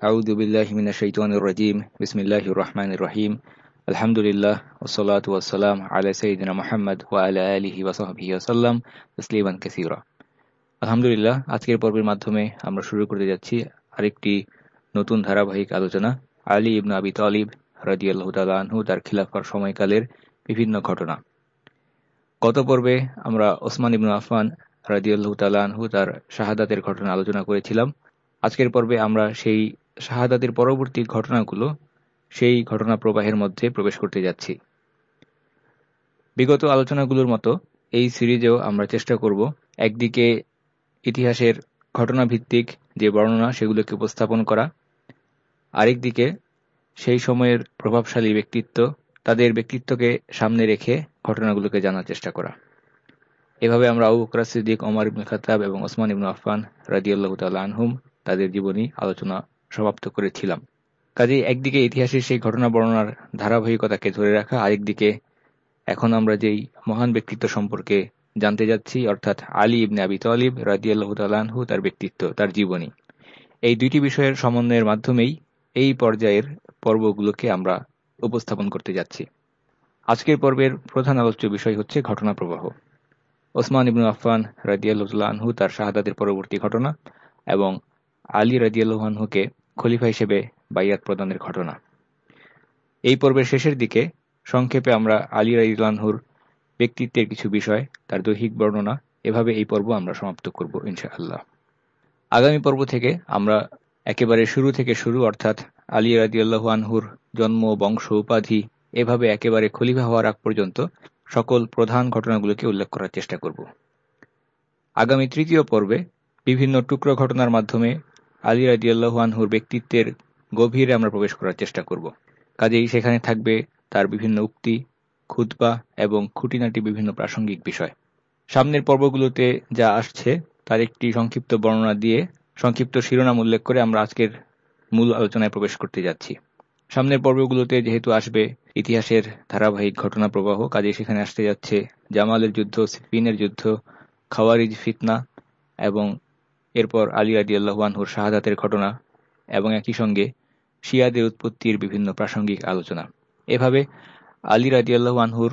আউযু বিল্লাহি মিনাশ আজকের পর্বের মাধ্যমে আমরা শুরু করতে যাচ্ছি আরেকটি নতুন ধারাবাহিক আলোচনা। আলী ইবনে আবি তালিব রাদিয়াল্লাহু তাআলা আনহু তার খিলাফার সময়কালের বিভিন্ন ঘটনা। গত পর্বে আমরা ওসমান ইবনু আফমান রাজিউল্লাহ তালাহু তার শাহাদাতের ঘটনা আলোচনা করেছিলাম। আজকের পর্বে আমরা সেই শাহাদাতের পরবর্তী ঘটনাগুলো সেই ঘটনা প্রবাহের মধ্যে প্রবেশ করতে যাচ্ছি। বিগত আলোচনাগুলোর মতো এই সিরিজেও আমরা চেষ্টা করব একদিকে ইতিহাসের ঘটনাভিত্তিক যে বর্ণনা সেগুলোকে উপস্থাপন করা, আরেকদিকে সেই সময়ের প্রভাবশালী ব্যক্তিত্ব তাদের ব্যক্তিত্বকে সামনে রেখে ঘটনাগুলোকে জানার চেষ্টা করা। এভাবে আমরা আবু বকর সিদ্দিক, ওমর ইবনুল খাতাব এবং ওসমান ইবনু আফফান রাদিয়াল্লাহু তাআলা আনহুম তাদের জীবনী, আলোচনা সমাপ্ত করেছিলাম। কাজেই একদিকে ইতিহাসের সেই ঘটনা বর্ণনার ধারাবাহিকতাকে ধরে রাখা, আরেকদিকে এখন আমরা যেই মহান ব্যক্তিত্ব সম্পর্কে জানতে যাচ্ছি, অর্থাৎ আলী ইবনে আবি তালিব রাদিয়াল্লাহু তাআলা তার ব্যক্তিত্ব, তার জীবনী। এই দুইটি বিষয়ের সমন্বয়ের মাধ্যমেই এই পর্যায়ের পর্বগুলোকে আমরা উপস্থাপন করতে যাচ্ছি। আজকের পর্বের প্রধান আলোচ্য বিষয় হচ্ছে ঘটনা প্রবাহ। ওসমান ইবনু আফফান রাদিয়াল্লাহু আনহু তার শাহাদাতের পরবর্তী ঘটনা এবং আলী রাদিয়াল্লাহু আনহুকে খলিফা হিসেবে বাইয়াত প্রদানের ঘটনা। এই পর্বের শেষের দিকে সংক্ষেপে আমরা আলী রাদিয়াল্লাহুর ব্যক্তিত্বের কিছু বিষয়, তার দৈহিক বর্ণনা, এভাবে এই পর্ব আমরা সমাপ্ত করব ইনশাআল্লাহ। আগামী পর্ব থেকে আমরা একেবারে শুরু থেকে শুরু, অর্থাৎ আলী রাদিয়াল্লাহু আনহুর জন্ম, বংশ, উপাধি, এভাবে একেবারে খলিফা হওয়ার আগ পর্যন্ত সকল প্রধান ঘটনাগুলোকে উল্লেখ করার চেষ্টা করব। আগামী তৃতীয় পর্বে বিভিন্ন টুকরো ঘটনার মাধ্যমে আলী রাদিয়াল্লাহু ব্যক্তিত্বের গভীরে আমরা প্রবেশ করার চেষ্টা করব। কাজেই সেখানে থাকবে তার বিভিন্ন উক্তি, খুতবা এবং খুঁটিনাটি বিভিন্ন প্রাসঙ্গিক বিষয়। সামনের পর্বগুলোতে যা আসছে, তার একটি সংক্ষিপ্ত বর্ণনা দিয়ে সংক্ষিপ্ত শিরোনাম উল্লেখ করে আমরা আজকের মূল আলোচনায় প্রবেশ করতে যাচ্ছি। সামনের পর্বগুলোতে যেহেতু আসবে ইতিহাসের ধারাবাহিক ঘটনা প্রবাহ কাজে সেখানে আসতে যাচ্ছে জামালের যুদ্ধ, সিফিনের যুদ্ধ, খাওয়ারিজ ফিতনা এবং এরপর আলী আদি আল্লাহানহুর শাহাদাতের ঘটনা এবং একই সঙ্গে শিয়াদের উৎপত্তির বিভিন্ন প্রাসঙ্গিক আলোচনা। এভাবে আলী রাজি আনহুর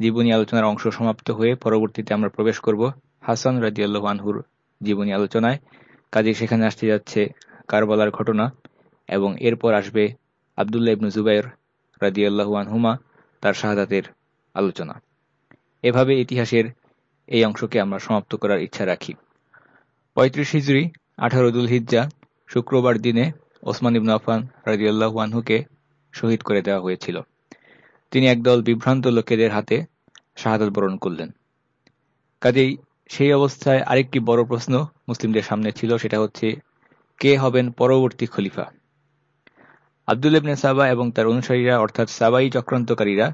জীবনী আলোচনার অংশ সমাপ্ত হয়ে পরবর্তীতে আমরা প্রবেশ করব হাসান রাজি আনহুর জীবনী আলোচনায়। কাজে সেখানে আসতে যাচ্ছে কারবালার ঘটনা এবং এরপর আসবে আবদুল্লাহ ইবনু জুবাইর রাজি আনহুমা তার শাহাদাতের আলোচনা। এভাবে ইতিহাসের এই অংশকে আমরা সমাপ্ত করার ইচ্ছা রাখি। পঁয়ত্রিশ হিজড়ি আঠারো দুল হিজ্জা শুক্রবার দিনে ওসমান ইবনু আফান রাজিউল্লাহু আনহুকে শহীদ করে দেওয়া হয়েছিল। তিনি একদল বিভ্রান্ত লোকেদের হাতে শাহাদত বরণ করলেন। কাজেই সেই অবস্থায় আরেকটি বড় প্রশ্ন মুসলিমদের সামনে ছিল, সেটা হচ্ছে, কে হবেন পরবর্তী খলিফা? আবদুল ইবনে সাবা এবং তার অনুসারীরা, অর্থাৎ সাবাই চক্রান্তকারীরা,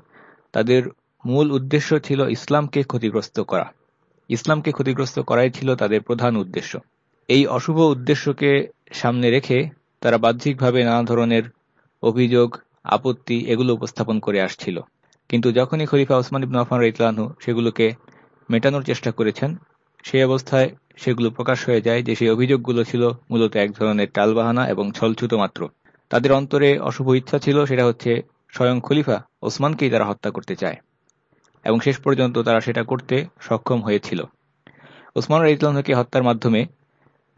তাদের মূল উদ্দেশ্য ছিল ইসলামকে ক্ষতিগ্রস্ত করা। ইসলামকে ক্ষতিগ্রস্ত করাই ছিল তাদের প্রধান উদ্দেশ্য। এই অশুভ উদ্দেশ্যকে সামনে রেখে তারা বাহ্যিকভাবে নানা ধরনের অভিযোগ, আপত্তি এগুলো উপস্থাপন করে আসছিল। কিন্তু যখনই খলিফা ওসমান ইবন আফান রাইতলানহু সেগুলোকে মেটানোর চেষ্টা করেছেন, সেই অবস্থায় সেগুলো প্রকাশ হয়ে যায় যে সেই অভিযোগগুলো ছিল মূলত এক ধরনের টালবাহানা এবং ছলছুতো মাত্র। তাদের অন্তরে অশুভ ইচ্ছা ছিল, সেটা হচ্ছে স্বয়ং খলিফা ওসমানকেই তারা হত্যা করতে চায়। এবং শেষ পর্যন্ত তারা সেটা করতে সক্ষম হয়েছিল। ওসমান রাইতলানহুকে হত্যার মাধ্যমে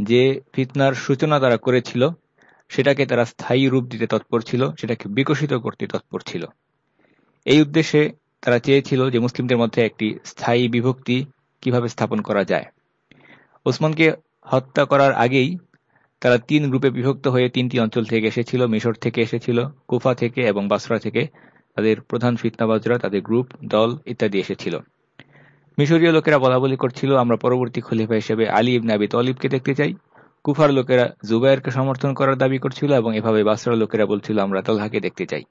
যে ফিতনার সূচনা তারা করেছিল, সেটাকে তারা স্থায়ী রূপ দিতে তৎপর ছিল, সেটাকে বিকশিত করতে তৎপর ছিল। এই উদ্দেশ্যে তারা চেয়েছিল যে মুসলিমদের মধ্যে একটি স্থায়ী বিভক্তি কীভাবে স্থাপন করা যায়। ওসমানকে হত্যা করার আগেই তারা তিন গ্রুপে বিভক্ত হয়ে তিনটি অঞ্চল থেকে এসেছিল, মিশর থেকে এসেছিল, কুফা থেকে এবং বাসরা থেকে। তাদের প্রধান ফিতনাবাজরা, তাদের গ্রুপ, দল ইত্যাদি এসেছিল। মিশরীয় লোকেরা বলা বলি করছিল, আমরা পরবর্তী খলিফা হিসেবে আলী ইবনে আবি তলিবকে দেখতে চাই। কুফার লোকেরা জুবায়েরকে সমর্থন করার দাবি করছিল এবং এভাবে বাসরা লোকেরা বলছিল, আমরা তালহাকে দেখতে চাই।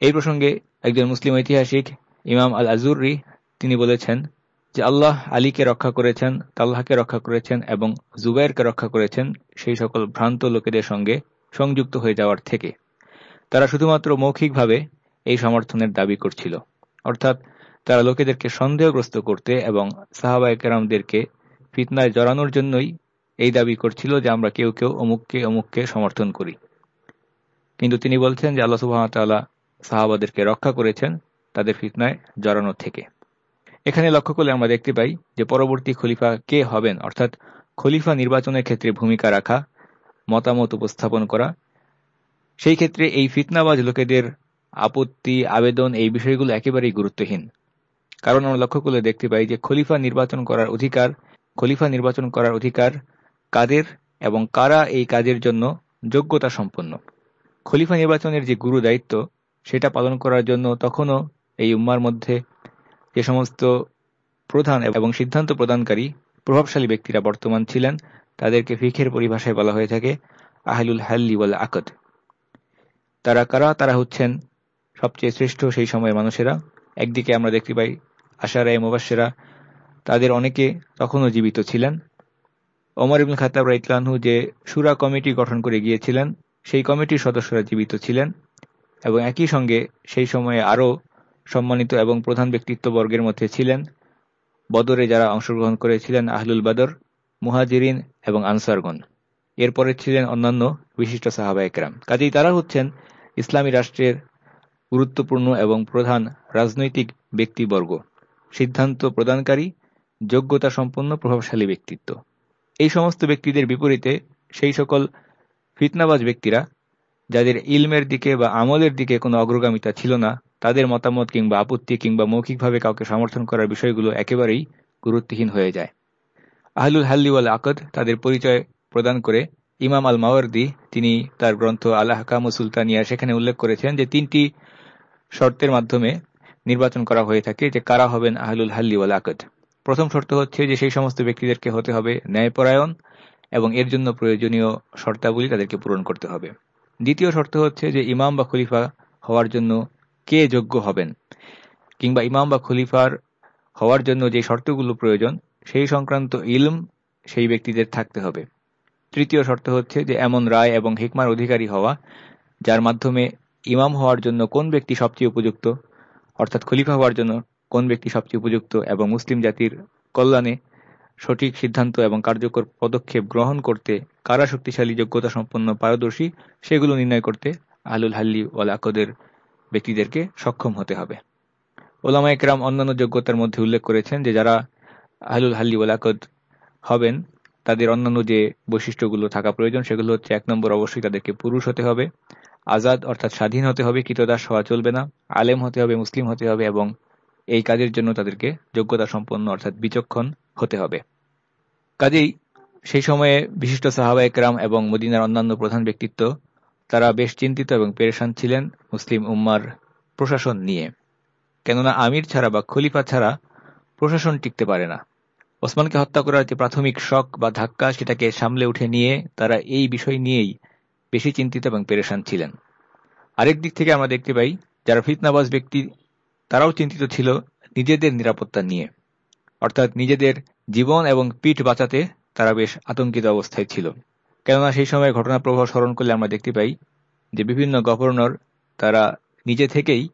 এই প্রসঙ্গে একজন মুসলিম ঐতিহাসিক, ইমাম আল আজুরি তিনি বলেছেন যে আল্লাহ আলীকে রক্ষা করেছেন তাল্লাহকে রক্ষা করেছেন এবং জুবাইরকে রক্ষা করেছেন সেই সকল ভ্রান্ত লোকেদের সঙ্গে সংযুক্ত হয়ে যাওয়ার থেকে। তারা শুধুমাত্র মৌখিকভাবে এই সমর্থনের দাবি করছিল। অর্থাৎ তারা লোকেদেরকে সন্দেহগ্রস্ত করতে এবং সাহাবা একরামদেরকে ফিতনায় জড়ানোর জন্যই এই দাবি করছিল যে আমরা কেউ কেউ অমুককে অমুককে সমর্থন করি। কিন্তু তিনি বলছেন যে আল্লাহ সুহামতাল্লাহ সাহাবাদেরকে রক্ষা করেছেন তাদের ফিতনায় জড়ানোর থেকে। এখানে লক্ষ্য করলে আমরা দেখতে পাই যে পরবর্তী খলিফা কে হবেন? অর্থাৎ খলিফা নির্বাচনের ক্ষেত্রে ভূমিকা রাখা, মতামত উপস্থাপন করা সেই ক্ষেত্রে এই ফিতনাবাজ লোকেদের আপত্তি, আবেদন এই বিষয়গুলো একেবারেই গুরুত্বহীন। কারণ আমরা লক্ষ্য করলে দেখতে পাই যে খলিফা নির্বাচন করার অধিকার, খলিফা নির্বাচন করার অধিকার কাদের এবং কারা এই কাজের জন্য যোগ্যতা সম্পন্ন খলিফা নির্বাচনের যে গুরু দায়িত্ব, সেটা পালন করার জন্য তখনও এই উম্মার মধ্যে যে সমস্ত প্রধান এবং সিদ্ধান্ত প্রদানকারী, প্রভাবশালী ব্যক্তিরা বর্তমান ছিলেন, তাদেরকে ফিখের পরিভাষায় বলা হয়ে থাকে, আহলুল হাল্লি ওয়াল আকদ। তারা কারা? তারা হচ্ছেন সবচেয়ে শ্রেষ্ঠ সেই সময়ের মানুষেরা। একদিকে আমরা দেখতে পাই আশারায় মুবাসেরা তাদের অনেকে তখনও জীবিত ছিলেন। ওমর ইবুল খাতাব রাইতলানহু যে সুরা কমিটি গঠন করে গিয়েছিলেন, সেই কমিটির সদস্যরা জীবিত ছিলেন এবং একই সঙ্গে সেই সময়ে আরও সম্মানিত এবং প্রধান ব্যক্তিত্ববর্গের মধ্যে ছিলেন। বদরে যারা অংশগ্রহণ করেছিলেন আহলুল বাদর, মুহাজিরিন এবং আনসারগণ। এরপরে ছিলেন অন্যান্য বিশিষ্ট সাহাবা একরাম কাজেই তারা হচ্ছেন ইসলামী রাষ্ট্রের গুরুত্বপূর্ণ এবং প্রধান রাজনৈতিক ব্যক্তিবর্গ। সিদ্ধান্ত প্রদানকারী যোগ্যতা সম্পন্ন প্রভাবশালী ব্যক্তিত্ব। এই সমস্ত ব্যক্তিদের বিপরীতে সেই সকল ফিতনাবাজ ব্যক্তিরা, যাদের ইলমের দিকে বা আমলের দিকে কোনো অগ্রগামিতা ছিল না, তাদের মতামত কিংবা আপত্তি কিংবা মৌখিকভাবে কাউকে সমর্থন করার বিষয়গুলো একেবারেই গুরুত্বহীন হয়ে যায়। আহলুল হাল্লিওয়াল আকদ তাদের পরিচয় প্রদান করে ইমাম আল মাওয়ার্দি তিনি তার গ্রন্থ আল্লাহ কামু সুলতানিয়া সেখানে উল্লেখ করেছেন যে তিনটি শর্তের মাধ্যমে নির্বাচন করা হয়ে থাকে যে কারা হবেন আহলুল হাল্লিওয়াল আকদ। প্রথম শর্ত হচ্ছে যে সেই সমস্ত ব্যক্তিদেরকে হতে হবে ন্যায়পরায়ণ এবং এর জন্য প্রয়োজনীয় শর্তাবলী তাদেরকে পূরণ করতে হবে। দ্বিতীয় শর্ত হচ্ছে যে ইমাম বা খলিফা হওয়ার জন্য কে যোগ্য হবেন? কিংবা ইমাম বা খলিফার হওয়ার জন্য যে শর্তগুলো প্রয়োজন, সেই সংক্রান্ত ইলম সেই ব্যক্তিদের থাকতে হবে। তৃতীয় শর্ত হচ্ছে যে এমন রায় এবং হিকমার অধিকারী হওয়া, যার মাধ্যমে ইমাম হওয়ার জন্য কোন ব্যক্তি সবচেয়ে উপযুক্ত? অর্থাৎ খলিফা হওয়ার জন্য কোন ব্যক্তি সবচেয়ে উপযুক্ত এবং মুসলিম জাতির কল্যাণে সঠিক সিদ্ধান্ত এবং কার্যকর পদক্ষেপ গ্রহণ করতে কারা শক্তিশালী যোগ্যতা সম্পন্ন পারদর্শী, সেগুলো নির্ণয় করতে আলুল হাল্লি ওয়াল আকদের ব্যক্তিদেরকে সক্ষম হতে হবে। ওলামা একরাম অন্যান্য যোগ্যতার মধ্যে উল্লেখ করেছেন যে যারা আহলুল হাল্লি ওয়াল আকদ হবেন তাদের অন্যান্য যে বৈশিষ্ট্যগুলো থাকা প্রয়োজন, সেগুলো হচ্ছে এক নম্বর অবশ্যই তাদেরকে পুরুষ হতে হবে, আজাদ অর্থাৎ স্বাধীন হতে হবে, কৃতদাস হওয়া চলবে না, আলেম হতে হবে, মুসলিম হতে হবে এবং এই কাজের জন্য তাদেরকে যোগ্যতা সম্পন্ন অর্থাৎ বিচক্ষণ হতে হবে। কাজেই সেই সময়ে বিশিষ্ট সাহাবা একরাম এবং মদিনার অন্যান্য প্রধান ব্যক্তিত্ব, তারা বেশ চিন্তিত এবং পেরেশান ছিলেন মুসলিম উম্মার প্রশাসন নিয়ে। কেননা আমির ছাড়া বা খলিফা ছাড়া প্রশাসন টিকতে পারে না। ওসমানকে হত্যা করার যে প্রাথমিক শখ বা ধাক্কা সেটাকে সামলে উঠে নিয়ে তারা এই বিষয় নিয়েই বেশি চিন্তিত এবং পেরেশান ছিলেন। আরেক দিক থেকে আমরা দেখতে পাই, যারা ফিতনাবাজ ব্যক্তি, তারাও চিন্তিত ছিল নিজেদের নিরাপত্তা নিয়ে। অর্থাৎ নিজেদের জীবন এবং পিঠ বাঁচাতে তারা বেশ আতঙ্কিত অবস্থায় ছিল। কেননা সেই সময় ঘটনা প্রবাহ স্মরণ করলে আমরা দেখতে পাই যে বিভিন্ন গভর্নর তারা নিজে থেকেই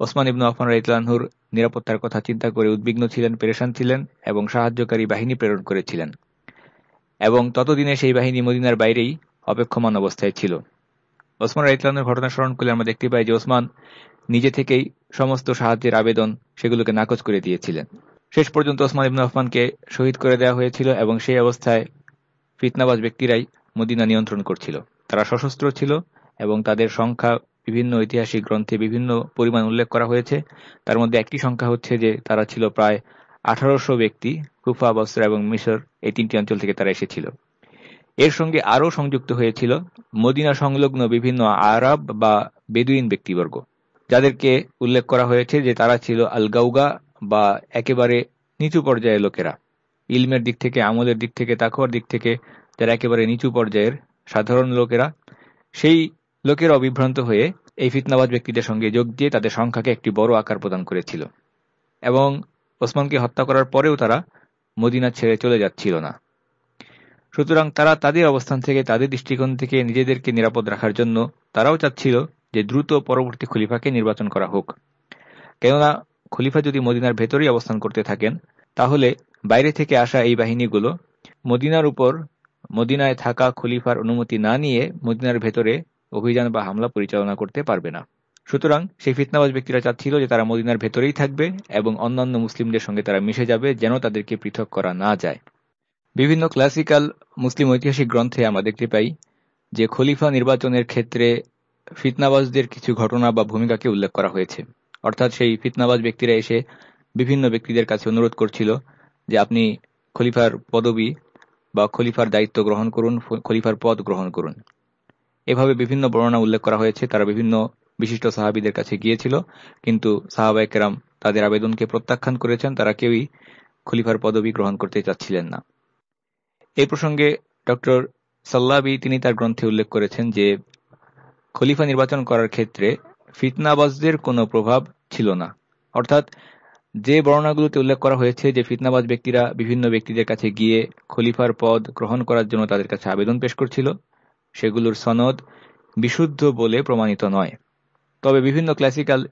ওসমান ইবনু আফমান রাইতলানহুর নিরাপত্তার কথা চিন্তা করে উদ্বিগ্ন ছিলেন, পেরেশান ছিলেন এবং সাহায্যকারী বাহিনী প্রেরণ করেছিলেন। এবং ততদিনে সেই বাহিনী মদিনার বাইরেই অপেক্ষমান অবস্থায় ছিল। ওসমান রাইতলানের ঘটনা স্মরণ করলে আমরা দেখতে পাই যে ওসমান নিজে থেকেই সমস্ত সাহায্যের আবেদন সেগুলোকে নাকচ করে দিয়েছিলেন। শেষ পর্যন্ত ওসমান ইবনু আফমানকে শহীদ করে দেওয়া হয়েছিল এবং সেই অবস্থায় ফিতনাবাজ ব্যক্তিরাই মদিনা নিয়ন্ত্রণ করছিল। তারা সশস্ত্র ছিল এবং তাদের সংখ্যা বিভিন্ন ঐতিহাসিক গ্রন্থে বিভিন্ন পরিমাণ উল্লেখ করা হয়েছে। তার মধ্যে একটি সংখ্যা হচ্ছে যে তারা ছিল প্রায় আঠারোশো ব্যক্তি, কুফা বস্ত্র এবং মিশর, এই তিনটি অঞ্চল থেকে তারা এসেছিল। এর সঙ্গে আরও সংযুক্ত হয়েছিল মদিনা সংলগ্ন বিভিন্ন আরব বা বেদুইন ব্যক্তিবর্গ। যাদেরকে উল্লেখ করা হয়েছে যে তারা ছিল আলগাউগা বা একেবারে নিচু পর্যায়ের লোকেরা। ইলমের দিক থেকে, আমলের দিক থেকে তাকুয়ার দিক থেকে যারা একেবারে নিচু পর্যায়ের সাধারণ লোকেরা। সেই লোকেরা অবিভ্রান্ত হয়ে এই ফিতনাবাদ ব্যক্তিদের সঙ্গে যোগ দিয়ে তাদের সংখ্যাকে একটি বড় আকার প্রদান করেছিল এবং ওসমানকে হত্যা করার পরেও তারা মদিনা ছেড়ে চলে যাচ্ছিল না। সুতরাং তারা তাদের অবস্থান থেকে, তাদের দৃষ্টিকোণ থেকে নিজেদেরকে নিরাপদ রাখার জন্য তারাও চাচ্ছিল যে দ্রুত পরবর্তী খলিফাকে নির্বাচন করা হোক। কেননা খলিফা যদি মদিনার ভেতরেই অবস্থান করতে থাকেন, তাহলে বাইরে থেকে আসা এই বাহিনীগুলো মদিনার উপর মদিনায় থাকা খলিফার অনুমতি না নিয়ে মদিনার ভেতরে অভিযান বা হামলা পরিচালনা করতে পারবে না। সুতরাং সেই ফিতনাবাজ ব্যক্তিরা চাচ্ছিল যে তারা মদিনার ভেতরেই থাকবে এবং অন্যান্য মুসলিমদের সঙ্গে তারা মিশে যাবে যেন তাদেরকে পৃথক করা না যায়। বিভিন্ন ক্লাসিক্যাল মুসলিম ঐতিহাসিক গ্রন্থে আমরা দেখতে পাই যে খলিফা নির্বাচনের ক্ষেত্রে ফিতনাবাজদের কিছু ঘটনা বা ভূমিকাকে উল্লেখ করা হয়েছে। অর্থাৎ সেই ফিতনাবাজ ব্যক্তিরা এসে বিভিন্ন ব্যক্তিদের কাছে অনুরোধ করছিল যে আপনি খলিফার পদবি বা খলিফার দায়িত্ব গ্রহণ করুন, খলিফার পদ গ্রহণ করুন। এভাবে বিভিন্ন বর্ণনা উল্লেখ করা হয়েছে, তারা বিভিন্ন বিশিষ্ট সাহাবিদের কাছে গিয়েছিল, কিন্তু সাহাবাইকেরাম তাদের আবেদনকে প্রত্যাখ্যান করেছেন, তারা কেউই খলিফার পদবি গ্রহণ করতে চাচ্ছিলেন না। এই প্রসঙ্গে ডক্টর সাল্লাবি, তিনি তার গ্রন্থে উল্লেখ করেছেন যে, খলিফা নির্বাচন করার ক্ষেত্রে ফিতনাবাজদের কোনো প্রভাব ছিল না। অর্থাৎ, যে বর্ণনাগুলোতে উল্লেখ করা হয়েছে যে, ফিতনাবাজ ব্যক্তিরা বিভিন্ন ব্যক্তিদের কাছে গিয়ে খলিফার পদ গ্রহণ করার জন্য তাদের কাছে আবেদন পেশ করছিল সেগুলোর সনদ বিশুদ্ধ বলে প্রমাণিত নয়। তবে বিভিন্ন ক্লাসিক্যাল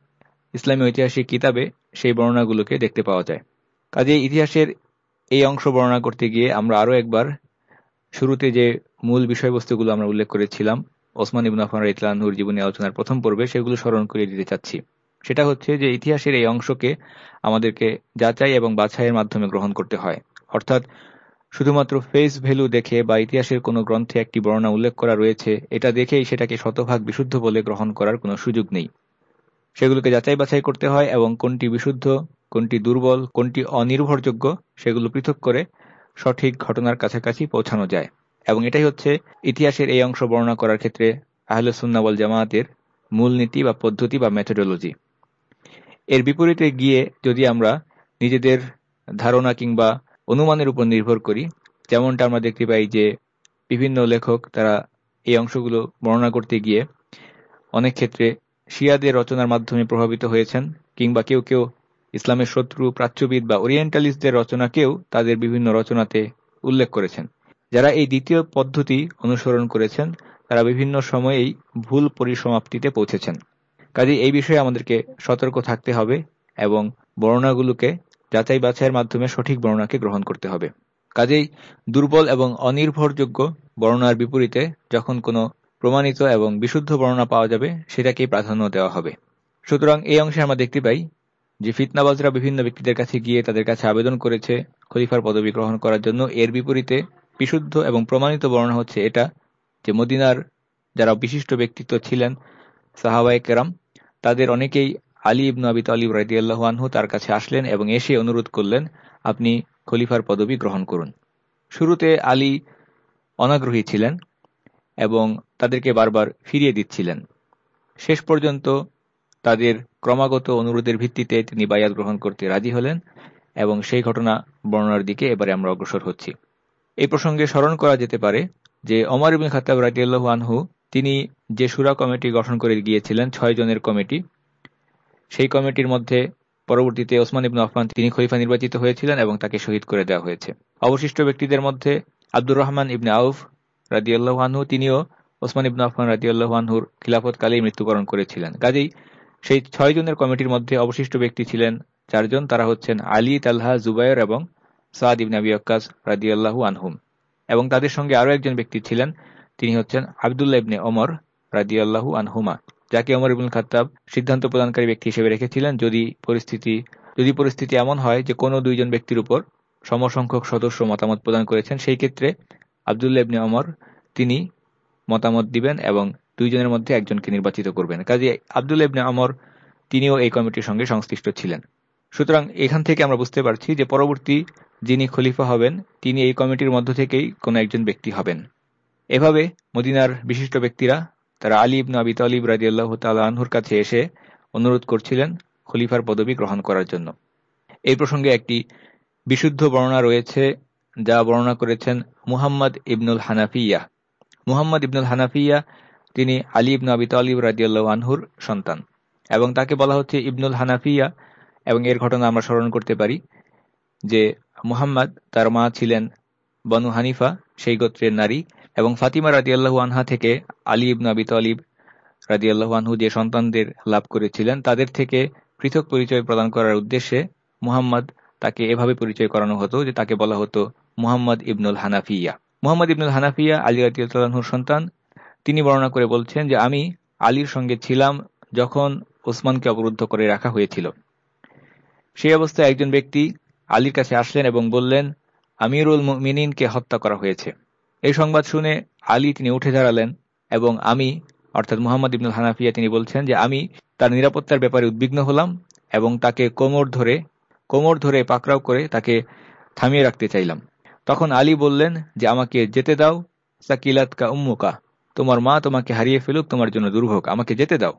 ইসলামী ঐতিহাসিক কিতাবে সেই বর্ণনাগুলোকে দেখতে পাওয়া যায়। কাজে ইতিহাসের এই অংশ বর্ণনা করতে গিয়ে আমরা আরও একবার শুরুতে যে মূল বিষয়বস্তুগুলো আমরা উল্লেখ করেছিলাম, ওসমান ইবন আফান ইতলানহুর জীবনী আলোচনার প্রথম পর্বে, সেগুলো স্মরণ করিয়ে দিতে চাচ্ছি। সেটা হচ্ছে যে ইতিহাসের এই অংশকে আমাদেরকে যাচাই এবং বাছাইয়ের মাধ্যমে গ্রহণ করতে হয়। অর্থাৎ শুধুমাত্র ফেস ভ্যালু দেখে বা ইতিহাসের কোনো গ্রন্থে একটি বর্ণনা উল্লেখ করা রয়েছে, এটা দেখেই সেটাকে শতভাগ বিশুদ্ধ বলে গ্রহণ করার কোনো সুযোগ নেই। সেগুলোকে যাচাই বাছাই করতে হয় এবং কোনটি বিশুদ্ধ, কোনটি দুর্বল, কোনটি অনির্ভরযোগ্য, সেগুলো পৃথক করে সঠিক ঘটনার কাছাকাছি পৌঁছানো যায়। এবং এটাই হচ্ছে ইতিহাসের এই অংশ বর্ণনা করার ক্ষেত্রে আহলে সুন্নাবল জামায়াতের মূলনীতি বা পদ্ধতি বা মেথোডোলজি এর বিপরীতে গিয়ে যদি আমরা নিজেদের ধারণা কিংবা অনুমানের উপর নির্ভর করি। যেমনটা আমরা দেখতে পাই যে, বিভিন্ন লেখক তারা এই অংশগুলো বর্ণনা করতে গিয়ে অনেক ক্ষেত্রে শিয়াদের রচনার মাধ্যমে প্রভাবিত হয়েছেন, কিংবা কেউ কেউ ইসলামের শত্রু, প্রাচ্যবিদ বা ওরিয়েন্টালিস্টদের রচনাকেও তাদের বিভিন্ন রচনাতে উল্লেখ করেছেন। যারা এই দ্বিতীয় পদ্ধতি অনুসরণ করেছেন, তারা বিভিন্ন সময়েই ভুল পরিসমাপ্তিতে পৌঁছেছেন। কাজে এই বিষয়ে আমাদেরকে সতর্ক থাকতে হবে এবং বর্ণনাগুলোকে যাচাই বাছাইয়ের মাধ্যমে সঠিক বর্ণনাকে গ্রহণ করতে হবে। কাজেই দুর্বল এবং অনির্ভরযোগ্য বর্ণনার বিপরীতে যখন কোনো প্রমাণিত এবং বিশুদ্ধ বর্ণনা পাওয়া যাবে, সেটাকেই প্রাধান্য দেওয়া হবে। সুতরাং এই অংশে আমরা দেখতে পাই যে ফিতনাবাজরা বিভিন্ন ব্যক্তিদের কাছে গিয়ে তাদের কাছে আবেদন করেছে খলিফার পদবি গ্রহণ করার জন্য। এর বিপরীতে বিশুদ্ধ এবং প্রমাণিত বর্ণনা হচ্ছে এটা যে মদিনার যারা বিশিষ্ট ব্যক্তিত্ব ছিলেন সাহাবাই কেরাম, তাদের অনেকেই আলী ইবনু আবি তালিব রাজিয়াল্লাহ আনহু তার কাছে আসলেন এবং এসে অনুরোধ করলেন, আপনি খলিফার পদবি গ্রহণ করুন। শুরুতে আলী অনাগ্রহী ছিলেন এবং তাদেরকে বারবার ফিরিয়ে দিচ্ছিলেন। শেষ পর্যন্ত তাদের ক্রমাগত অনুরোধের ভিত্তিতে তিনি বায়াত গ্রহণ করতে রাজি হলেন এবং সেই ঘটনা বর্ণনার দিকে এবারে আমরা অগ্রসর হচ্ছি। এই প্রসঙ্গে স্মরণ করা যেতে পারে যে অমর ইবিন খাতাব রাজিয়াল্লাহ আনহু, তিনি যে সুরা কমিটি গঠন করে গিয়েছিলেন, ছয় জনের কমিটি সেই কমিটির মধ্যে পরবর্তীতে ওসমান ইবনু আফমান তিনি খলিফা নির্বাচিত হয়েছিলেন এবং তাকে শহীদ করে দেওয়া হয়েছে। অবশিষ্ট ব্যক্তিদের মধ্যে আব্দুর রহমান ইবনে আউফ রাজিউল্লাহ আনহু, তিনিও ওসমান ইবনু আফমান রাজিউল্লাহ আনহুর খিলাফতকালেই মৃত্যুবরণ করেছিলেন। কাজেই সেই ছয় জনের কমিটির মধ্যে অবশিষ্ট ব্যক্তি ছিলেন চারজন, তারা হচ্ছেন আলী, তালহা, জুবাইর এবং সাদ ইবনে আবি আক্কাস রাজিউল্লাহু আনহুম। এবং তাদের সঙ্গে আরও একজন ব্যক্তি ছিলেন, তিনি হচ্ছেন আবদুল্লাহ ইবনে ওমর রাজিউল্লাহু আনহুমা। যাকে অমর ইবুল খাত্তাব সিদ্ধান্ত প্রদানকারী ব্যক্তি হিসেবে রেখেছিলেন, যদি পরিস্থিতি যদি পরিস্থিতি এমন হয় যে কোনো দুইজন ব্যক্তির উপর সমসংখ্যক সদস্য মতামত প্রদান করেছেন, সেই ক্ষেত্রে আবদুল্লাহ ইবনে অমর তিনি মতামত দিবেন এবং দুইজনের মধ্যে একজনকে নির্বাচিত করবেন। কাজে আবদুল্লাহ ইবনে অমর তিনিও এই কমিটির সঙ্গে সংশ্লিষ্ট ছিলেন। সুতরাং এখান থেকে আমরা বুঝতে পারছি যে পরবর্তী যিনি খলিফা হবেন, তিনি এই কমিটির মধ্য থেকেই কোনো একজন ব্যক্তি হবেন। এভাবে মদিনার বিশিষ্ট ব্যক্তিরা তারা আলী ইবনু আবি তালিব রাজি আল্লাহ তালহুর কাছে এসে অনুরোধ করছিলেন খলিফার পদবি গ্রহণ করার জন্য। এই প্রসঙ্গে একটি বিশুদ্ধ বর্ণনা রয়েছে যা বর্ণনা করেছেন মুহাম্মদ ইবনুল হানাফিয়া। মুহাম্মদ ইবনুল হানাফিয়া তিনি আলী ইবনু আবি তালিব রাজিয়াল্লাহ আনহুর সন্তান এবং তাকে বলা হচ্ছে ইবনুল হানাফিয়া এবং এর ঘটনা আমরা স্মরণ করতে পারি যে মুহাম্মদ তার মা ছিলেন বনু হানিফা, সেই গোত্রের নারী এবং ফাতিমা রাদিয়াল্লাহু আনহা থেকে আলী ইবনু আবি তালিব রাদিয়াল্লাহু আনহু যে সন্তানদের লাভ করেছিলেন, তাদের থেকে পৃথক পরিচয় প্রদান করার উদ্দেশ্যে মুহাম্মদ তাকে এভাবে পরিচয় করানো হতো যে তাকে বলা হতো মুহাম্মদ ইবনুল হানাফিয়া। মোহাম্মদ ইবনুল হানাফিয়া, আলী রাতিউল্লাহর সন্তান, তিনি বর্ণনা করে বলছেন যে আমি আলীর সঙ্গে ছিলাম যখন ওসমানকে অবরুদ্ধ করে রাখা হয়েছিল। সেই অবস্থায় একজন ব্যক্তি আলীর কাছে আসলেন এবং বললেন, আমিরুল মিনিনকে হত্যা করা হয়েছে। এই সংবাদ শুনে আলী তিনি উঠে দাঁড়ালেন এবং আমি, অর্থাৎ মোহাম্মদ ইবনুল হানাফিয়া তিনি বলছেন যে আমি তার নিরাপত্তার ব্যাপারে উদ্বিগ্ন হলাম এবং তাকে কোমর ধরে কোমর ধরে পাকড়াও করে তাকে থামিয়ে রাখতে চাইলাম। তখন আলী বললেন যে আমাকে যেতে দাও, সাকিলাত কা উম্মুকা। তোমার মা তোমাকে হারিয়ে ফেলুক, তোমার জন্য দুর্ভোগ আমাকে যেতে দাও।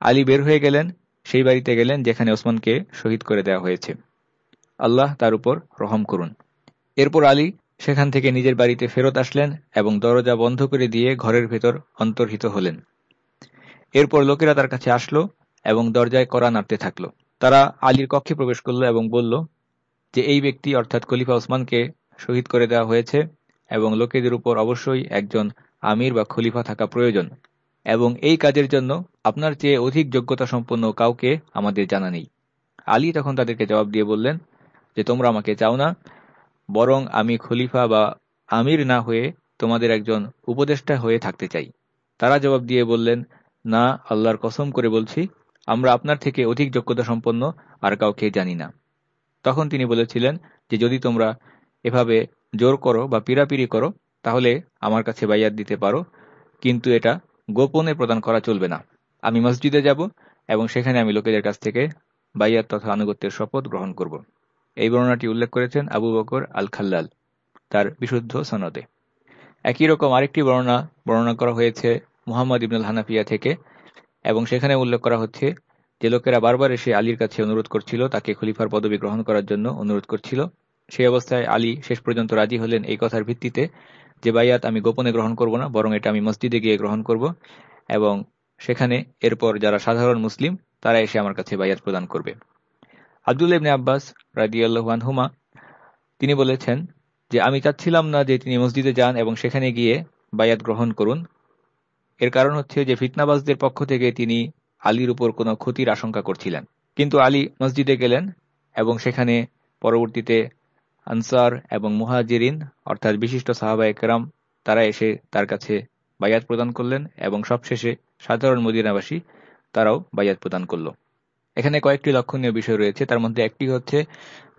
আলী বের হয়ে গেলেন, সেই বাড়িতে গেলেন যেখানে ওসমানকে শহীদ করে দেওয়া হয়েছে। আল্লাহ তার উপর রহম করুন। এরপর আলী সেখান থেকে নিজের বাড়িতে ফেরত আসলেন এবং দরজা বন্ধ করে দিয়ে ঘরের ভেতর অন্তর্হিত হলেন। এরপর লোকেরা তার কাছে আসলো এবং দরজায় করা নাড়তে থাকল। তারা আলীর কক্ষে প্রবেশ করল এবং বলল, যে এই ব্যক্তি অর্থাৎ খলিফা ওসমানকে শহীদ করে দেওয়া হয়েছে এবং লোকেদের উপর অবশ্যই একজন আমির বা খলিফা থাকা প্রয়োজন এবং এই কাজের জন্য আপনার চেয়ে অধিক যোগ্যতা সম্পন্ন কাউকে আমাদের জানা নেই। আলী তখন তাদেরকে জবাব দিয়ে বললেন, যে তোমরা আমাকে চাও না বরং আমি খলিফা বা আমির না হয়ে তোমাদের একজন উপদেষ্টা হয়ে থাকতে চাই। তারা জবাব দিয়ে বললেন, না, আল্লাহর কসম করে বলছি, আমরা আপনার থেকে অধিক যোগ্যতা সম্পন্ন আর কাউকে জানি না। তখন তিনি বলেছিলেন যে, যদি তোমরা এভাবে জোর করো বা পিরাপিরি করো, তাহলে আমার কাছে বাইয়াত দিতে পারো, কিন্তু এটা গোপনে প্রদান করা চলবে না। আমি মসজিদে যাব এবং সেখানে আমি লোকেদের কাছ থেকে বাইয়াত তথা আনুগত্যের শপথ গ্রহণ করব। এই বর্ণনাটি উল্লেখ করেছেন আবু বকর আল খাল্লাল তার বিশুদ্ধ সনদে। একই রকম আরেকটি বর্ণনা বর্ণনা করা হয়েছে মুহাম্মদ ইবনুল হানাফিয়া থেকে, এবং সেখানে উল্লেখ করা হচ্ছে যে লোকেরা বারবার এসে আলীর কাছে অনুরোধ করছিল, তাকে খলিফার পদবি গ্রহণ করার জন্য অনুরোধ করছিল। সেই অবস্থায় আলী শেষ পর্যন্ত রাজি হলেন এই কথার ভিত্তিতে যে বাইয়াত আমি গোপনে গ্রহণ করব না, বরং এটা আমি মসজিদে গিয়ে গ্রহণ করব। এবং সেখানে এরপর যারা সাধারণ মুসলিম, তারা এসে আমার কাছে বাইয়াত প্রদান করবে। আব্দুল ইবনে আব্বাস রাজিয়াল্লাহানহুমা তিনি বলেছেন যে, আমি চাচ্ছিলাম না যে তিনি মসজিদে যান এবং সেখানে গিয়ে বায়াত গ্রহণ করুন। এর কারণ হচ্ছে যে, ফিতনাবাজদের পক্ষ থেকে তিনি আলীর উপর কোনো ক্ষতির আশঙ্কা করছিলেন। কিন্তু আলী মসজিদে গেলেন এবং সেখানে পরবর্তীতে আনসার এবং মুহাজিরিন, অর্থাৎ বিশিষ্ট সাহাবা একরাম তারা এসে তার কাছে বায়াত প্রদান করলেন এবং সবশেষে সাধারণ মদিনাবাসী তারাও বায়াত প্রদান করল। এখানে কয়েকটি লক্ষণীয় বিষয় রয়েছে। তার মধ্যে একটি হচ্ছে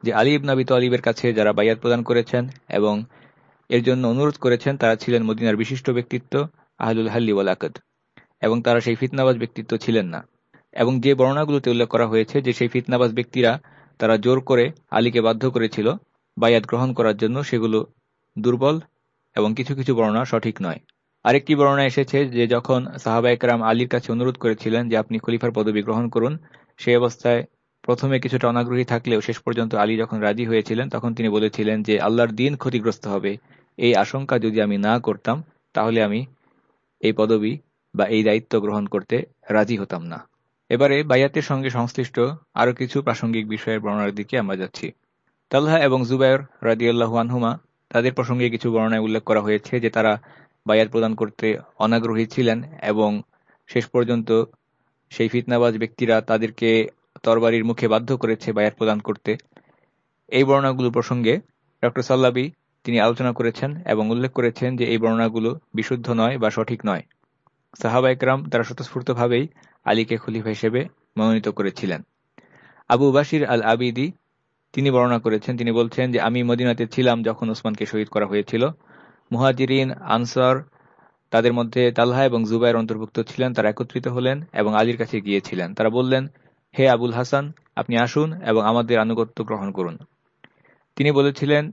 যে আলী ইবনাবি তলিবের কাছে যারা বায়াত প্রদান করেছেন এবং এর জন্য অনুরোধ করেছেন, তারা ছিলেন মদিনার বিশিষ্ট ব্যক্তিত্ব, আহলুল হাল্লি ওয়ালাকদ এবং তারা সেই ফিতনাবাজ ব্যক্তিত্ব ছিলেন না। এবং যে বর্ণনাগুলোতে উল্লেখ করা হয়েছে যে সেই ফিতনাবাজ ব্যক্তিরা তারা জোর করে আলীকে বাধ্য করেছিল বায়াত গ্রহণ করার জন্য, সেগুলো দুর্বল এবং কিছু কিছু বর্ণনা সঠিক নয়। আরেকটি বর্ণনা এসেছে যে যখন সাহাবা একরাম আলীর কাছে অনুরোধ করেছিলেন যে আপনি খলিফার পদবি গ্রহণ করুন সেই অবস্থায় প্রথমে কিছুটা অনাগ্রহী থাকলেও শেষ পর্যন্ত আলী যখন রাজি হয়েছিলেন, তখন তিনি বলেছিলেন যে, আল্লাহর দিন ক্ষতিগ্রস্ত হবে। এই আশঙ্কা যদি আমি না করতাম, তাহলে আমি এই পদবি বা এই দায়িত্ব গ্রহণ করতে রাজি হতাম না। এবারে বাইয়াতের সঙ্গে সংশ্লিষ্ট আরও কিছু প্রাসঙ্গিক বিষয়ের বর্ণনার দিকে আমরা যাচ্ছি। তাল্হা এবং জুবায়র রাজিউল্লাহ আনহুমা তাদের প্রসঙ্গে কিছু বর্ণনায় উল্লেখ করা হয়েছে যে, তারা বায়াত প্রদান করতে অনাগ্রহী ছিলেন এবং শেষ পর্যন্ত সেই ফিতনাবাজ ব্যক্তিরা তাদেরকে তরবারির মুখে বাধ্য করেছে বায়াত প্রদান করতে। এই বর্ণনাগুলো প্রসঙ্গে ডক্টর সাল্লাবি তিনি আলোচনা করেছেন এবং উল্লেখ করেছেন যে এই বর্ণনাগুলো বিশুদ্ধ নয় বা সঠিক নয়। সাহাবা একরাম তারা স্বতঃস্ফূর্তভাবেই আলীকে খলিফা হিসেবে মনোনীত করেছিলেন। আবু বাসির আল আবিদি তিনি বর্ণনা করেছেন, তিনি বলছেন যে, আমি মদিনাতে ছিলাম যখন ওসমানকে শহীদ করা হয়েছিল। মুহাজিরিন, আনসার তাদের মধ্যে তালহা এবং জুবাইর অন্তর্ভুক্ত ছিলেন, তারা একত্রিত হলেন এবং আলীর কাছে গিয়েছিলেন। তারা বললেন, হে আবুল হাসান, আপনি আসুন এবং আমাদের আনুগত্য গ্রহণ করুন। তিনি বলেছিলেন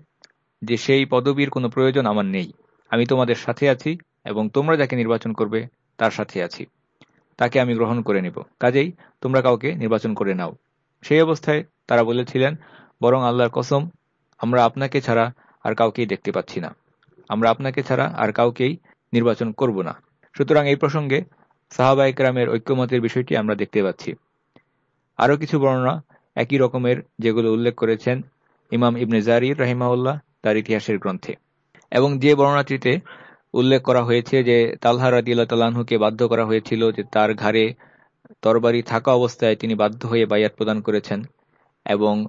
যে, সেই পদবীর কোনো প্রয়োজন আমার নেই। আমি তোমাদের সাথে আছি এবং তোমরা যাকে নির্বাচন করবে তার সাথে আছি। তাকে আমি গ্রহণ করে নিব। কাজেই তোমরা কাউকে নির্বাচন করে নাও। সেই অবস্থায় তারা বলেছিলেন, বরং আল্লাহর কসম, আমরা আপনাকে ছাড়া আর কাউকেই দেখতে পাচ্ছি না। আমরা আপনাকে ছাড়া আর কাউকেই নির্বাচন করব না। সুতরাং এই প্রসঙ্গে সাহাবা ইকরামের ঐক্যমতের বিষয়টি আমরা দেখতে পাচ্ছি। আরও কিছু বর্ণনা একই রকমের যেগুলো উল্লেখ করেছেন ইমাম ইবনে জারির রাহিমাউল্লাহ তার ইতিহাসের গ্রন্থে। এবং যে বর্ণনাটিতে উল্লেখ করা হয়েছে যে তালহা রাদিল্লাহ তাল্লাহকে বাধ্য করা হয়েছিল যে তার ঘাড়ে তরবারি থাকা অবস্থায় তিনি বাধ্য হয়ে বায়াত প্রদান করেছেন এবং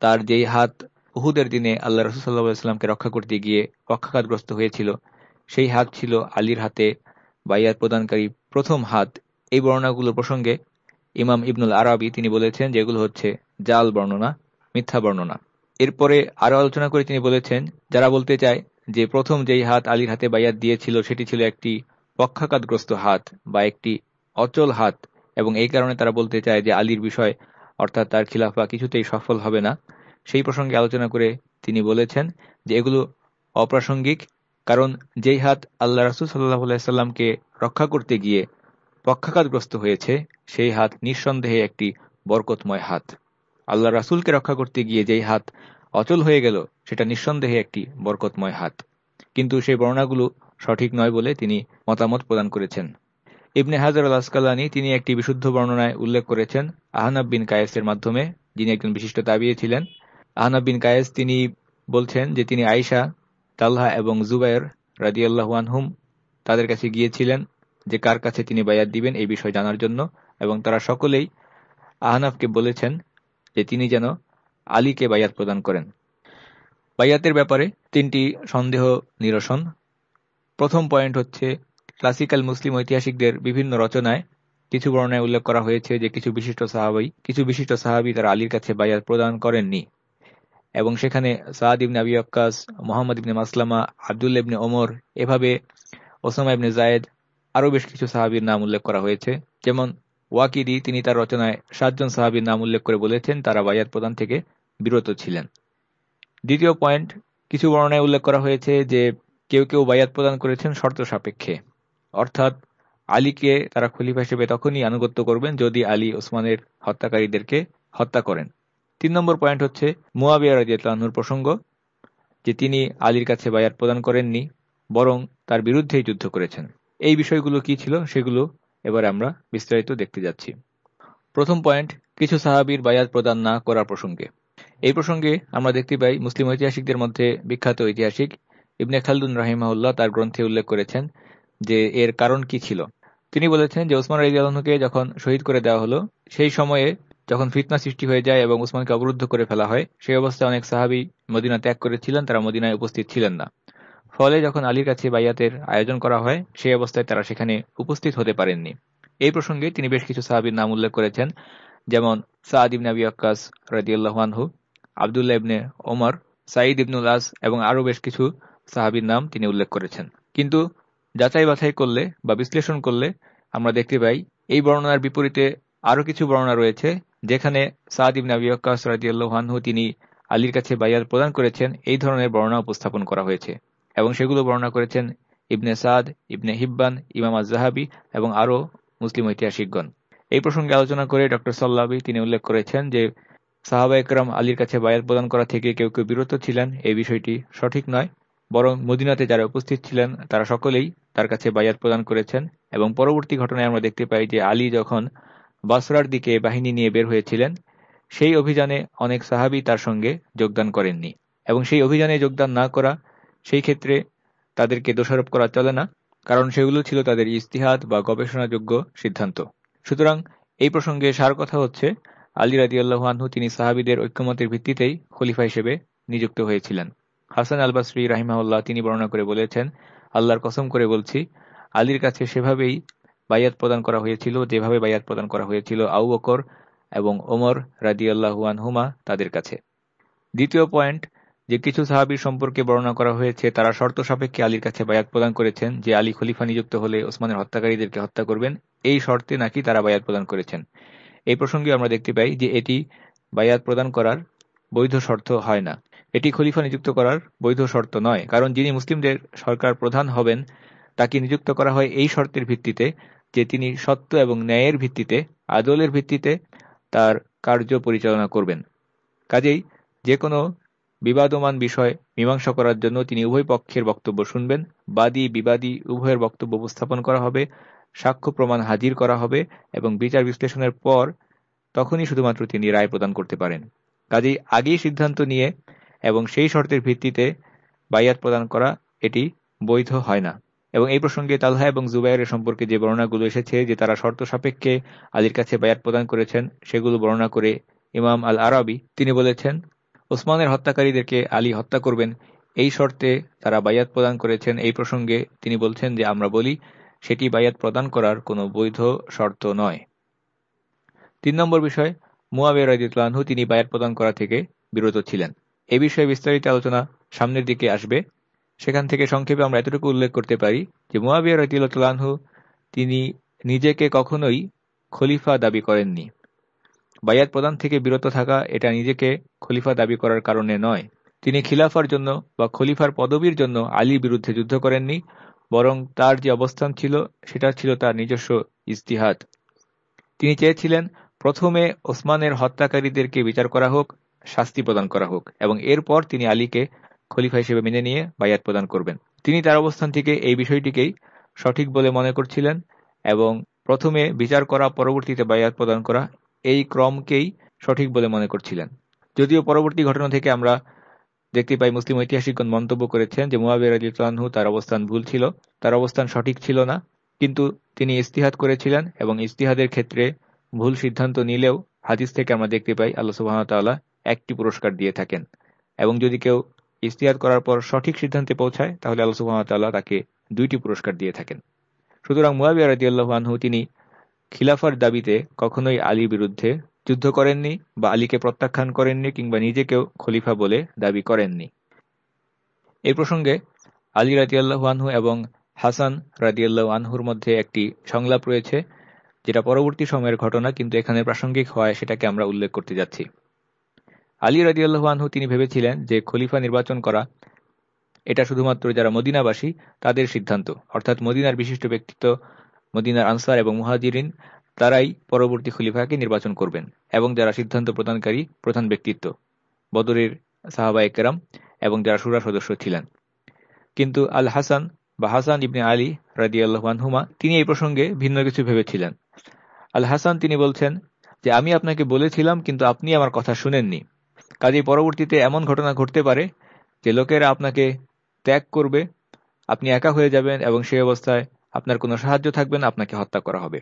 তার যেই হাত উহুদের দিনে আল্লাহ রসুল্লাহামকে রক্ষা করতে গিয়ে পক্ষাঘাতগ্রস্ত হয়েছিল সেই হাত ছিল আলীর হাতে বাইয়াত প্রদানকারী প্রথম হাত। এই বর্ণনাগুলোর প্রসঙ্গে ইমাম ইবনুল আরবি তিনি বলেছেন যে এগুলো হচ্ছে জাল বর্ণনা, মিথ্যা বর্ণনা। এরপরে আরও আলোচনা করে তিনি বলেছেন, যারা বলতে চায় যে প্রথম যেই হাত আলীর হাতে বাইয়াত দিয়েছিল সেটি ছিল একটি পক্ষাঘাতগ্রস্ত হাত বা একটি অচল হাত এবং এই কারণে তারা বলতে চায় যে আলীর বিষয় অর্থাৎ তার খিলাফা কিছুতেই সফল হবে না। সেই প্রসঙ্গে আলোচনা করে তিনি বলেছেন যে এগুলো অপ্রাসঙ্গিক কারণ যেই হাত আল্লাহ রাসুল সাল্লাহ সাল্লামকে রক্ষা করতে গিয়ে পক্ষাঘাতগ্রস্ত হয়েছে, সেই হাত নিঃসন্দেহে একটি বরকতময় হাত। আল্লাহ রাসুলকে রক্ষা করতে গিয়ে যেই হাত অচল হয়ে গেল, সেটা নিঃসন্দেহে একটি বরকতময় হাত। কিন্তু সেই বর্ণাগুলো সঠিক নয় বলে তিনি মতামত প্রদান করেছেন। ইবনে হাজার আল আসকালানি তিনি একটি বিশুদ্ধ বর্ণনায় উল্লেখ করেছেন আহনাব বিন কায়েসের মাধ্যমে, যিনি একজন বিশিষ্ট তাবিয়ে ছিলেন। আহনাব বিন কায়েস তিনি বলছেন যে তিনি আয়সা তাল্লাহ এবং জুবাইর রাজিয়াল্লাহুয়ানহুম তাদের কাছে গিয়েছিলেন যে কার কাছে তিনি বায়াত দিবেন এই বিষয় জানার জন্য, এবং তারা সকলেই আহনাফকে বলেছেন যে তিনি যেন আলীকে বায়াত প্রদান করেন। বায়াতের ব্যাপারে তিনটি সন্দেহ নিরসন। প্রথম পয়েন্ট হচ্ছে, ক্লাসিক্যাল মুসলিম ঐতিহাসিকদের বিভিন্ন রচনায় কিছু বর্ণায় উল্লেখ করা হয়েছে যে কিছু বিশিষ্ট সাহাবাই কিছু বিশিষ্ট সাহাবি তারা আলীর কাছে বায়াত প্রদান করেননি। এবং সেখানে সাদ ইবনে আবি আক্কাস মোহাম্মদ ইবনে মাসলামা আবদুল্লা ইবনে ওমর এভাবে ওসামা ইবনে জায়েদ আরও বেশ কিছু সাহাবির নাম উল্লেখ করা হয়েছে। যেমন ওয়াকিদি, তিনি তার রচনায় সাতজন সাহাবির নাম উল্লেখ করে বলেছেন, তারা বায়াত প্রদান থেকে বিরত ছিলেন। দ্বিতীয় পয়েন্ট, কিছু বর্ণনায় উল্লেখ করা হয়েছে যে কেউ কেউ বায়াত প্রদান করেছেন শর্ত সাপেক্ষে। অর্থাৎ আলীকে তারা খলিফা হিসেবে তখনই আনুগত্য করবেন যদি আলী ওসমানের হত্যাকারীদেরকে হত্যা করেন। তিন নম্বর পয়েন্ট হচ্ছে মুয়াবিয়া রাজিয়াতুর প্রসঙ্গ, যে তিনি আলীর কাছে বায়াত প্রদান করেননি, বরং তার বিরুদ্ধেই যুদ্ধ করেছেন। এই বিষয়গুলো কি ছিল সেগুলো এবার আমরা বিস্তারিত দেখতে যাচ্ছি। প্রথম পয়েন্ট, কিছু সাহাবির বায়াত প্রদান না করার প্রসঙ্গে। এই প্রসঙ্গে আমরা দেখতে পাই মুসলিম ঐতিহাসিকদের মধ্যে বিখ্যাত ঐতিহাসিক ইবনে খালদুন রাহিমাহুল্লাহ তার গ্রন্থে উল্লেখ করেছেন যে এর কারণ কি ছিল। তিনি বলেছেন যে ওসমান রাইজকে যখন শহীদ করে দেওয়া হলো, সেই সময়ে যখন ফিতনা সৃষ্টি হয়ে যায় এবং উসমানকে অবরুদ্ধ করে ফেলা হয়, সেই অবস্থায় অনেক সাহাবি মদিনা ত্যাগ করেছিলেন, তারা মদিনায় উপস্থিত ছিলেন না। ফলে যখন আলীর কাছে বাইয়াতের আয়োজন করা হয়, সেই অবস্থায় তারা সেখানে উপস্থিত হতে পারেননি। এই প্রসঙ্গে তিনি বেশ কিছু সাহাবির নাম উল্লেখ করেছেন, যেমন সাদ ইবনে আবি আক্কাস রাজিউল্লাহানহু আবদুল্লাহ ইবনে ওমর, সাঈদ ইবনুল আস এবং আরও বেশ কিছু সাহাবির নাম তিনি উল্লেখ করেছেন। কিন্তু যাচাই বাছাই করলে বা বিশ্লেষণ করলে আমরা দেখতে পাই, এই বর্ণনার বিপরীতে আরও কিছু বর্ণনা রয়েছে যেখানে সাদ ইবনে তিনি আলীর কাছে বাইয়াত প্রদান করেছেন, এই ধরনের বর্ণনা উপস্থাপন করা হয়েছে এবং সেগুলো বর্ণনা করেছেন ইবনে সাদ, ইবনে হিব্বান, ইমাম আজাহাবি এবং আরও মুসলিম ঐতিহাসিকগণ। এই প্রসঙ্গে আলোচনা করে ডক্টর সাল্লাবি তিনি উল্লেখ করেছেন যে, সাহাবা একরাম আলীর কাছে বায়াত প্রদান করা থেকে কেউ কেউ বিরত ছিলেন এই বিষয়টি সঠিক নয়। বরং মদিনাতে যারা উপস্থিত ছিলেন, তারা সকলেই তার কাছে বায়াত প্রদান করেছেন এবং পরবর্তী ঘটনায় আমরা দেখতে পাই যে আলী যখন বাসরার দিকে বাহিনী নিয়ে বের হয়েছিলেন। সেই অভিযানে অনেক সাহাবি তার সঙ্গে যোগদান করেননি এবং সেই অভিযানে যোগদান না করা সেই ক্ষেত্রে তাদেরকে দোষারোপ করা চলে না, কারণ সেগুলো ছিল তাদের ইস্তিহাদ বা গবেষণাযোগ্য সিদ্ধান্ত। সুতরাং এই প্রসঙ্গে সার কথা হচ্ছে, আলী রাজি আল্লাহানহু তিনি সাহাবিদের ঐক্যমতের ভিত্তিতেই খলিফা হিসেবে নিযুক্ত হয়েছিলেন। হাসান আলবাসরি রাহিমাউল্লাহ তিনি বর্ণনা করে বলেছেন, আল্লাহর কসম করে বলছি, আলীর কাছে সেভাবেই বায়াত প্রদান করা হয়েছিল, যেভাবে বায়াত প্রদান করা হয়েছিল আউ বকর এবং ওমর রাজি আল্লাহুয়ানহুমা তাদের কাছে। দ্বিতীয় পয়েন্ট, যে কিছু সাহাবির সম্পর্কে বর্ণনা করা হয়েছে, তারা শর্ত সাপেক্ষে আলীর কাছে বায়াত প্রদান করেছেন, যে আলী খলিফা নিযুক্ত হলে ওসমানের হত্যাকারীদেরকে হত্যা করবেন, এই শর্তে নাকি তারা বায়াত প্রদান করেছেন। এই প্রসঙ্গে আমরা দেখতে পাই যে এটি বায়াত প্রদান করার বৈধ শর্ত হয় না। এটি খলিফা নিযুক্ত করার বৈধ শর্ত নয়, কারণ যিনি মুসলিমদের সরকার প্রধান হবেন, তাকে নিযুক্ত করা হয় এই শর্তের ভিত্তিতে। যে তিনি সত্য এবং ন্যায়ের ভিত্তিতে, আদলের ভিত্তিতে তার কার্য পরিচালনা করবেন। কাজেই যে কোনো বিবাদমান বিষয় মীমাংসা করার জন্য তিনি উভয় পক্ষের বক্তব্য শুনবেন। বাদী, বিবাদী, উভয়ের বক্তব্য উপস্থাপন করা হবে, সাক্ষ্য প্রমাণ হাজির করা হবে এবং বিচার বিশ্লেষণের পর তখনই শুধুমাত্র তিনি রায় প্রদান করতে পারেন। কাজেই আগেই সিদ্ধান্ত নিয়ে এবং সেই শর্তের ভিত্তিতে বায়াত প্রদান করা এটি বৈধ হয় না। এবং এই প্রসঙ্গে তালহা এবং জুবাইরের সম্পর্কে যে বর্ণনাগুলো এসেছে, যে তারা শর্ত সাপেক্ষে আলীর কাছে বায়াত প্রদান করেছেন, সেগুলো বর্ণনা করে ইমাম আল আরবি তিনি বলেছেন, ওসমানের হত্যাকারীদেরকে আলী হত্যা করবেন, এই শর্তে তারা বায়াত প্রদান করেছেন। এই প্রসঙ্গে তিনি বলছেন যে, আমরা বলি, সেটি বায়াত প্রদান করার কোনো বৈধ শর্ত নয়। তিন নম্বর বিষয় মুয়াবিয়া রাজিউল্লাহু তিনি বায়াত প্রদান করা থেকে বিরত ছিলেন। এ বিষয়ে বিস্তারিত আলোচনা সামনের দিকে আসবে। সেখান থেকে সংক্ষেপে আমরা এতটুকু উল্লেখ করতে পারি যে মুয়াবিয়া রাজিউল্লাহু তিনি নিজেকে কখনোই খলিফা দাবি করেননি। বায়াত প্রদান থেকে বিরত থাকা এটা নিজেকে খলিফা দাবি করার কারণে নয়। তিনি খিলাফার জন্য বা খলিফার পদবীর জন্য আলীর বিরুদ্ধে যুদ্ধ করেননি, বরং তার যে অবস্থান ছিল, সেটা ছিল তার নিজস্ব ইস্তিহাদ তিনি চেয়েছিলেন প্রথমে ওসমানের হত্যাকারীদেরকে বিচার করা হোক, শাস্তি প্রদান করা হোক, এবং এরপর তিনি আলীকে খলিফা হিসেবে মেনে নিয়ে বায়াত প্রদান করবেন। তিনি তার অবস্থান থেকে এই বিষয়টিকেই সঠিক বলে মনে করছিলেন এবং প্রথমে বিচার করা, পরবর্তীতে বায়াত প্রদান করা এই ক্রমকেই সঠিক বলে মনে করছিলেন। যদিও পরবর্তী ঘটনা থেকে আমরা দেখতে পাই মুসলিম ঐতিহাসিকগণ মন্তব্য করেছেন যে মুয়াবির আলিতানহু তার অবস্থান ভুল ছিল, তার অবস্থান সঠিক ছিল না, কিন্তু তিনি ইস্তিহাদ করেছিলেন এবং ইস্তিহাদের ক্ষেত্রে ভুল সিদ্ধান্ত নিলেও হাদিস থেকে আমরা দেখতে পাই আল্লাহ সুবাহতাল্লাহ একটি পুরস্কার দিয়ে থাকেন। এবং যদি কেউ ইস্তিহাদ করার পর সঠিক সিদ্ধান্তে পৌঁছায়, তাহলে আল্লাহ সুবাহতাল্লাহ তাকে দুইটি পুরস্কার দিয়ে থাকেন। সুতরাং মুয়াবিয়া রাজিয়াল্লাহ আনহু, তিনি খিলাফার দাবিতে কখনোই আলীর বিরুদ্ধে যুদ্ধ করেননি বা আলীকে প্রত্যাখ্যান করেননি কিংবা নিজেকেও খলিফা বলে দাবি করেননি। এই প্রসঙ্গে আলী রাজিয়াল্লাহু আনহু এবং হাসান রাজিয়াল্লাহু আনহুর মধ্যে একটি সংলাপ রয়েছে, যেটা পরবর্তী সময়ের ঘটনা, কিন্তু এখানে প্রাসঙ্গিক হওয়ায় সেটাকে আমরা উল্লেখ করতে যাচ্ছি। আলী রাজিয়াল্লাহু আনহু তিনি ভেবেছিলেন যে খলিফা নির্বাচন করা, এটা শুধুমাত্র যারা মদিনাবাসী তাদের সিদ্ধান্ত। অর্থাৎ মদিনার বিশিষ্ট ব্যক্তিত্ব মদিনার আনসার এবং মুহাজিরিন, তারাই পরবর্তী খলিফাকে নির্বাচন করবেন এবং যারা সিদ্ধান্ত প্রদানকারী প্রধান ব্যক্তিত্ব, বদরের সাহাবা একরাম এবং যারা সুরা সদস্য ছিলেন। কিন্তু আল হাসান বা হাসান ইবনে আলী রাজি আল্লাহানহুমা তিনি এই প্রসঙ্গে ভিন্ন কিছু ভেবেছিলেন। আল হাসান তিনি বলছেন যে, আমি আপনাকে বলেছিলাম, কিন্তু আপনি আমার কথা শুনেননি। কাজেই পরবর্তীতে এমন ঘটনা ঘটতে পারে যে লোকেরা আপনাকে ত্যাগ করবে, আপনি একা হয়ে যাবেন এবং সেই অবস্থায় আপনার কোনো সাহায্য থাকবে না, আপনাকে হত্যা করা হবে।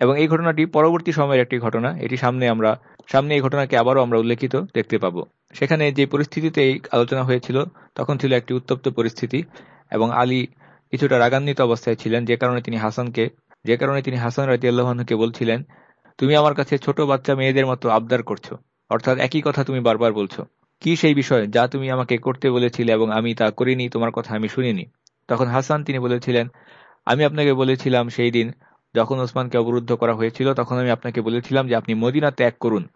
এবং এই ঘটনাটি পরবর্তী সময়ের একটি ঘটনা। এটি সামনে আমরা, সামনে এই ঘটনাকে আবারও আমরা উল্লেখিত দেখতে পাব। সেখানে যে পরিস্থিতিতে এই আলোচনা হয়েছিল, তখন ছিল একটি উত্তপ্ত পরিস্থিতি এবং আলী কিছুটা রাগান্বিত অবস্থায় ছিলেন। যে কারণে তিনি হাসানকে, যে কারণে তিনি হাসান রাজি আল্লাহকে বলছিলেন, তুমি আমার কাছে ছোট বাচ্চা মেয়েদের মতো আবদার করছ। অর্থাৎ একই কথা তুমি বারবার বলছো। কি সেই বিষয় যা তুমি আমাকে করতে বলেছিলে এবং আমি তা করিনি, তোমার কথা আমি শুনিনি? তখন হাসান তিনি বলেছিলেন, আমি আপনাকে বলেছিলাম সেই দিন যখন ওসমানকে অবরুদ্ধ করা হয়েছিল, তখন আমি আপনাকে বলেছিলাম যে আপনি মদিনা ত্যাগ করুন।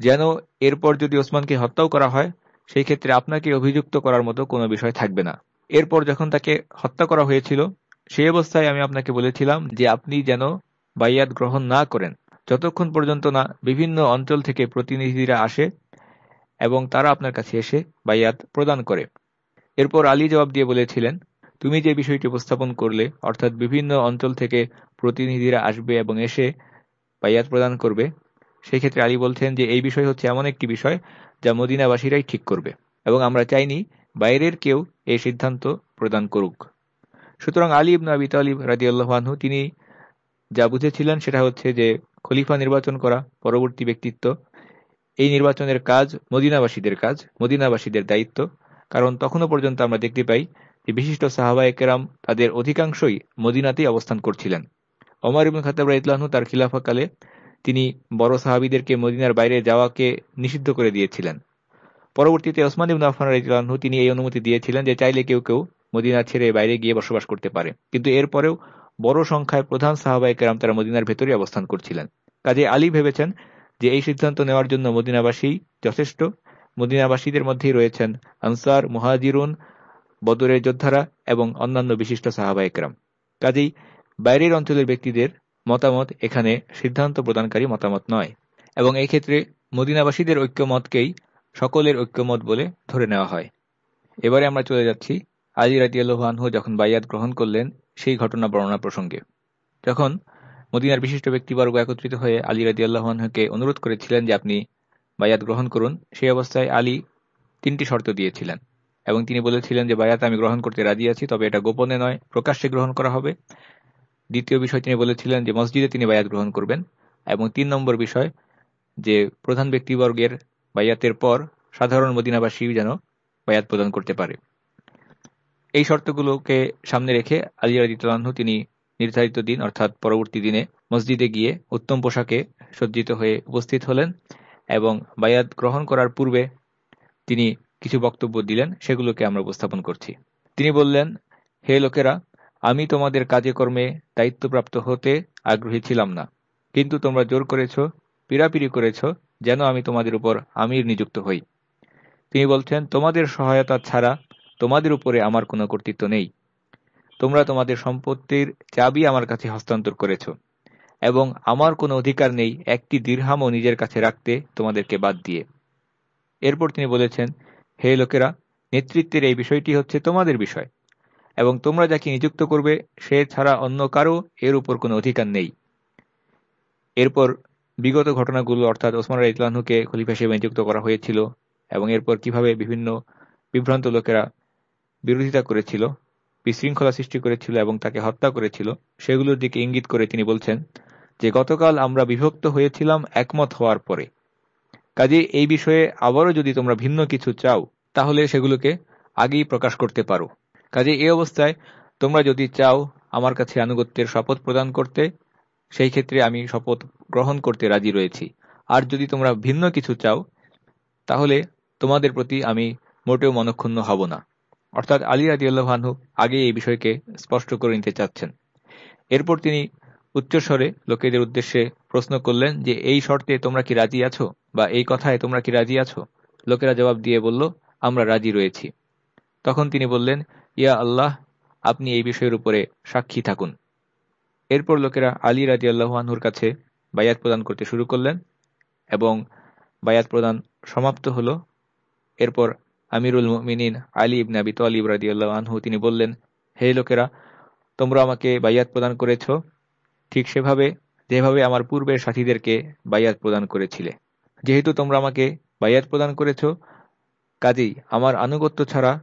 যেন এরপর যদি ওসমানকে হত্যাও করা হয়, সেই ক্ষেত্রে আপনাকে অভিযুক্ত করার মতো কোনো বিষয় থাকবে না। এরপর যখন তাকে হত্যা করা হয়েছিল, সেই অবস্থায় আমি আপনাকে বলেছিলাম যে আপনি যেন বাইয়াত গ্রহণ না করেন। যতক্ষণ পর্যন্ত না বিভিন্ন অঞ্চল থেকে প্রতিনিধিরা আসে এবং তারা আপনার কাছে এসে বাইয়াত প্রদান করে। এরপর আলী জবাব দিয়ে বলেছিলেন, তুমি যে বিষয়টি উপস্থাপন করলে, অর্থাৎ বিভিন্ন অঞ্চল থেকে প্রতিনিধিরা আসবে এবং এসে বাইয়াত প্রদান করবে সেই ক্ষেত্রে আলী বলছেন যে এই বিষয় হচ্ছে এমন একটি বিষয় যা মদিনাবাসীরাই ঠিক করবে এবং আমরা চাইনি বাইরের কেউ এই সিদ্ধান্ত প্রদান করুক। সুতরাং আলী ইবন আবি তালিব রাজিউল্লাহানহু তিনি যা বুঝেছিলেন সেটা হচ্ছে যে খলিফা নির্বাচন করা পরবর্তী ব্যক্তিত্ব। এই নির্বাচনের কাজ মদিনাবাসীদের কাজ, মদিনাবাসীদের দায়িত্ব। কারণ তখনও পর্যন্ত আমরা দেখতে পাই যে বিশিষ্ট সাহাবা একেরাম তাদের অধিকাংশই মদিনাতেই অবস্থান করছিলেন। অমর ইবুল খাতাব রাইতলাহু তার খিলাফাকালে তিনি বড় সাহাবিদেরকে মদিনার বাইরে যাওয়াকে নিষিদ্ধ করে দিয়েছিলেন। পরবর্তীতে ওসমান ইবন আফান রাইতলাহু তিনি এই অনুমতি দিয়েছিলেন যে চাইলে কেউ কেউ মদিনা ছেড়ে বাইরে গিয়ে বসবাস করতে পারে। কিন্তু এরপরেও বড় সংখ্যায় প্রধান সাহাবাই কেরাম তারা মদিনার ভেতরে অবস্থান করছিলেন। কাজে আলী ভেবেছেন যে এই সিদ্ধান্ত নেওয়ার জন্য মদিনাবাসী যথেষ্ট। মদিনাবাসীদের মধ্যেই রয়েছেন আনসার, মুহাজিরুন, বদরের যোদ্ধারা এবং অন্যান্য বিশিষ্ট সাহাবা একরাম কাজেই বাইরের অঞ্চলের ব্যক্তিদের মতামত এখানে সিদ্ধান্ত প্রদানকারী মতামত নয় এবং এই ক্ষেত্রে মদিনাবাসীদের ঐক্যমতকেই সকলের ঐক্যমত বলে ধরে নেওয়া হয়। এবারে আমরা চলে যাচ্ছি আলী রাজিয়ালহানহু যখন বাইয়াত গ্রহণ করলেন, সেই ঘটনা বর্ণনা প্রসঙ্গে। যখন মদিনার বিশিষ্ট ব্যক্তিবর্গ একত্রিত হয়ে আলী রাজি আল্লাহকে অনুরোধ করেছিলেন যে আপনি বায়াত গ্রহণ করুন, সেই অবস্থায় আলী তিনটি শর্ত দিয়েছিলেন এবং তিনি বলেছিলেন যে বায়াত আমি গ্রহণ করতে রাজি আছি, তবে এটা গোপনে নয়, প্রকাশ্যে গ্রহণ করা হবে। দ্বিতীয় বিষয়, তিনি বলেছিলেন যে মসজিদে তিনি বায়াত গ্রহণ করবেন এবং তিন নম্বর বিষয়, যে প্রধান ব্যক্তিবর্গের বায়াতের পর সাধারণ মদিনাবাসী যেন বায়াত প্রদান করতে পারে। এই শর্তগুলোকে সামনে রেখে আলী রাজিতালাহু তিনি নির্ধারিত দিন, অর্থাৎ পরবর্তী দিনে মসজিদে গিয়ে উত্তম পোশাকে সজ্জিত হয়ে উপস্থিত হলেন এবং বায়াত গ্রহণ করার পূর্বে তিনি কিছু বক্তব্য দিলেন, সেগুলোকে আমরা উপস্থাপন করছি। তিনি বললেন, হে লোকেরা, আমি তোমাদের কাজে কর্মে দায়িত্বপ্রাপ্ত হতে আগ্রহী ছিলাম না, কিন্তু তোমরা জোর করেছ, পিড়াপিড়ি করেছ, যেন আমি তোমাদের উপর আমির নিযুক্ত হই। তিনি বলছেন, তোমাদের সহায়তা ছাড়া তোমাদের উপরে আমার কোনো কর্তৃত্ব নেই। তোমরা তোমাদের সম্পত্তির চাবি আমার কাছে হস্তান্তর করেছ, এবং আমার কোনো অধিকার নেই একটি দীর্হামও নিজের কাছে রাখতে তোমাদেরকে বাদ দিয়ে। এরপর তিনি বলেছেন, হে লোকেরা, নেতৃত্বের এই বিষয়টি হচ্ছে তোমাদের বিষয়, এবং তোমরা যাকে নিযুক্ত করবে, সে ছাড়া অন্য কারও এর উপর কোনো অধিকার নেই। এরপর বিগত ঘটনাগুলো, অর্থাৎ ওসমান ইতলানহুকে খলিফা হিসেবে নিযুক্ত করা হয়েছিল, এবং এরপর কীভাবে বিভিন্ন বিভ্রান্ত লোকেরা বিরোধিতা করেছিল, বিশৃঙ্খলা সৃষ্টি করেছিল এবং তাকে হত্যা করেছিল। সেগুলোর দিকে ইঙ্গিত করে তিনি বলছেন যে, গতকাল আমরা বিভক্ত হয়েছিলাম একমত হওয়ার পরে। কাজে এই বিষয়ে আবারও যদি তোমরা ভিন্ন কিছু চাও, তাহলে সেগুলোকে আগেই প্রকাশ করতে পারো। কাজে এই অবস্থায় তোমরা যদি চাও আমার কাছে আনুগত্যের শপথ প্রদান করতে, সেই ক্ষেত্রে আমি শপথ গ্রহণ করতে রাজি রয়েছি। আর যদি তোমরা ভিন্ন কিছু চাও, তাহলে তোমাদের প্রতি আমি মোটেও মনক্ষুণ্ণ হব না। অর্থাৎ আলী রাজি আল্লাহানহু আগে এই বিষয়কে স্পষ্ট করে নিতে চাচ্ছেন। এরপর তিনি উচ্চস্বরে লোকেদের উদ্দেশ্যে প্রশ্ন করলেন যে, এই শর্তে তোমরা কি রাজি আছো? বা এই কথায় তোমরা কি রাজি আছো? লোকেরা জবাব দিয়ে বলল, আমরা রাজি রয়েছি। তখন তিনি বললেন, ইয়া আল্লাহ, আপনি এই বিষয়ের উপরে সাক্ষী থাকুন। এরপর লোকেরা আলী রাজি আল্লাহানহুর কাছে বায়াত প্রদান করতে শুরু করলেন এবং বায়াত প্রদান সমাপ্ত হল। এরপর আমিরুল মিনিন আলী ইবনে আবি তালিব রাজি আল্লাহ আনহু, তিনি বললেন, হে লোকেরা, তোমরা আমাকে বাইয়াত প্রদান করেছ। ঠিক সেভাবে, যেভাবে আমার পূর্বের সাথীদেরকে বাইয়াত প্রদান করেছিলে। যেহেতু তোমরা আমাকে বাইয়াত প্রদান করেছ, কাজেই আমার আনুগত্য ছাড়া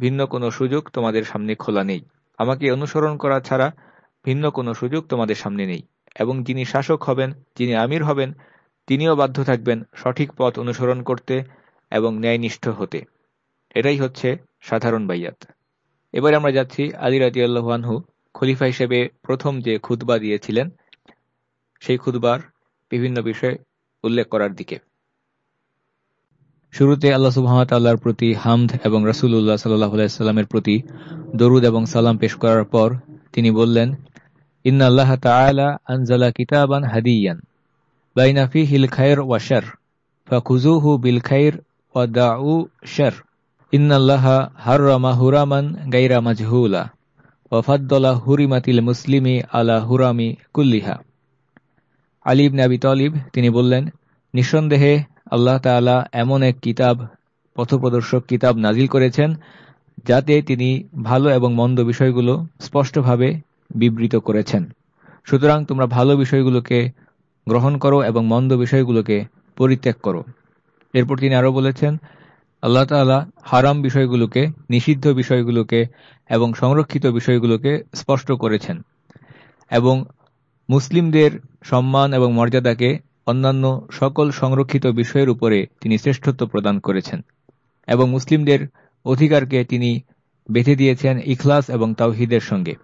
ভিন্ন কোনো সুযোগ তোমাদের সামনে খোলা নেই। আমাকে অনুসরণ করা ছাড়া ভিন্ন কোনো সুযোগ তোমাদের সামনে নেই। এবং যিনি শাসক হবেন, যিনি আমির হবেন, তিনিও বাধ্য থাকবেন সঠিক পথ অনুসরণ করতে এবং ন্যায়নিষ্ঠ হতে। এটাই হচ্ছে সাধারণ বাইয়াত। এবার আমরা যাচ্ছি আলী রাজি আল্লাহানহু খলিফা হিসেবে প্রথম যে খুতবা দিয়েছিলেন, সেই খুতবার বিভিন্ন বিষয় উল্লেখ করার দিকে। শুরুতে আল্লাহ সুহামতাল্লাহর প্রতি হামদ এবং রসুল্লাহ সাল্লাহ সাল্লামের প্রতি দরুদ এবং সালাম পেশ করার পর তিনি বললেন, ইন্না আল্লাহ তালা আনজালা কিতাবান হাদিয়ান, বাইনা ফিহিল খায়র ওয়াশার ফাখুজুহু বিল খাইর ওয়াদাউ শার। ইন্নাল্লাহা হাররামা হুরামান গাইরা মাজহুলা হুরিমাতিল মুসলিমি আলা হুরামি কুল্লিহা। আলী ইবনে আবি তলিব, তিনি বললেন, নিঃসন্দেহে আল্লাহ তাআলা এমন এক কিতাব, পথপ্রদর্শক কিতাব নাজিল করেছেন, যাতে তিনি ভালো এবং মন্দ বিষয়গুলো স্পষ্টভাবে বিবৃত করেছেন। সুতরাং তোমরা ভালো বিষয়গুলোকে গ্রহণ করো এবং মন্দ বিষয়গুলোকে পরিত্যাগ করো। এরপর তিনি আরও বলেছেন আল্লাহ তালা হারাম বিষয়গুলোকে, নিষিদ্ধ বিষয়গুলোকে এবং সংরক্ষিত বিষয়গুলোকে স্পষ্ট করেছেন এবং মুসলিমদের সম্মান এবং মর্যাদাকে অন্যান্য সকল সংরক্ষিত বিষয়ের উপরে তিনি শ্রেষ্ঠত্ব প্রদান করেছেন এবং মুসলিমদের অধিকারকে তিনি বেঁধে দিয়েছেন ইখলাস এবং তাওহিদের সঙ্গে।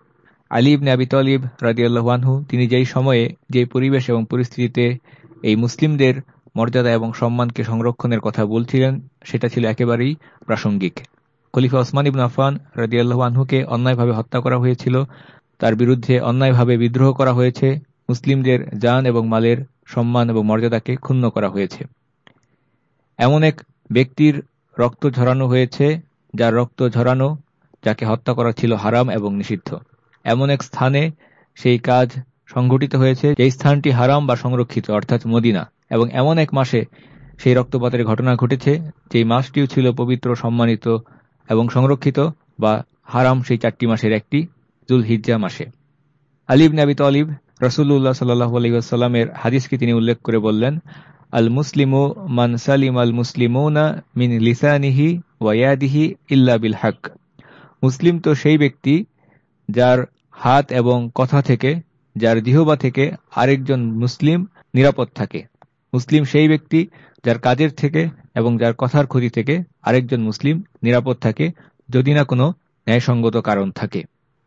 আলিব নাবি তলিব রাজিয়াল্লাহানহু তিনি যেই সময়ে যে পরিবেশ এবং পরিস্থিতিতে এই মুসলিমদের মর্যাদা এবং সম্মানকে সংরক্ষণের কথা বলছিলেন, সেটা ছিল একেবারেই প্রাসঙ্গিক। খলিফা ওসমান ইবন আফান রাজিয়াল্লাহ অন্যায়ভাবে হত্যা করা হয়েছিল। তার বিরুদ্ধে অন্যায়ভাবে বিদ্রোহ করা হয়েছে। মুসলিমদের যান এবং মালের সম্মান এবং মর্যাদাকে ক্ষুণ্ণ করা হয়েছে। এমন এক ব্যক্তির রক্ত ঝরানো হয়েছে, যার রক্ত ঝরানো, যাকে হত্যা করা ছিল হারাম এবং নিষিদ্ধ। এমন এক স্থানে সেই কাজ সংঘটিত হয়েছে, যেই স্থানটি হারাম বা সংরক্ষিত, অর্থাৎ মদিনা। এবং এমন এক মাসে সেই রক্তপাতের ঘটনা ঘটেছে, যেই মাসটিও ছিল পবিত্র, সম্মানিত এবং সংরক্ষিত বা হারাম সেই চারটি মাসের একটি জুল হিজ্জা মাসে আলিব নাবি তলিব রসুল্লাহ সাল্লাহ আলহিহাস্লামের হাদিসকে তিনি উল্লেখ করে বললেন আল মুসলিমু মান সালিম আল মুসলিমৌনা মিন লিসানিহি ওয়াদিহি ইল্লা বিল হক। মুসলিম তো সেই ব্যক্তি যার হাত এবং কথা থেকে, যার দিহবা থেকে আরেকজন মুসলিম নিরাপদ থাকে। মুসলিম সেই ব্যক্তি যার কাজের থেকে এবং যার কথার ক্ষতি থেকে আরেকজন মুসলিম নিরাপদ থাকে যদি না কোনো ন্যায়সঙ্গত কারণ থাকে।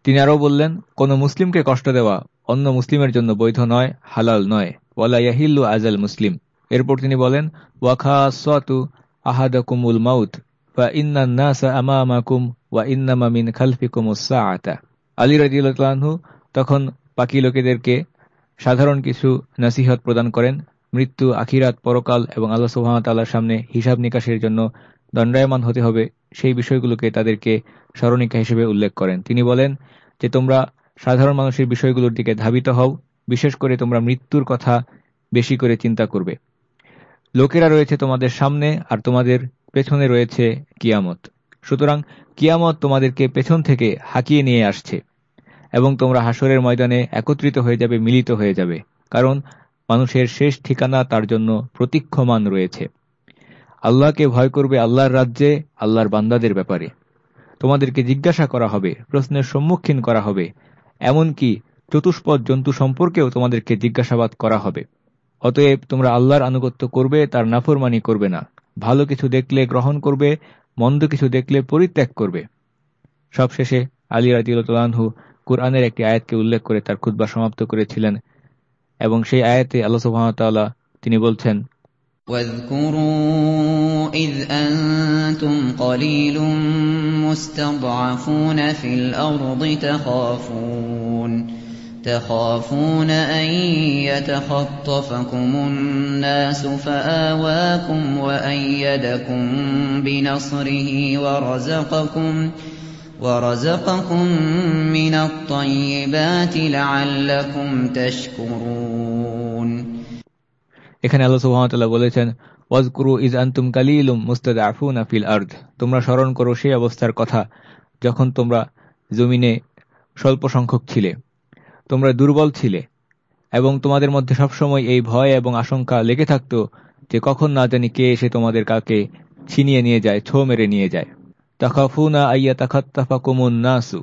তিনি আরও বললেন, কোনো মুসলিমকে কষ্ট দেওয়া অন্য মুসলিমের জন্য বৈধ নয়, হালাল নয়। ওয়ালা ইয়াহিল্লু আজাল মুসলিম। এরপর তিনি বলেন ওয়াখা সতু আহাদকুমুল মাউত বা ইন্নান্নাসা আমামাকুম ওয়া ইন্নামা মিন খালফিকুমুসসাআতা আলী রাদিয়াল্লাহু তখন বাকি লোকেদেরকে সাধারণ কিছু নাসিহত প্রদান করেন মৃত্যু, আখিরাত, পরকাল এবং আল্লাহ সুহামতাল্লাহর সামনে হিসাব নিকাশের জন্য দণ্ডায়মান হতে হবে, সেই বিষয়গুলোকে তাদেরকে স্মরণিকা হিসেবে উল্লেখ করেন। তিনি বলেন যে, তোমরা সাধারণ মানুষের বিষয়গুলোর দিকে ধাবিত হও, বিশেষ করে তোমরা মৃত্যুর কথা বেশি করে চিন্তা করবে। লোকেরা রয়েছে তোমাদের সামনে আর তোমাদের পেছনে রয়েছে কিয়ামত। সুতরাং কিয়ামত তোমাদেরকে পেছন থেকে হাঁকিয়ে নিয়ে আসছে এবং তোমরা হাসরের ময়দানে একত্রিত হয়ে যাবে, মিলিত হয়ে যাবে। কারণ মানুষের শেষ ঠিকানা তার জন্য প্রতীক্ষমান রয়েছে। আল্লাহকে ভয় করবে আল্লাহর রাজ্যে, আল্লাহর বান্দাদের ব্যাপারে। তোমাদেরকে জিজ্ঞাসা করা হবে, প্রশ্নের সম্মুখীন করা হবে, এমনকি চতুষ্পদ জন্তু সম্পর্কেও তোমাদেরকে জিজ্ঞাসাবাদ করা হবে। অতএব তোমরা আল্লাহর আনুগত্য করবে, তার নাফরমানি করবে না। ভালো কিছু দেখলে গ্রহণ করবে, মন্দ কিছু দেখলে পরিত্যাগ করবে। সবশেষে আলী রাজিউল্লাহু কুরআনের একটি আয়াতকে উল্লেখ করে তার খুদ্া সমাপ্ত করেছিলেন। এবং সেই আয়াতে আল্লাহ সুহামতাল্লাহ তিনি বলছেন واذكروا إذ أنتم قليل مستضعفون في الأرض تخافون تخافون أن يتخطفكم الناس فآواكم وأيدكم بنصره ورزقكم ورزقكم من الطيبات لعلكم تشكرون এখানে আল্লাহ সুবহানাহু বলেছেন ওয়াজকুরু ইজ আনতুম কালিলুম মুস্তাদআফুনা ফিল আরদ তোমরা স্মরণ করো সেই অবস্থার কথা যখন তোমরা জমিনে স্বল্প সংখ্যক ছিলে তোমরা দুর্বল ছিলে এবং তোমাদের মধ্যে সবসময় এই ভয় এবং আশঙ্কা লেগে থাকত যে কখন না জানি কে এসে তোমাদের কাকে ছিনিয়ে নিয়ে যায় ছো মেরে নিয়ে যায় তাকাফুনা আইয়া তাকাত্তাফা কুমুন নাসু।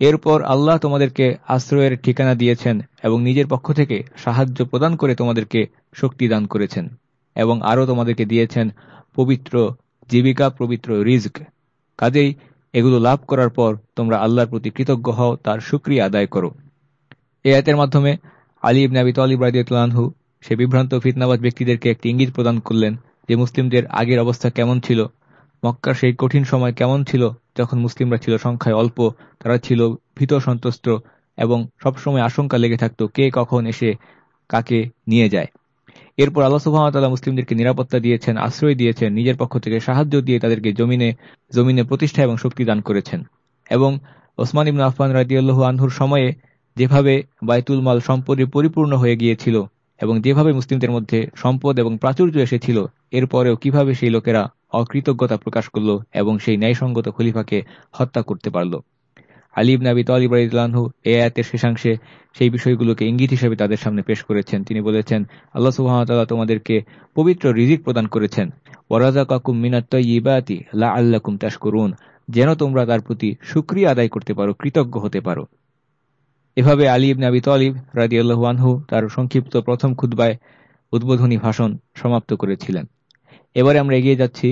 এরপর আল্লাহ তোমাদেরকে আশ্রয়ের ঠিকানা দিয়েছেন এবং নিজের পক্ষ থেকে সাহায্য প্রদান করে তোমাদেরকে শক্তি দান করেছেন এবং আরও তোমাদেরকে দিয়েছেন পবিত্র জীবিকা, পবিত্র রিজক। কাজেই এগুলো লাভ করার পর তোমরা আল্লাহর প্রতি কৃতজ্ঞ হও, তার সুক্রিয়া আদায় করো। এ আয়তের মাধ্যমে আলী ইবনে আবি তালিব রাজিউল্লাহু সে বিভ্রান্ত ফিতনাবাদ ব্যক্তিদেরকে একটি ইঙ্গিত প্রদান করলেন যে মুসলিমদের আগের অবস্থা কেমন ছিল মক্কার সেই কঠিন সময় কেমন ছিল? যখন মুসলিমরা ছিল সংখ্যায় অল্প, তারা ছিল ভীত সন্ত্রস্ত এবং সবসময় আশঙ্কা লেগে থাকত কে কখন এসে কাকে নিয়ে যায়। এরপর আল্লাহ সুহামতাল্লাহ মুসলিমদেরকে নিরাপত্তা দিয়েছেন, আশ্রয় দিয়েছেন, নিজের পক্ষ থেকে সাহায্য দিয়ে তাদেরকে জমিনে জমিনে প্রতিষ্ঠা এবং শক্তি দান করেছেন। এবং ওসমান ইবন আফমান রাজিউল্লাহ আনহুর সময়ে যেভাবে বাইতুল মাল সম্পদে পরিপূর্ণ হয়ে গিয়েছিল এবং যেভাবে মুসলিমদের মধ্যে সম্পদ এবং প্রাচুর্য এসেছিল, এরপরেও কীভাবে সেই লোকেরা অকৃতজ্ঞতা প্রকাশ করল এবং সেই ন্যায়সঙ্গত খলিফাকে হত্যা করতে পারল। আলিব নাবি তালিব রাইজলানহু এ আয়াতের শেষাংশে সেই বিষয়গুলোকে ইঙ্গিত হিসেবে তাদের সামনে পেশ করেছেন। তিনি বলেছেন, আল্লাহ সুহামতাল্লাহ তোমাদেরকে পবিত্র রিজিক প্রদান করেছেন। ওরাজা কাকুম মিনাত্তাইবাতি লা আল্লাকুম তাস করুন যেন তোমরা তার প্রতি সুক্রিয়া আদায় করতে পারো, কৃতজ্ঞ হতে পারো। এভাবে আলী ইবনে আবি তালিব রাজি আল্লাহ আনহু তার সংক্ষিপ্ত প্রথম খুদ্বায় উদ্বোধনী ভাষণ সমাপ্ত করেছিলেন। এবারে আমরা এগিয়ে যাচ্ছি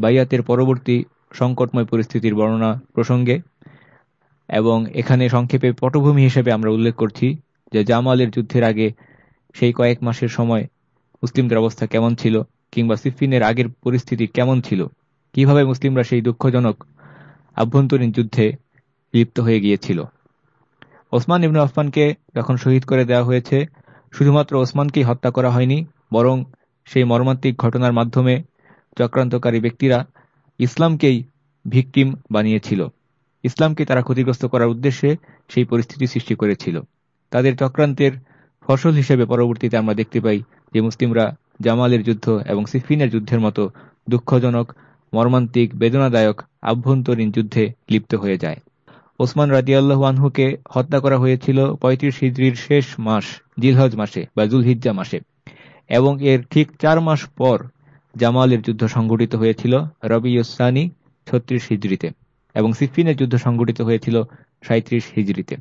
বাইয়াতের পরবর্তী সংকটময় পরিস্থিতির বর্ণনা প্রসঙ্গে এবং এখানে সংক্ষেপে পটভূমি হিসেবে আমরা উল্লেখ করছি যে জামালের যুদ্ধের আগে সেই কয়েক মাসের সময় মুসলিমদের অবস্থা কেমন ছিল কিংবা সিফিনের আগের পরিস্থিতি কেমন ছিল? কীভাবে মুসলিমরা সেই দুঃখজনক আভ্যন্তরীণ যুদ্ধে লিপ্ত হয়ে গিয়েছিল? ওসমান ইবনু আফমানকে যখন শহীদ করে দেওয়া হয়েছে, শুধুমাত্র ওসমানকেই হত্যা করা হয়নি, বরং সেই মর্মান্তিক ঘটনার মাধ্যমে চক্রান্তকারী ব্যক্তিরা ইসলামকেই ভিকটিম বানিয়েছিল। ইসলামকে তারা ক্ষতিগ্রস্ত করার উদ্দেশ্যে সেই পরিস্থিতি সৃষ্টি করেছিল। তাদের চক্রান্তের ফসল হিসেবে পরবর্তীতে আমরা দেখতে পাই যে মুসলিমরা জামালের যুদ্ধ এবং সিফিনের যুদ্ধের মতো দুঃখজনক, মর্মান্তিক, বেদনাদায়ক, আভ্যন্তরীণ যুদ্ধে লিপ্ত হয়ে যায়। ওসমান রাজিয়াল্লাহ আনহুকে হত্যা করা হয়েছিল পঁয়ত্রিশ হিজড়ির শেষ মাস, জিলহজ মাসে বা জুলহিজ্জা মাসে এবং এর ঠিক চার মাস পর জামালের যুদ্ধ সংঘটিত হয়েছিল রবিউসানি ছত্রিশ হিজড়িতে এবং সিফিনের যুদ্ধ সংঘটিত হয়েছিল সাঁত্রিশ হিজড়িতে।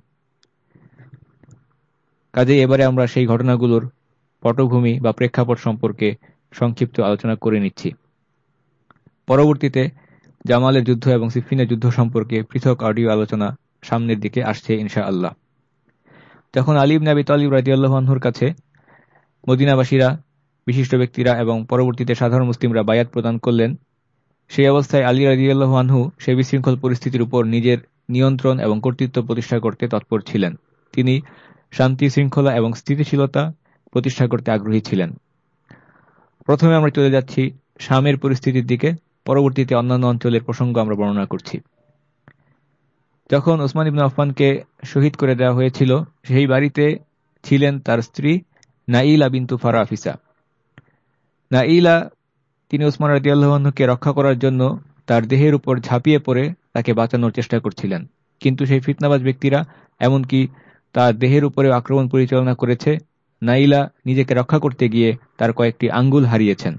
কাজে এবারে আমরা সেই ঘটনাগুলোর পটভূমি বা প্রেক্ষাপট সম্পর্কে সংক্ষিপ্ত আলোচনা করে নিচ্ছি। পরবর্তীতে জামালের যুদ্ধ এবং সিফিনের যুদ্ধ সম্পর্কে পৃথক অডিও আলোচনা সামনের দিকে আসছে ইনশা আল্লাহ যখন আলিব নাবি তালিব রাজিউল্লাহর কাছে মদিনাবাসীরা বিশিষ্ট ব্যক্তিরা এবং পরবর্তীতে সাধারণ মুসলিমরা বায়াত প্রদান করলেন। সেই অবস্থায় আলী রাজিউল্লাহ সেই বিশৃঙ্খল পরিস্থিতির উপর নিজের নিয়ন্ত্রণ এবং কর্তৃত্ব প্রতিষ্ঠা করতে তৎপর ছিলেন। তিনি শান্তি শৃঙ্খলা এবং স্থিতিশীলতা প্রতিষ্ঠা করতে আগ্রহী ছিলেন। প্রথমে আমরা চলে যাচ্ছি শামের পরিস্থিতির দিকে। পরবর্তীতে অন্যান্য অঞ্চলের প্রসঙ্গ আমরা বর্ণনা করছি। যখন ওসমান ইবন আফমানকে শহীদ করে দেওয়া হয়েছিল, সেই বাড়িতে ছিলেন তার স্ত্রী নাইলা বিন্তু ফারা আফিসা নাইলা তিনি ওসমান রাজিয়াল্লাহকে রক্ষা করার জন্য তার দেহের উপর ঝাঁপিয়ে পড়ে তাকে বাঁচানোর চেষ্টা করছিলেন। কিন্তু সেই ফিতনাবাজ ব্যক্তিরা, এমনকি তার দেহের উপরে আক্রমণ পরিচালনা করেছে নাইলা নিজেকে রক্ষা করতে গিয়ে তার কয়েকটি আঙ্গুল হারিয়েছেন।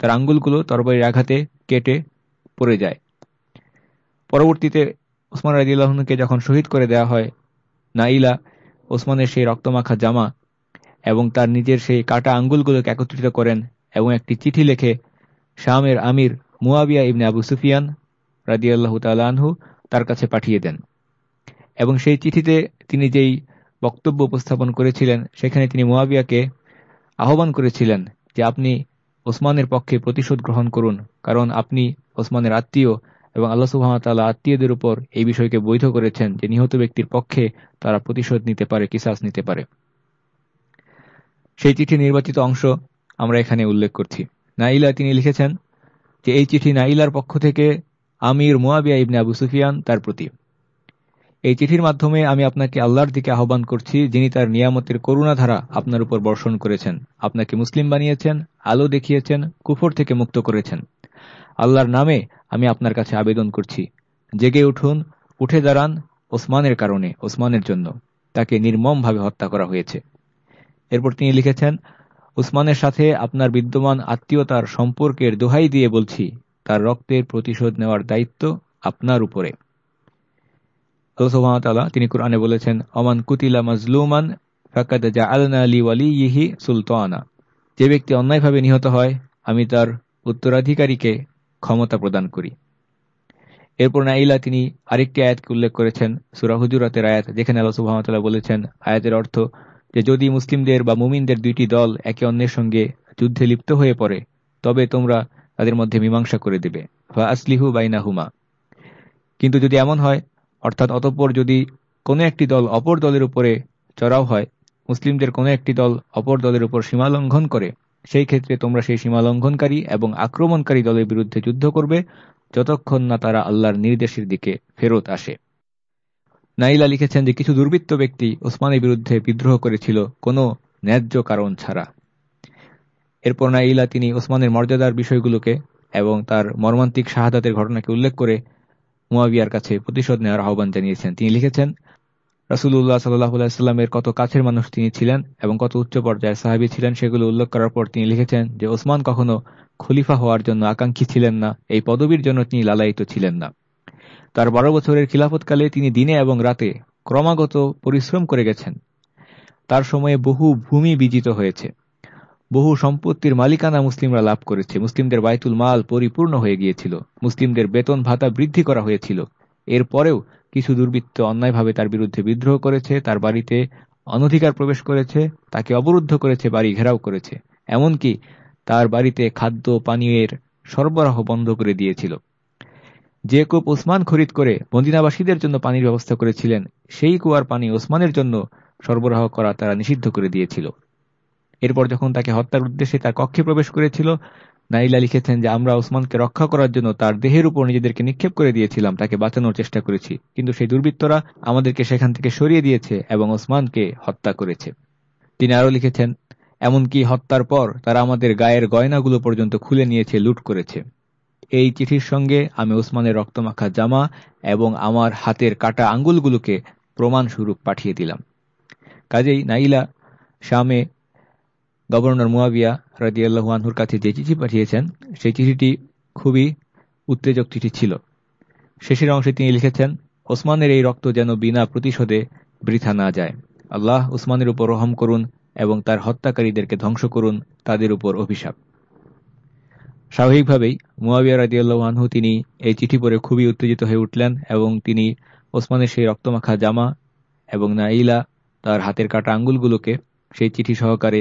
তার আঙ্গুলগুলো তরবারির আঘাতে কেটে পড়ে যায়। পরবর্তীতে ওসমান রাজিউল্লাহকে যখন শহীদ করে দেয়া হয় নাইলা ওসমানের সেই রক্তমাখা জামা এবং তার নিজের সেই কাটা আঙ্গুলগুলোকে একত্রিত করেন এবং একটি চিঠি লেখে শামের আমির মুয়াবিয়া ইবনে আবু সুফিয়ান রাজিয়াল্লাহ তালাহু তার কাছে পাঠিয়ে দেন। এবং সেই চিঠিতে তিনি যেই বক্তব্য উপস্থাপন করেছিলেন, সেখানে তিনি মুয়াবিয়াকে আহ্বান করেছিলেন যে আপনি ওসমানের পক্ষে প্রতিশোধ গ্রহণ করুন, কারণ আপনি ওসমানের আত্মীয় এবং আল্লাহ সুহামতাল্লাহ আত্মীয়দের উপর এই বিষয়কে বৈধ করেছেন যে নিহত ব্যক্তির পক্ষে তারা প্রতিশোধ নিতে পারে, কিসাস নিতে পারে। সেই চিঠি নির্বাচিত অংশ আমরা এখানে উল্লেখ করছি। নাইলা তিনি লিখেছেন যে, এই চিঠি নাইলার পক্ষ থেকে আমির মুয়াবিয়া ইবনে আবু সুফিয়ান তার প্রতি। এই চিঠির মাধ্যমে আমি আপনাকে আল্লাহর দিকে আহ্বান করছি, যিনি তার নিয়ামতের করুণাধারা আপনার উপর বর্ষণ করেছেন। আপনাকে মুসলিম বানিয়েছেন, আলো দেখিয়েছেন, কুফর থেকে মুক্ত করেছেন। আল্লাহর নামে আমি আপনার কাছে আবেদন করছি। জেগে উঠুন, উঠে দাঁড়ান ওসমানের কারণে, ওসমানের জন্য। তাকে নির্মমভাবে হত্যা করা হয়েছে। এরপর তিনি লিখেছেন উসমানের সাথে আপনার বিদ্যমান আত্মীয়তার সম্পর্কের দোহাই দিয়ে বলছি, তার রক্তের প্রতিশোধ নেওয়ার দায়িত্ব আপনার উপরে। তিনি কোরআনে বলেছেন অমান কুতিলা মাজলুমান সুলতানা। যে ব্যক্তি অন্যায়ভাবে নিহত হয়, আমি তার উত্তরাধিকারীকে ক্ষমতা প্রদান করি। এরপর নাইলা তিনি আরেকটি আয়াতকে উল্লেখ করেছেন, সুরা হুজুরাতের আয়াত, যেখানে আল্লাহ সুহামতাল্লাহ বলেছেন, আয়াতের অর্থ যে যদি মুসলিমদের বা মুমিনদের দুইটি দল একে অন্যের সঙ্গে যুদ্ধে লিপ্ত হয়ে পড়ে, তবে তোমরা তাদের মধ্যে মীমাংসা করে দেবে। বা আসলিহু বাইনা হুমা কিন্তু যদি এমন হয়, অর্থাৎ অতঃপর যদি কোনো একটি দল অপর দলের উপরে চড়াও হয়, মুসলিমদের কোনো একটি দল অপর দলের উপর সীমালঙ্ঘন করে, সেই ক্ষেত্রে তোমরা সেই সীমালঙ্ঘনকারী এবং আক্রমণকারী দলের বিরুদ্ধে যুদ্ধ করবে, যতক্ষণ না তারা আল্লাহর নির্দেশের দিকে ফেরত আসে। নাইলা লিখেছেন যে, কিছু দুর্বৃত্ত ব্যক্তি ওসমানের বিরুদ্ধে বিদ্রোহ করেছিল কোনো ন্যায্য কারণ ছাড়া। এরপর নাইলা তিনি ওসমানের মর্যাদার বিষয়গুলোকে এবং তার মর্মান্তিক শাহাদাতের ঘটনাকে উল্লেখ করে মুয়াবিয়ার কাছে প্রতিশোধ নেওয়ার আহ্বান জানিয়েছেন। তিনি লিখেছেন রাসুল্লাহ সাল্লাহামের কত কাছের মানুষ তিনি ছিলেন এবং কত উচ্চ পর্যায়ে সাহাবি ছিলেন সেগুলো উল্লেখ করার পর তিনি লিখেছেন যে, ওসমান কখনো খলিফা হওয়ার জন্য আকাঙ্ক্ষী ছিলেন না, এই পদবীর জন্য তিনি লালায়িত ছিলেন না। তার বারো বছরের খিলাফতকালে তিনি দিনে এবং রাতে ক্রমাগত পরিশ্রম করে গেছেন। তার সময়ে বহু ভূমি বিজিত হয়েছে। বহু সম্পত্তির মালিকানা মুসলিমরা লাভ করেছে। মুসলিমদের বাইতুল মাল পরিপূর্ণ হয়ে গিয়েছিল। মুসলিমদের বেতন ভাতা বৃদ্ধি করা হয়েছিল। এরপরেও কিছু দুর্বৃত্ত অন্যায়ভাবে তার বিরুদ্ধে বিদ্রোহ করেছে, তার বাড়িতে অনধিকার প্রবেশ করেছে, তাকে অবরুদ্ধ করেছে, বাড়ি ঘেরাও করেছে। এমনকি তার বাড়িতে খাদ্য, পানীয়ের সরবরাহ বন্ধ করে দিয়েছিল। কূপ ওসমান খরিদ করে মদিনাবাসীদের জন্য পানির ব্যবস্থা করেছিলেন, সেই কুয়ার পানি ওসমানের জন্য সরবরাহ করা তারা নিষিদ্ধ করে দিয়েছিল। এরপর যখন তাকে হত্যার উদ্দেশ্যে তার কক্ষে প্রবেশ করেছিল, নাইলা লিখেছেন যে, আমরা ওসমানকে রক্ষা করার জন্য তার দেহের উপর নিজেদেরকে নিক্ষেপ করে দিয়েছিলাম, তাকে বাঁচানোর চেষ্টা করেছি। কিন্তু সেই দুর্বৃত্তরা আমাদেরকে সেখান থেকে সরিয়ে দিয়েছে এবং ওসমানকে হত্যা করেছে। তিনি আরও লিখেছেন, এমনকি হত্যার পর তারা আমাদের গায়ের গয়নাগুলো পর্যন্ত খুলে নিয়েছে, লুট করেছে। এই চিঠির সঙ্গে আমি ওসমানের রক্তমাখা জামা এবং আমার হাতের কাটা আঙ্গুলগুলোকে প্রমাণস্বরূপ পাঠিয়ে দিলাম। কাজেই নাইলা শামে গভর্নর মুয়াবিয়া রাজিয়াল্লাহু আনহুর কাছে যে চিঠি পাঠিয়েছেন, সেই চিঠিটি খুবই উত্তেজক চিঠি ছিল। শেষের অংশে তিনি লিখেছেন, ওসমানের এই রক্ত যেন বিনা প্রতিশোধে বৃথা না যায়। আল্লাহ উসমানের উপর রহম করুন এবং তার হত্যাকারীদেরকে ধ্বংস করুন, তাদের উপর অভিশাপ। স্বাভাবিকভাবেই মুয়াবিয়া রাদিয়াল্লাহু তিনি এই চিঠি পড়ে খুবই উত্তেজিত হয়ে উঠলেন এবং তিনি ওসমানের সেই রক্তমাখা জামা এবং নাইলা তার হাতের কাটা আঙ্গুলগুলোকে সেই চিঠি সহকারে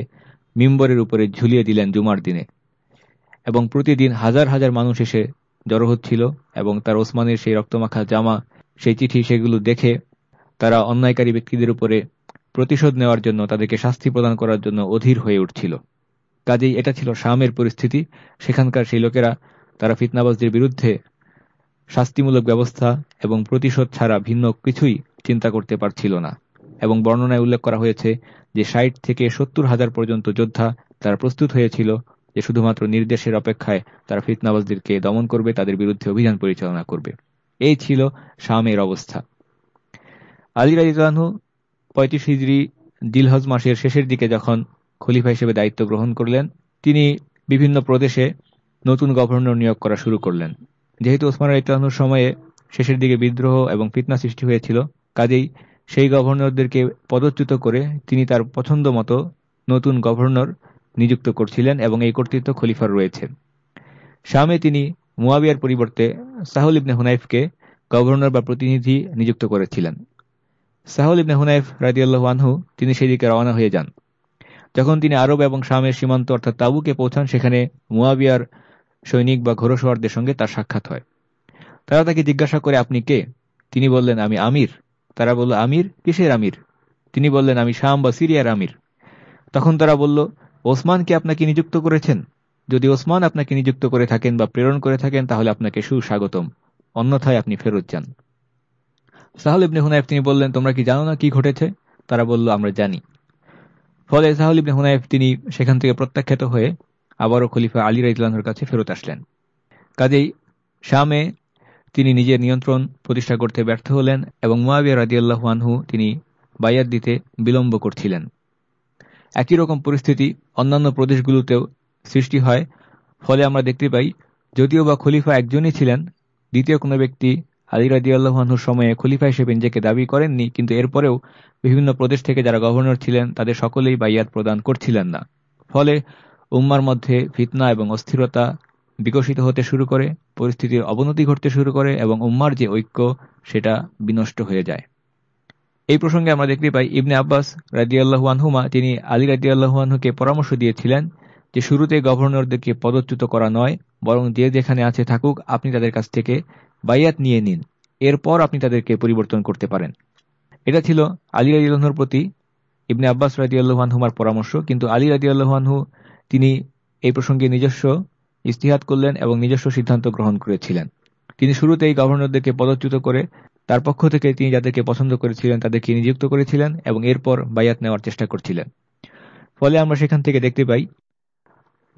মিম্বরের উপরে ঝুলিয়ে দিলেন জুমার দিনে। এবং প্রতিদিন হাজার হাজার মানুষ এসে জড়ো হচ্ছিল এবং তার ওসমানের সেই রক্তমাখা জামা, সেই চিঠি সেগুলো দেখে তারা অন্যায়কারী ব্যক্তিদের উপরে প্রতিশোধ নেওয়ার জন্য তাদেরকে শাস্তি প্রদান করার জন্য অধীর হয়ে উঠছিল। কাজেই এটা ছিল শামের পরিস্থিতি। সেখানকার সেই লোকেরা, তারা ফিতনাবাজদের বিরুদ্ধে শাস্তিমূলক ব্যবস্থা এবং প্রতিশোধ ছাড়া ভিন্ন কিছুই চিন্তা করতে পারছিল না। এবং বর্ণনায় উল্লেখ করা হয়েছে যে ষাট থেকে সত্তর হাজার পর্যন্ত যোদ্ধা তারা প্রস্তুত হয়েছিল যে শুধুমাত্র নির্দেশের অপেক্ষায় তারা ফিতনাবাজদেরকে দমন করবে, তাদের বিরুদ্ধে অভিযান পরিচালনা করবে। এই ছিল শামের অবস্থা। আলী রাজিতানহু পঁয়ত্রিশ হিজড়ি দিলহজ মাসের শেষের দিকে যখন খলিফা হিসেবে দায়িত্ব গ্রহণ করলেন। তিনি বিভিন্ন প্রদেশে নতুন গভর্নর নিয়োগ করা শুরু করলেন। যেহেতু ওসমান রাইতানুর সময়ে শেষের দিকে বিদ্রোহ এবং ফিতনা সৃষ্টি হয়েছিল, কাজেই সেই গভর্নরদেরকে পদচ্যুত করে তিনি তার পছন্দ মতো নতুন গভর্নর নিযুক্ত করছিলেন এবং এই কর্তৃত্ব খলিফার রয়েছে। শামে তিনি মুয়াবিয়ার পরিবর্তে সাহুল ইবনে হুনাইফকে গভর্নর বা প্রতিনিধি নিযুক্ত করেছিলেন। সাহুল ইবনে হুনাইফ রাজিয়াল্লাহ আনহু তিনি সেদিকে রওনা হয়ে যান। যখন তিনি আরব এবং শামের সীমান্ত, অর্থাৎ তাবুকে পৌঁছান, সেখানে মুয়াবিয়ার সৈনিক বা ঘোরসওয়ারদের সঙ্গে তার সাক্ষাৎ হয়। তারা তাকে জিজ্ঞাসা করে, আপনি কে? তিনি বললেন, আমি আমির। তারা বলল, আমির? কিসের আমির? তিনি বললেন, আমি শাম বা সিরিয়ার আমির। তখন তারা বলল ওসমানকে আপনাকে নিযুক্ত করেছেন? যদি ওসমান আপনাকে নিযুক্ত করে থাকেন বা প্রেরণ করে থাকেন, তাহলে আপনাকে সুস্বাগতম। অন্যথায় আপনি ফেরত যান। সাহল ইবনে তিনি বললেন, তোমরা কি জানো না কি ঘটেছে? তারা বলল, আমরা জানি। ফলে সাহুল ইবনে হুনাইফ তিনি সেখান থেকে প্রত্যাখ্যাত হয়ে আবারও খলিফা আলী রাইতলানহর কাছে ফেরত আসলেন। কাজেই শামে তিনি নিজের নিয়ন্ত্রণ প্রতিষ্ঠা করতে ব্যর্থ হলেন এবং মুয়াবিয়া রাজিয়াল্লাহু আনহু তিনি বায়াত দিতে বিলম্ব করছিলেন। একই রকম পরিস্থিতি অন্যান্য প্রদেশগুলোতেও সৃষ্টি হয়। ফলে আমরা দেখতে পাই, যদিও বা খলিফা একজনই ছিলেন, দ্বিতীয় কোনো ব্যক্তি আলী রাজিউল্লাহানুর সময়ে খলিফা হিসেবে নিজেকে দাবি করেননি, কিন্তু এরপরেও বিভিন্ন প্রদেশ থেকে যারা গভর্নর ছিলেন, তাদের সকলেই বাইয়াত প্রদান করছিলেন না। ফলে উম্মার মধ্যে ফিতনা এবং অস্থিরতা বিকশিত হতে শুরু করে, পরিস্থিতির অবনতি ঘটতে শুরু করে এবং উম্মার যে ঐক্য, সেটা বিনষ্ট হয়ে যায়। এই প্রসঙ্গে আমরা দেখতে পাই ইবনে আব্বাস রাজিয়াল্লাহু আনহুমা, তিনি আলী রাজিয়াল্লাহু আনহুকে পরামর্শ দিয়েছিলেন যে শুরুতে গভর্নরদেরকে পদচ্যুত করা নয়, বরং যে যেখানে আছে থাকুক, আপনি তাদের কাছ থেকে বাইয়াত নিয়ে নিন। এরপর আপনি তাদেরকে পরিবর্তন করতে পারেন। এটা ছিল আলী রাজিউল্লাহর প্রতি ইবনে আব্বাস রাজিউল্লাহানহুমার পরামর্শ, কিন্তু আলী রাজিউল্লাহানহু তিনি এই প্রসঙ্গে নিজস্ব ইস্তিহাত করলেন এবং নিজস্ব সিদ্ধান্ত গ্রহণ করেছিলেন। তিনি শুরুতেই গভর্নরদেরকে পদচ্যুত করে তার পক্ষ থেকে তিনি যাদেরকে পছন্দ করেছিলেন তাদেরকে নিযুক্ত করেছিলেন এবং এরপর বায়াত নেওয়ার চেষ্টা করছিলেন। ফলে আমরা সেখান থেকে দেখতে পাই,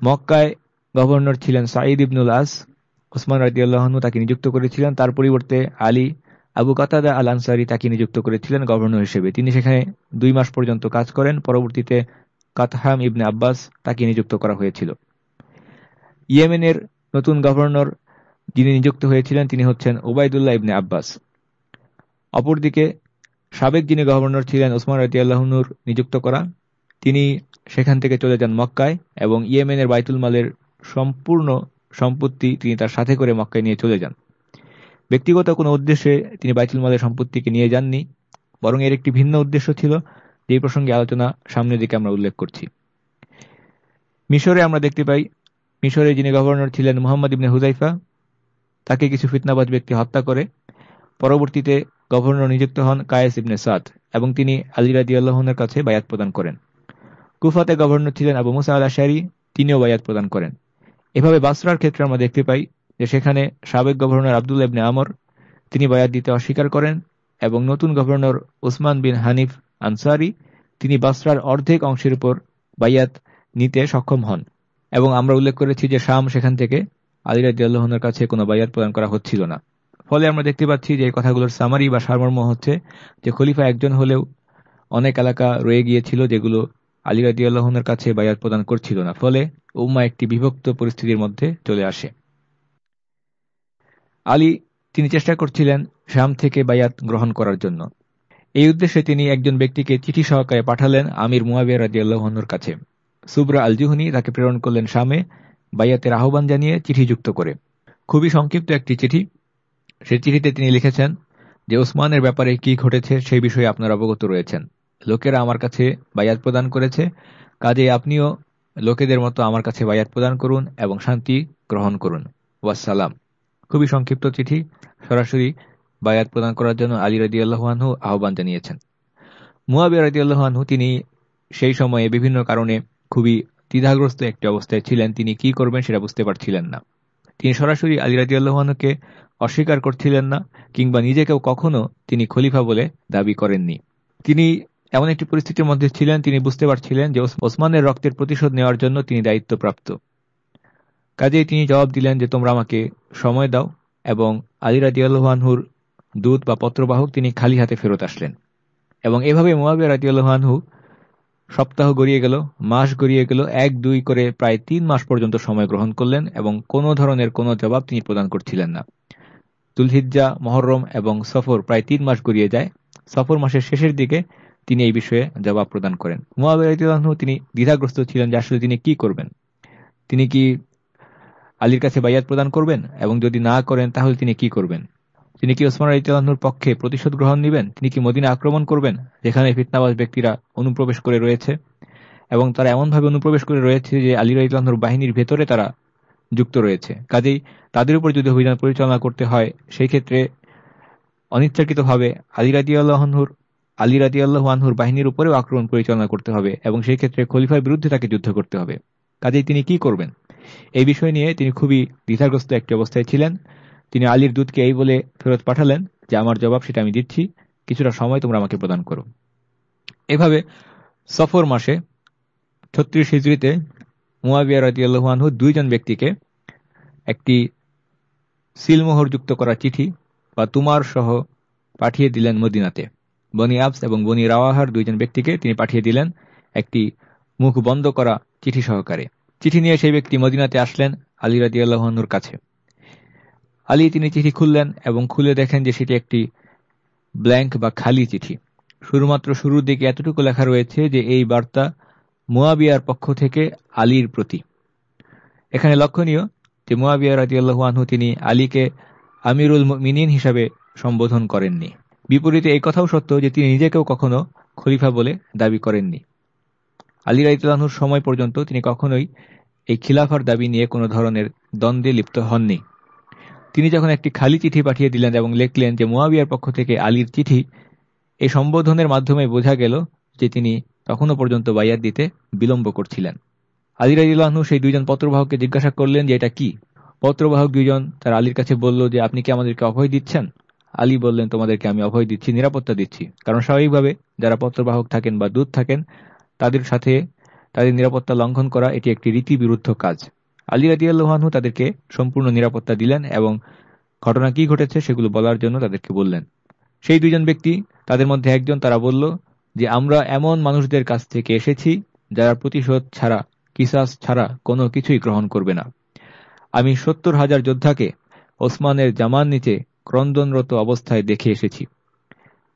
মক্কায় গভর্নর ছিলেন সাঈদ ইবনুল আস ওসমান রাজিউল্লাহনু তাকে নিযুক্ত করেছিলেন। তার পরিবর্তে আলী আবু কাতাদা আল আনসারি তাকে নিযুক্ত করেছিলেন গভর্নর হিসেবে। তিনি সেখানে দুই মাস পর্যন্ত কাজ করেন। পরবর্তীতে কাতহাম ইবনে আব্বাস তাকে নিযুক্ত করা হয়েছিল। ইয়েমেনের নতুন গভর্নর যিনি নিযুক্ত হয়েছিলেন, তিনি হচ্ছেন ওবায়দুল্লাহ ইবনে আব্বাস। অপরদিকে সাবেক যিনি গভর্নর ছিলেন ওসমান রাজিয়াল্লাহনুর নিযুক্ত করা, তিনি সেখান থেকে চলে যান মক্কায় এবং ইয়েমেনের বাইতুল মালের সম্পূর্ণ সম্পত্তি তিনি তার সাথে করে মক্কায় নিয়ে চলে যান। ব্যক্তিগত কোনো উদ্দেশ্যে তিনি বাইতুল মালের সম্পত্তিকে নিয়ে যাননি, বরং এর একটি ভিন্ন উদ্দেশ্য ছিল যে প্রসঙ্গে আলোচনা সামনের দিকে আমরা উল্লেখ করছি। মিশরে আমরা দেখতে পাই, মিশরে যিনি গভর্নর ছিলেন মোহাম্মদ ইবনে হুজাইফা তাকে কিছু ফিতনাবাজ ব্যক্তি হত্যা করে। পরবর্তীতে গভর্নর নিযুক্ত হন কায়েস ইবনে সাদ এবং তিনি আলী রাজি আল্লাহনের কাছে বায়াত প্রদান করেন। কুফাতে গভর্নর ছিলেন আবু মুসা আল আশারি তিনিও বায়াত প্রদান করেন। এভাবে বাসরার ক্ষেত্রে আমরা দেখতে পাই যে সেখানে সাবেক গভর্নর আবদুল ইবনে আমর, তিনি বায়াত দিতে অস্বীকার করেন এবং নতুন governor Usman bin Hanif Ansari, তিনি বাসরার অর্ধেক অংশের উপর বায়াত নিতে সক্ষম হন। এবং আমরা উল্লেখ করেছি যে শাম সেখান থেকে আলিরাজ আল্লাহনের কাছে কোনো বায়াত প্রদান করা হচ্ছিল না। ফলে আমরা দেখতে পাচ্ছি যে এই কথাগুলোর সামারি বা সারমর্ম হচ্ছে যে খলিফা একজন হলেও অনেক এলাকা রয়ে গিয়েছিল যেগুলো আলী রাজি আল্লাহনের কাছে বায়াত প্রদান করছিল না। ফলে উম্মা একটি বিভক্ত পরিস্থিতির মধ্যে চলে আসে। আলী, তিনি চেষ্টা করছিলেন শাম থেকে বায়াত গ্রহণ করার জন্য। এই উদ্দেশ্যে তিনি একজন ব্যক্তিকে চিঠি সহকারে পাঠালেন আমির মুয়াবিয়া রাজিয়াল্লাহনুর কাছে। সুবরা আল জুহনি তাকে প্রেরণ করলেন শামে বাইয়াতের আহ্বান জানিয়ে চিঠি যুক্ত করে। খুবই সংক্ষিপ্ত একটি চিঠি। সে চিঠিতে তিনি লিখেছেন যে, ওসমানের ব্যাপারে কি ঘটেছে সেই বিষয়ে আপনার অবগত রয়েছেন। লোকেরা আমার কাছে বায়াত প্রদান করেছে কাজে আপনিও লোকেদের মতো আমার কাছে বায়াত প্রদান করুন এবং শান্তি গ্রহণ করুন। ওয়াসালাম খুবই সংক্ষিপ্ত চিঠি, সরাসরি বায়াত প্রদান করার জন্য আলী রাজি আল্লাহানহু আহ্বান জানিয়েছেন। মুয়াবিয়া রাজি আল্লাহানহু তিনি সেই সময়ে বিভিন্ন কারণে খুবই দ্বিধাগ্রস্ত একটি অবস্থায় ছিলেন, তিনি কি করবেন সেটা বুঝতে পারছিলেন না। তিনি সরাসরি আলী রাজি আল্লাহানুকে অস্বীকার করছিলেন না, কিংবা নিজেকেও কখনো তিনি খলিফা বলে দাবি করেননি। তিনি এমন একটি পরিস্থিতির মধ্যে ছিলেন, তিনি বুঝতে পারছিলেন যে ওসমানের রক্তের প্রতিশোধ নেওয়ার জন্য তিনি দায়িত্বপ্রাপ্ত। কাজেই তিনি জবাব দিলেন যে, তোমরা আমাকে সময় দাও। এবং আলী রাজি আল্লাহানহুর দূত বা পত্রবাহক তিনি খালি হাতে ফেরত আসলেন। এবং এভাবে মোয়াবিয়া রাজি আল্লাহানহু সপ্তাহ গড়িয়ে গেল, মাস গড়িয়ে গেল, এক, দুই করে প্রায় তিন মাস পর্যন্ত সময় গ্রহণ করলেন এবং কোনো ধরনের কোনো জবাব তিনি প্রদান করছিলেন না। তুলহিজ্জা মহরম এবং সফর প্রায় তিন মাস গড়িয়ে যায়। সফর মাসের শেষের দিকে তিনি এই বিষয়ে জবাব প্রদান করেন। মুয়াবিয়াহ তিনি দ্বিধাগ্রস্ত ছিলেন যে আসলে তিনি কি করবেন। তিনি কি আলীর কাছে বাইয়াত প্রদান করবেন? এবং যদি না করেন, তাহলে তিনি কি করবেন? তিনি কি ওসমান রাইতালাহুর পক্ষে প্রতিশোধ গ্রহণ নেবেন? তিনি কি মদিনা আক্রমণ করবেন? যেখানে ফিতনাবাজ ব্যক্তিরা অনুপ্রবেশ করে রয়েছে। এবং তারা এমনভাবে অনুপ্রবেশ করে রয়েছে যে আলী রাইতালাহুর বাহিনীর ভেতরে তারা যুক্ত রয়েছে। কাজেই তাদের উপর যদি অভিযান পরিচালনা করতে হয়, সেই ক্ষেত্রে অনিচ্ছাকৃতভাবে আলী রাজি আল্লাহনুর আলী রাজি আল্লাহ আনহুর বাহিনীর উপরেও আক্রমণ পরিচালনা করতে হবে এবং সেই ক্ষেত্রে খলিফার বিরুদ্ধে তাকে যুদ্ধ করতে হবে। কাজেই তিনি কি করবেন? এই বিষয় নিয়ে তিনি খুবই দ্বিধাগ্রস্ত একটি অবস্থায় ছিলেন। তিনি আলীর দূতকে এই বলে ফেরত পাঠালেন যে, আমার জবাব সেটা আমি দিচ্ছি। কিছুটা সময় তোমরা আমাকে প্রদান করো। এভাবে সফর মাসে ছত্রিশ হিজড়িতে মুয়াবিয়া রাজিয়াল্লাহানহু দুইজন ব্যক্তিকে একটি সিলমোহর যুক্ত করা চিঠি বা তুমার সহ পাঠিয়ে দিলেন মদিনাতে। বনি আবস এবং বনি রাওয়াহার দুইজন ব্যক্তিকে তিনি পাঠিয়ে দিলেন একটি মুখ বন্ধ করা চিঠি সহকারে। চিঠি নিয়ে সেই ব্যক্তি মদিনাতে আসলেন আলী রাজিয়াল্লাহনুর কাছে। আলী তিনি চিঠি খুললেন এবং খুলে দেখেন যে সেটি একটি ব্ল্যাঙ্ক বা খালি চিঠি। শুধুমাত্র শুরুর দিকে এতটুকু লেখা রয়েছে যে এই বার্তা মুয়াবিয়ার পক্ষ থেকে আলীর প্রতি। এখানে লক্ষণীয় যে মুয়াবিয়া রাজিয়াল্লাহু আনহু তিনি আলীকে আমিরুল মিনিন হিসাবে সম্বোধন করেননি। বিপরীতে এই কথাও সত্য যে তিনি নিজেকেও কখনো খলিফা বলে দাবি করেননি। আলী রাইতুল্লাহুর সময় পর্যন্ত তিনি কখনোই এই খিলাফার দাবি নিয়ে কোনো ধরনের দ্বন্দ্বে লিপ্ত হননি। তিনি যখন একটি খালি চিঠি পাঠিয়ে দিলেন এবং লিখলেন যে মুয়াবিয়ার পক্ষ থেকে আলীর চিঠি এই সম্বোধনের মাধ্যমে বোঝা গেল যে তিনি তখনও পর্যন্ত বাইয়াত দিতে বিলম্ব করছিলেন। আলী রাজিল্লাহনু সেই দুইজন পত্রবাহককে জিজ্ঞাসা করলেন যে এটা কি? পত্রবাহক দুইজন তার আলীর কাছে বলল যে আপনি কি আমাদেরকে অভয় দিচ্ছেন? আলী বললেন, তোমাদেরকে আমি অভয় দিচ্ছি, নিরাপত্তা দিচ্ছি। কারণ স্বাভাবিকভাবে যারা পত্রবাহক থাকেন বা দূত থাকেন, তাদের সাথে তাদের নিরাপত্তা লঙ্ঘন করা এটি একটি রীতি বিরুদ্ধ কাজ। আলী রাজিয়াল্লাহানহু তাদেরকে সম্পূর্ণ নিরাপত্তা দিলেন এবং ঘটনা কি ঘটেছে সেগুলো বলার জন্য তাদেরকে বললেন। সেই দুইজন ব্যক্তি, তাদের মধ্যে একজন তারা বলল যে, আমরা এমন মানুষদের কাছ থেকে এসেছি যারা প্রতিশোধ ছাড়া, কিসাস ছাড়া কোনো কিছুই গ্রহণ করবে না। আমি সত্তর হাজার যোদ্ধাকে ওসমানের জামান নিচে ক্রন্দনরত অবস্থায় দেখে এসেছি।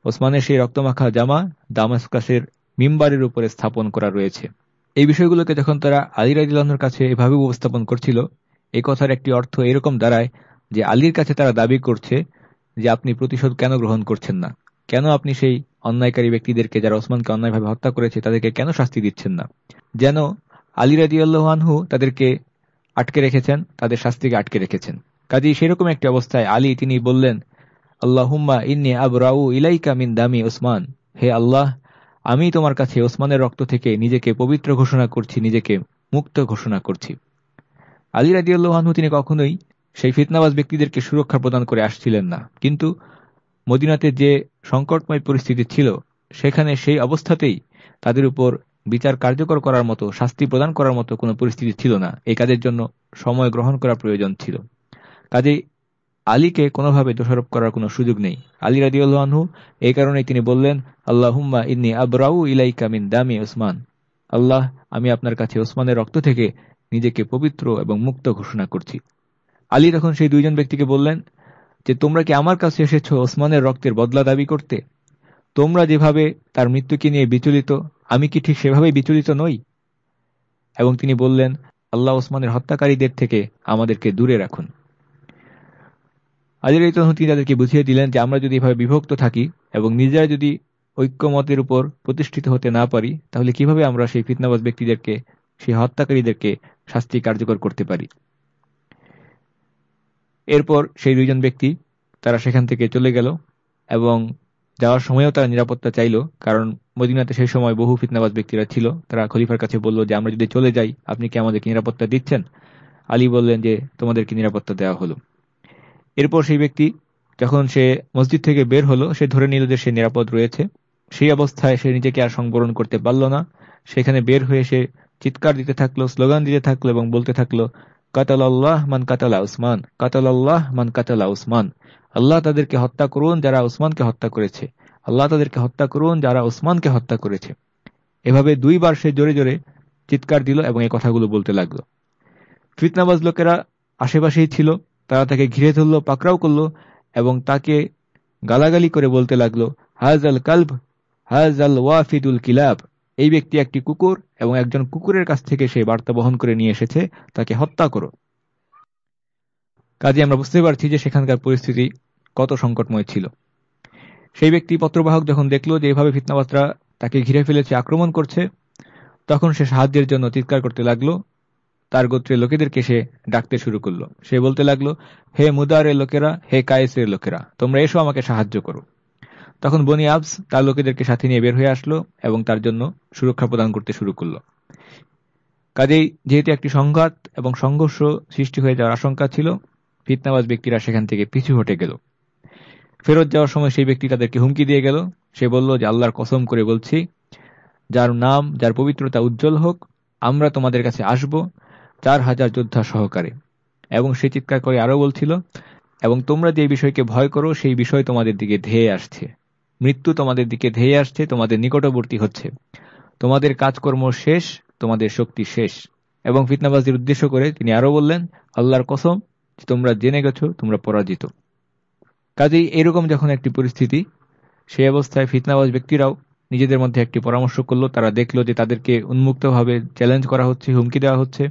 ওসমানের সেই রক্তমাখা জামা দামাসকাসের মিম্বারের উপরে স্থাপন করা রয়েছে। এই বিষয়গুলোকে যখন তারা আলী রাজিল্লাহর কাছে এভাবে উপস্থাপন করছিল, এই কথার একটি অর্থ এরকম দাঁড়ায় যে আলীর কাছে তারা দাবি করছে যে আপনি প্রতিশোধ কেন গ্রহণ করছেন না? কেন আপনি সেই অন্যায়কারী ব্যক্তিদেরকে যারা ওসমানকে অন্যায়ভাবে হত্যা করেছে, তাদেরকে কেন শাস্তি দিচ্ছেন না? যেন আলী রাজিউল্লাহানহু তাদেরকে আটকে রেখেছেন, তাদের শাস্তিকে আটকে রেখেছেন। কাজী সেরকম একটি অবস্থায় আলী তিনি বললেন, আল্লাহুম্মা ইন্নি আবরাউ ইলাইকা মিন দামি ওসমান। হে আল্লাহ, আমি তোমার কাছে ওসমানের রক্ত থেকে নিজেকে পবিত্র ঘোষণা করছি, নিজেকে মুক্ত ঘোষণা করছি। আলী রাজিউল্লাহানহু তিনি কখনোই সেই ফিতনাবাজ ব্যক্তিদেরকে সুরক্ষা প্রদান করে আসছিলেন না। কিন্তু মদিনাতে যে সংকটময় পরিস্থিতি ছিল, সেখানে সেই অবস্থাতেই তাদের উপর বিচার কার্যকর করার মতো, শাস্তি প্রদান করার মতো কোনো পরিস্থিতি ছিল না। এই কাজের জন্য সময় গ্রহণ করা প্রয়োজন ছিল। কাজেই আলীকে কোনোভাবে দোষারোপ করার কোনো সুযোগ নেই। আলী রাজিউল্লাহু এই কারণেই তিনি বললেন, আল্লাহুম্মা ইন্নি আবরাউ ইলাইকা মিন দামি ওসমান। আল্লাহ, আমি আপনার কাছে ওসমানের রক্ত থেকে নিজেকে পবিত্র এবং মুক্ত ঘোষণা করছি। আলী তখন সেই দুইজন ব্যক্তিকে বললেন, যে তোমরা কি আমার কাছে এসেছ ওসমানের রক্তের বদলা দাবি করতে? তোমরা যেভাবে তার মৃত্যুকে নিয়ে বিচলিত, আমি কি ঠিক সেভাবেই বিচলিত নই? এবং তিনি বললেন, আল্লাহ ওসমানের হত্যাকারীদের থেকে আমাদেরকে দূরে রাখুন। আজের এই তিনি তাদেরকে বুঝিয়ে দিলেন যে আমরা যদি এভাবে বিভক্ত থাকি এবং নিজেরা যদি ঐক্যমতের উপর প্রতিষ্ঠিত হতে না পারি, তাহলে কীভাবে আমরা সেই ফিতনাবাজ ব্যক্তিদেরকে, সেই হত্যাকারীদেরকে শাস্তি কার্যকর করতে পারি? এরপর সেই দুইজন ব্যক্তি তারা সেখান থেকে চলে গেল এবং যাওয়ার সময়ও তারা নিরাপত্তা চাইল, কারণ মদিনাতে সেই সময় বহু ফিতনাবাজ ব্যক্তিরা ছিল। তারা খলিফার কাছে বলল যে, আমরা যদি চলে যাই, আপনি কি আমাদেরকে নিরাপত্তা দিচ্ছেন? আলী বললেন যে, তোমাদেরকে নিরাপত্তা দেওয়া হলো। এরপর সেই ব্যক্তি যখন সে মসজিদ থেকে বের হলো, সে ধরে নিল যে সে নিরাপদ রয়েছে। সেই অবস্থায় সে নিজেকে আর সংবরণ করতে পারল না। সেখানে বের হয়ে সে চিৎকার দিতে থাকল, স্লোগান দিতে থাকল এবং বলতে থাকল কাতাল আল্লাহ মান কাতালা উসমান কাতাল আল্লাহ মান কাতালা উসমান। আল্লাহ তাদেরকে হত্যা করুন যারা উসমানকে হত্যা করেছে। আল্লাহ তাদেরকে হত্যা করুন যারা উসমানকে হত্যা করেছে। এভাবে দুইবার সে জোরে জোরে চিৎকার দিল এবং এই কথাগুলো বলতে লাগল। ফিতনাবাজ লোকেরা আশেপাশেই ছিল। তারা তাকে ঘিরে ধরল, পাকড়াও করল এবং তাকে গালাগালি করে বলতে লাগল হাজ আল কালব হাজ আল ওয়াফিদুল কিলাব। এই ব্যক্তি একটি কুকুর এবং একজন কুকুরের কাছ থেকে সে বার্তা বহন করে নিয়ে এসেছে, তাকে হত্যা করো। কাজে আমরা বুঝতে পারছি যে সেখানকার পরিস্থিতি কত সংকটময় ছিল। সেই ব্যক্তি পত্রবাহক যখন দেখল যে এভাবে ফিতনাবাসরা তাকে ঘিরে ফেলেছে, আক্রমণ করছে, তখন সে সাহায্যের জন্য চিৎকার করতে লাগল তার গোত্রের লোকেদেরকে সে ডাকতে শুরু করল। সে বলতে লাগল, হে মুদারের লোকেরা, হে কায়েসের লোকেরা, তোমরা এসো আমাকে সাহায্য করো। তখন বনি আবস তার লোকেদেরকে সাথে নিয়ে বের হয়ে আসলো এবং তার জন্য সুরক্ষা প্রদান করতে শুরু করল। কাজেই যেহেতু একটি সংঘাত এবং সংঘর্ষ সৃষ্টি হয়ে যাওয়ার আশঙ্কা ছিল, ফিতনাবাজ ব্যক্তিরা সেখান থেকে পিছু হটে গেল। ফেরত যাওয়ার সময় সেই ব্যক্তি তাদেরকে হুমকি দিয়ে গেল। সে বলল, যে আল্লাহর কসম করে বলছি, যার নাম, যার পবিত্রতা উজ্জ্বল হোক, আমরা তোমাদের কাছে আসব চার হাজার যোদ্ধা সহকারে। এবং সে চিৎকার করে আরও বলছিল, এবং তোমরা যে বিষয়কে ভয় করো, সেই বিষয় তোমাদের দিকে ধেয়ে আসছে। মৃত্যু তোমাদের দিকে ধেয়ে আসছে, তোমাদের নিকটবর্তী হচ্ছে। তোমাদের কাজকর্ম শেষ, তোমাদের শক্তি শেষ। এবং ফিতনাবাজির উদ্দেশ্য করে তিনি আরও বললেন, আল্লাহর কসম তোমরা জেনে গেছো, তোমরা পরাজিত। কাজেই এরকম যখন একটি পরিস্থিতি সেই অবস্থায় ফিতনাবাজ ব্যক্তিরাও নিজেদের মধ্যে একটি পরামর্শ করল। তারা দেখল যে তাদেরকে উন্মুক্তভাবে চ্যালেঞ্জ করা হচ্ছে, হুমকি দেওয়া হচ্ছে।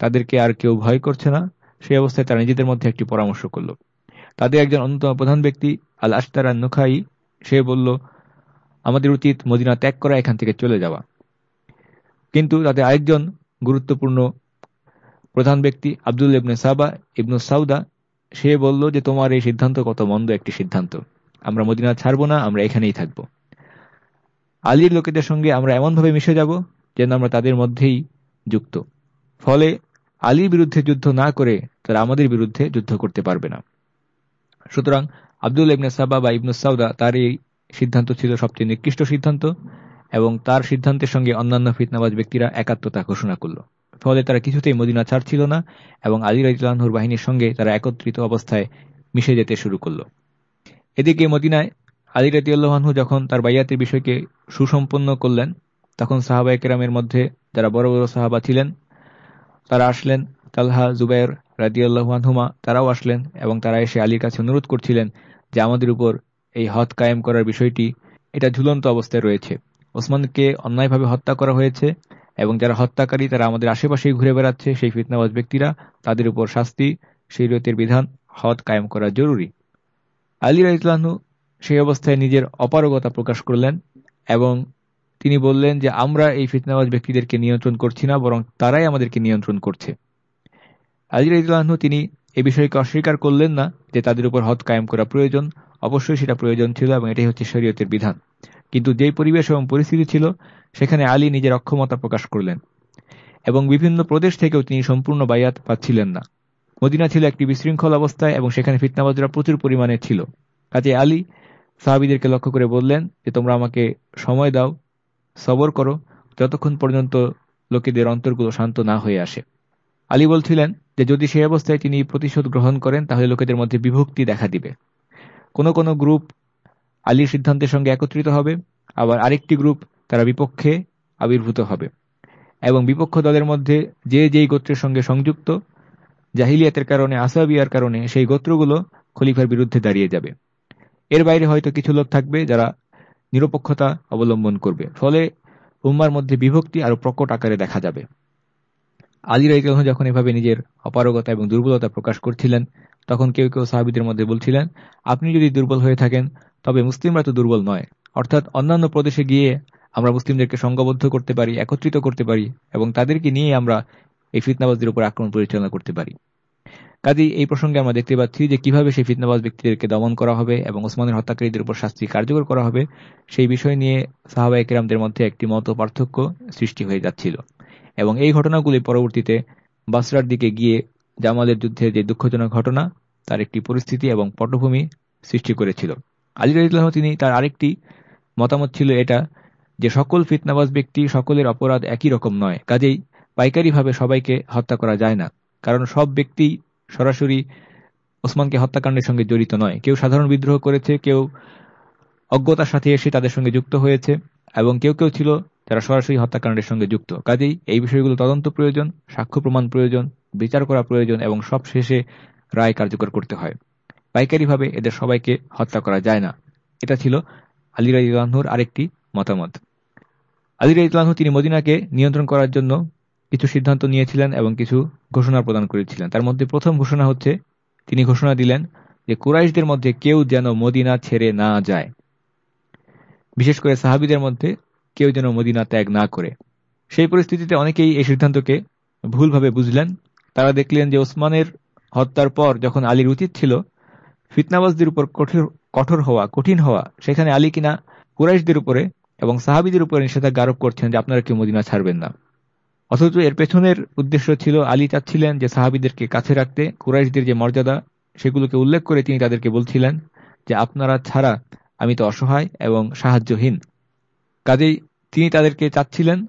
তাদেরকে আর কেউ ভয় করছে না। সেই অবস্থায় তারা নিজেদের মধ্যে একটি পরামর্শ করল। তাদের একজন অন্যতম প্রধান ব্যক্তি আল আস্তারা নুখাই সে বলল, আমাদের উচিত মদিনা ত্যাগ করা, এখান থেকে চলে যাওয়া। কিন্তু তাদের আরেকজন গুরুত্বপূর্ণ প্রধান ব্যক্তি আব্দুল ইবনে সাবা ইবনু সাউদা, সে বলল যে, তোমার এই সিদ্ধান্ত কত মন্দ একটি সিদ্ধান্ত। আমরা মদিনা ছাড়ব না, আমরা এখানেই থাকব। আলীর লোকেদের সঙ্গে আমরা এমনভাবে মিশে যাব যেন আমরা তাদের মধ্যেই যুক্ত। ফলে আলীর বিরুদ্ধে যুদ্ধ না করে তারা আমাদের বিরুদ্ধে যুদ্ধ করতে পারবে না। সুতরাং আব্দুল ইবনে সাবা বা ইবনু সাউদা তার এই সিদ্ধান্ত ছিল সবচেয়ে নিকৃষ্ট সিদ্ধান্ত এবং তার সিদ্ধান্তের সঙ্গে অন্যান্য ফিতনাবাজ ব্যক্তিরা একাত্মতা ঘোষণা করল। ফলে তারা কিছুতেই মদিনা ছাড়ছিল না এবং আলী রাইতুল্লাহর বাহিনীর সঙ্গে তারা একত্রিত অবস্থায় মিশে যেতে শুরু করল। এদিকে মদিনায় আলী রাতিউল্লাহানহু যখন তার বাইয়াতের বিষয়কে সুসম্পন্ন করলেন, তখন সাহাবা একরামের মধ্যে যারা বড় বড় সাহাবা ছিলেন তারা আসলেন। তালহা, জুবাইর রাজিউল্লাহানহুমা তারাও আসলেন এবং তারা এসে আলীর কাছে অনুরোধ করছিলেন যে আমাদের উপর এই হদ কায়েম করার বিষয়টি, এটা ঝুলন্ত অবস্থায় রয়েছে। ওসমানকে অন্যায়ভাবে হত্যা করা হয়েছে এবং যারা হত্যাকারী, তারা আমাদের আশেপাশেই ঘুরে বেড়াচ্ছে। সেই ফিতনাবাজ ব্যক্তিরা, তাদের উপর শাস্তি, শরীয়তের বিধান, হদ কায়েম করা জরুরি। আলী রাইতলানু সেই অবস্থায় নিজের অপারগতা প্রকাশ করলেন এবং তিনি বললেন যে, আমরা এই ফিতনাবাজ ব্যক্তিদেরকে নিয়ন্ত্রণ করছি না, বরং তারাই আমাদেরকে নিয়ন্ত্রণ করছে। আলী রাইতলানু তিনি এ বিষয়কে অস্বীকার করলেন না যে, তাদের উপর হদ কায়েম করা প্রয়োজন। অবশ্যই সেটা প্রয়োজন ছিল এবং এটাই হচ্ছে শরীয়তের বিধান। কিন্তু যেই পরিবেশ এবং পরিস্থিতি ছিল, সেখানে আলী নিজের অক্ষমতা প্রকাশ করলেন এবং বিভিন্ন প্রদেশ থেকেও তিনি সম্পূর্ণ বায়াত পাচ্ছিলেন না। মদিনা ছিল একটি বিশৃঙ্খল অবস্থায় এবং সেখানে ফিতনাবাজরা প্রচুর পরিমাণে ছিল। কাজে আলী সাহাবিদেরকে লক্ষ্য করে বললেন যে, তোমরা আমাকে সময় দাও সবর করো, যতক্ষণ পর্যন্ত লোকেদের অন্তরগুলো শান্ত না হয়ে আসে। আলী বলছিলেন যে, যদি সেই অবস্থায় তিনি প্রতিশোধ গ্রহণ করেন, তাহলে লোকেদের মধ্যে বিভক্তি দেখা দিবে। কোনো কোনো গ্রুপ আলীর সিদ্ধান্তের সঙ্গে একত্রিত হবে, আবার আরেকটি গ্রুপ তারা বিপক্ষে আবির্ভূত হবে। এবং বিপক্ষ দলের মধ্যে যে যেই গোত্রের সঙ্গে সংযুক্ত, জাহিলিয়াতের কারণে, আসাবিয়ার কারণে, সেই গোত্রগুলো খলিফার বিরুদ্ধে দাঁড়িয়ে যাবে। এর বাইরে হয়তো কিছু লোক থাকবে যারা নিরপেক্ষতা অবলম্বন করবে। ফলে উম্মার মধ্যে বিভক্তি আরও প্রকট আকারে দেখা যাবে। আলী রাইতলাহ যখন এভাবে নিজের অপারগতা এবং দুর্বলতা প্রকাশ করছিলেন, তখন কেউ কেউ সাহাবিদের মধ্যে বলছিলেন, আপনি যদি দুর্বল হয়ে থাকেন, তবে মুসলিমরা তো দুর্বল নয়। অর্থাৎ অন্যান্য প্রদেশে গিয়ে আমরা মুসলিমদেরকে সংঘবদ্ধ করতে পারি, একত্রিত করতে পারি এবং তাদেরকে নিয়ে আমরা এই ফিতনাবাজদের উপর আক্রমণ পরিচালনা করতে পারি। কাজেই এই প্রসঙ্গে আমরা দেখতে পাচ্ছি যে কীভাবে সেই ফিতনাবাজ ব্যক্তিদেরকে দমন করা হবে এবং ওসমানের হত্যাকারীদের উপর শাস্তি কার্যকর করা হবে, সেই বিষয় নিয়ে সাহাবা একরামদের মধ্যে একটি মত পার্থক্য সৃষ্টি হয়ে যাচ্ছিল। এবং এই ঘটনাগুলি পরবর্তীতে বাসরার দিকে গিয়ে জামালের যুদ্ধে যে দুঃখজনক ঘটনা, তার একটি পরিস্থিতি এবং পটভূমি সৃষ্টি করেছিল। আলী তিনি তার আরেকটি মতামত ছিল এটা যে সকল ফিতনাবাজ ব্যক্তি সকলের অপরাধ একই রকম নয়, কাজেই পাইকারিভাবে সবাইকে হত্যা করা যায় না। কারণ সব ব্যক্তি সরাসরি ওসমানকে হত্যাকাণ্ডের সঙ্গে জড়িত নয়। কেউ সাধারণ বিদ্রোহ করেছে, কেউ অজ্ঞতার সাথে এসে তাদের সঙ্গে যুক্ত হয়েছে, এবং কেউ কেউ ছিল যারা সরাসরি হত্যাকাণ্ডের সঙ্গে যুক্ত। কাজেই এই বিষয়গুলো তদন্ত প্রয়োজন, সাক্ষ্য প্রমাণ প্রয়োজন, বিচার করা প্রয়োজন, এবং সব শেষে রায় কার্যকর করতে হয়। পাইকারিভাবে এদের সবাইকে হত্যা করা যায় না। এটা ছিল আলী রাইতুর আরেকটি মতামত। আলী রাইতুল্লাহ তিনি মদিনাকে নিয়ন্ত্রণ করার জন্য কিছু সিদ্ধান্ত নিয়েছিলেন এবং কিছু ঘোষণা প্রদান করেছিলেন। তার মধ্যে প্রথম ঘোষণা হচ্ছে, তিনি ঘোষণা দিলেন যে কুরাইশদের মধ্যে কেউ যেন মদিনা ছেড়ে না যায়। বিশেষ করে সাহাবিদের মধ্যে কেউ যেন মদিনা ত্যাগ না করে। সেই পরিস্থিতিতে অনেকেই এই সিদ্ধান্তকে ভুলভাবে বুঝলেন। তারা দেখলেন যে ওসমানের হত্যার পর যখন আলীর উচিত ছিল, ফিতনাবাজদের উপর কঠোর হওয়া, কঠিন হওয়া, সেখানে আলী কিনা কুরাইশদের উপরে এবং সাহাবিদের উপরে নিষেধাজ্ঞা আরোপ করছেন যে আপনারা কেউ মদিনা ছাড়বেন না। অথচ এর পেছনের উদ্দেশ্য ছিল আলী চাচ্ছিলেন যে সাহাবিদেরকে কাছে রাখতে, কুরাইশদের যে মর্যাদা, সেগুলোকে উল্লেখ করে তিনি তাদেরকে বলছিলেন যে, আপনারা ছাড়া আমি তো অসহায় এবং সাহায্যহীন। কাজেই তিনি তাদেরকে চাচ্ছিলেন,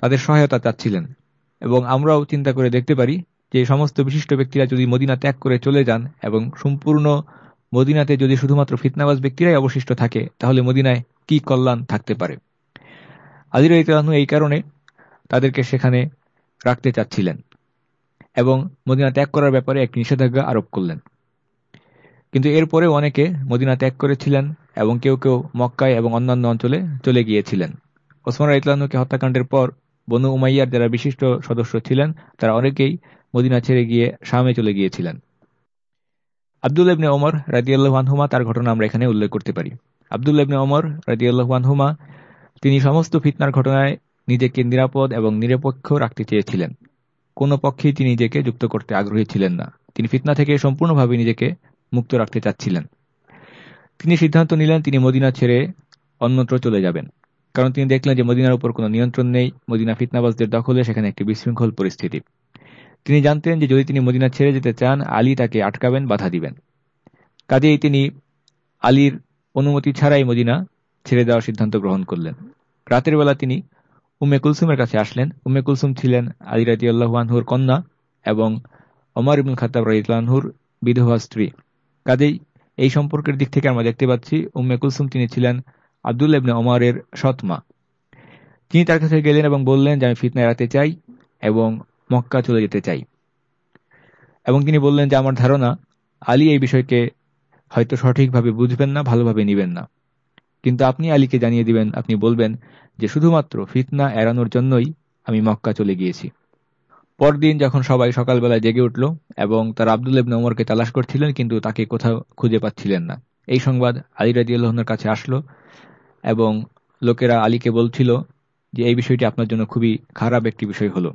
তাদের সহায়তা চাচ্ছিলেন। এবং আমরাও চিন্তা করে দেখতে পারি যে সমস্ত বিশিষ্ট ব্যক্তিরা যদি মদিনা ত্যাগ করে চলে যান এবং সম্পূর্ণ মদিনাতে যদি শুধুমাত্র ফিতনাবাজ ব্যক্তিরাই অবশিষ্ট থাকে, তাহলে মদিনায় কি কল্যাণ থাকতে পারে? আদির এই কারণে তাদেরকে সেখানে রাখতে চাচ্ছিলেন এবং মদিনা ত্যাগ করার ব্যাপারে একটি নিষেধাজ্ঞা আরোপ করলেন। কিন্তু এরপরে অনেকে মদিনা ত্যাগ করেছিলেন এবং কেউ কেউ মক্কায় এবং অন্যান্য অঞ্চলে চলে গিয়েছিলেন। ওসমান রাইতলানুকে হত্যাকাণ্ডের পর বনু উমাইয়ার যারা বিশিষ্ট সদস্য ছিলেন, তারা অনেকেই মদিনা ছেড়ে গিয়ে শামে চলে গিয়েছিলেন। আবদুল ইবনে ওমর রাজিয়াল্লাহ আনহুমা, তার ঘটনা আমরা এখানে উল্লেখ করতে পারি। আবদুল ইবনে ওমর রাজিয়াল্লাহ আনহুমা, তিনি সমস্ত ফিতনার ঘটনায় নিজেকে নিরাপদ এবং নিরপেক্ষ রাখতে চেয়েছিলেন। কোনো পক্ষেই তিনি নিজেকে যুক্ত করতে আগ্রহী ছিলেন না। তিনি ফিতনা থেকে সম্পূর্ণভাবে নিজেকে মুক্ত রাখতে চাচ্ছিলেন। তিনি সিদ্ধান্ত নিলেন, তিনি মদিনা ছেড়ে অন্যত্র চলে যাবেন। কারণ তিনি দেখলেন যে মদিনার উপর কোনো নিয়ন্ত্রণ নেই, মদিনা ফিতনাবাজদের দখলে, সেখানে একটি বিশৃঙ্খল পরিস্থিতি। তিনি জানতেন যে যদি তিনি মদিনা ছেড়ে যেতে চান, আলী তাকে আটকাবেন, বাধা দিবেন। কাজেই তিনি আলীর অনুমতি ছাড়াই মদিনা ছেড়ে দেওয়ার সিদ্ধান্ত গ্রহণ করলেন। রাতের বেলা তিনি উম্মে কুলসুমের কাছে আসলেন। উম্মে কুলসুম ছিলেন আলী রাজি আল্লাহানহুর কন্যা এবং অমর ইবুল খাতাব রাইতলানহুর বিধবা স্ত্রী। কাজেই এই সম্পর্কের দিক থেকে আমরা দেখতে পাচ্ছি, উম্মে কুলসুম তিনি ছিলেন আবদুল্লা ইবনে অমরের সৎমা তিনি তার কাছে গেলেন এবং বললেন, যে আমি ফিতনা এড়াতে চাই এবং মক্কা চলে যেতে চাই। এবং তিনি বললেন, যে আমার ধারণা, আলী এই বিষয়কে হয়তো সঠিকভাবে বুঝবেন না, ভালোভাবে নিবেন না। কিন্তু আপনি আলীকে জানিয়ে দিবেন, আপনি বলবেন যে শুধুমাত্র ফিতনা এড়ানোর জন্যই আমি মক্কা চলে গিয়েছি। পরদিন যখন সবাই সকালবেলায় জেগে উঠল এবং তার আব্দুল ইবনে ওমরকে তালাশ করছিলেন, কিন্তু তাকে কোথাও খুঁজে পাচ্ছিলেন না। এই সংবাদ আলী রাজিউল্লাহনের কাছে আসলো এবং লোকেরা আলীকে বলছিল যে এই বিষয়টি আপনার জন্য খুবই খারাপ একটি বিষয় হলো।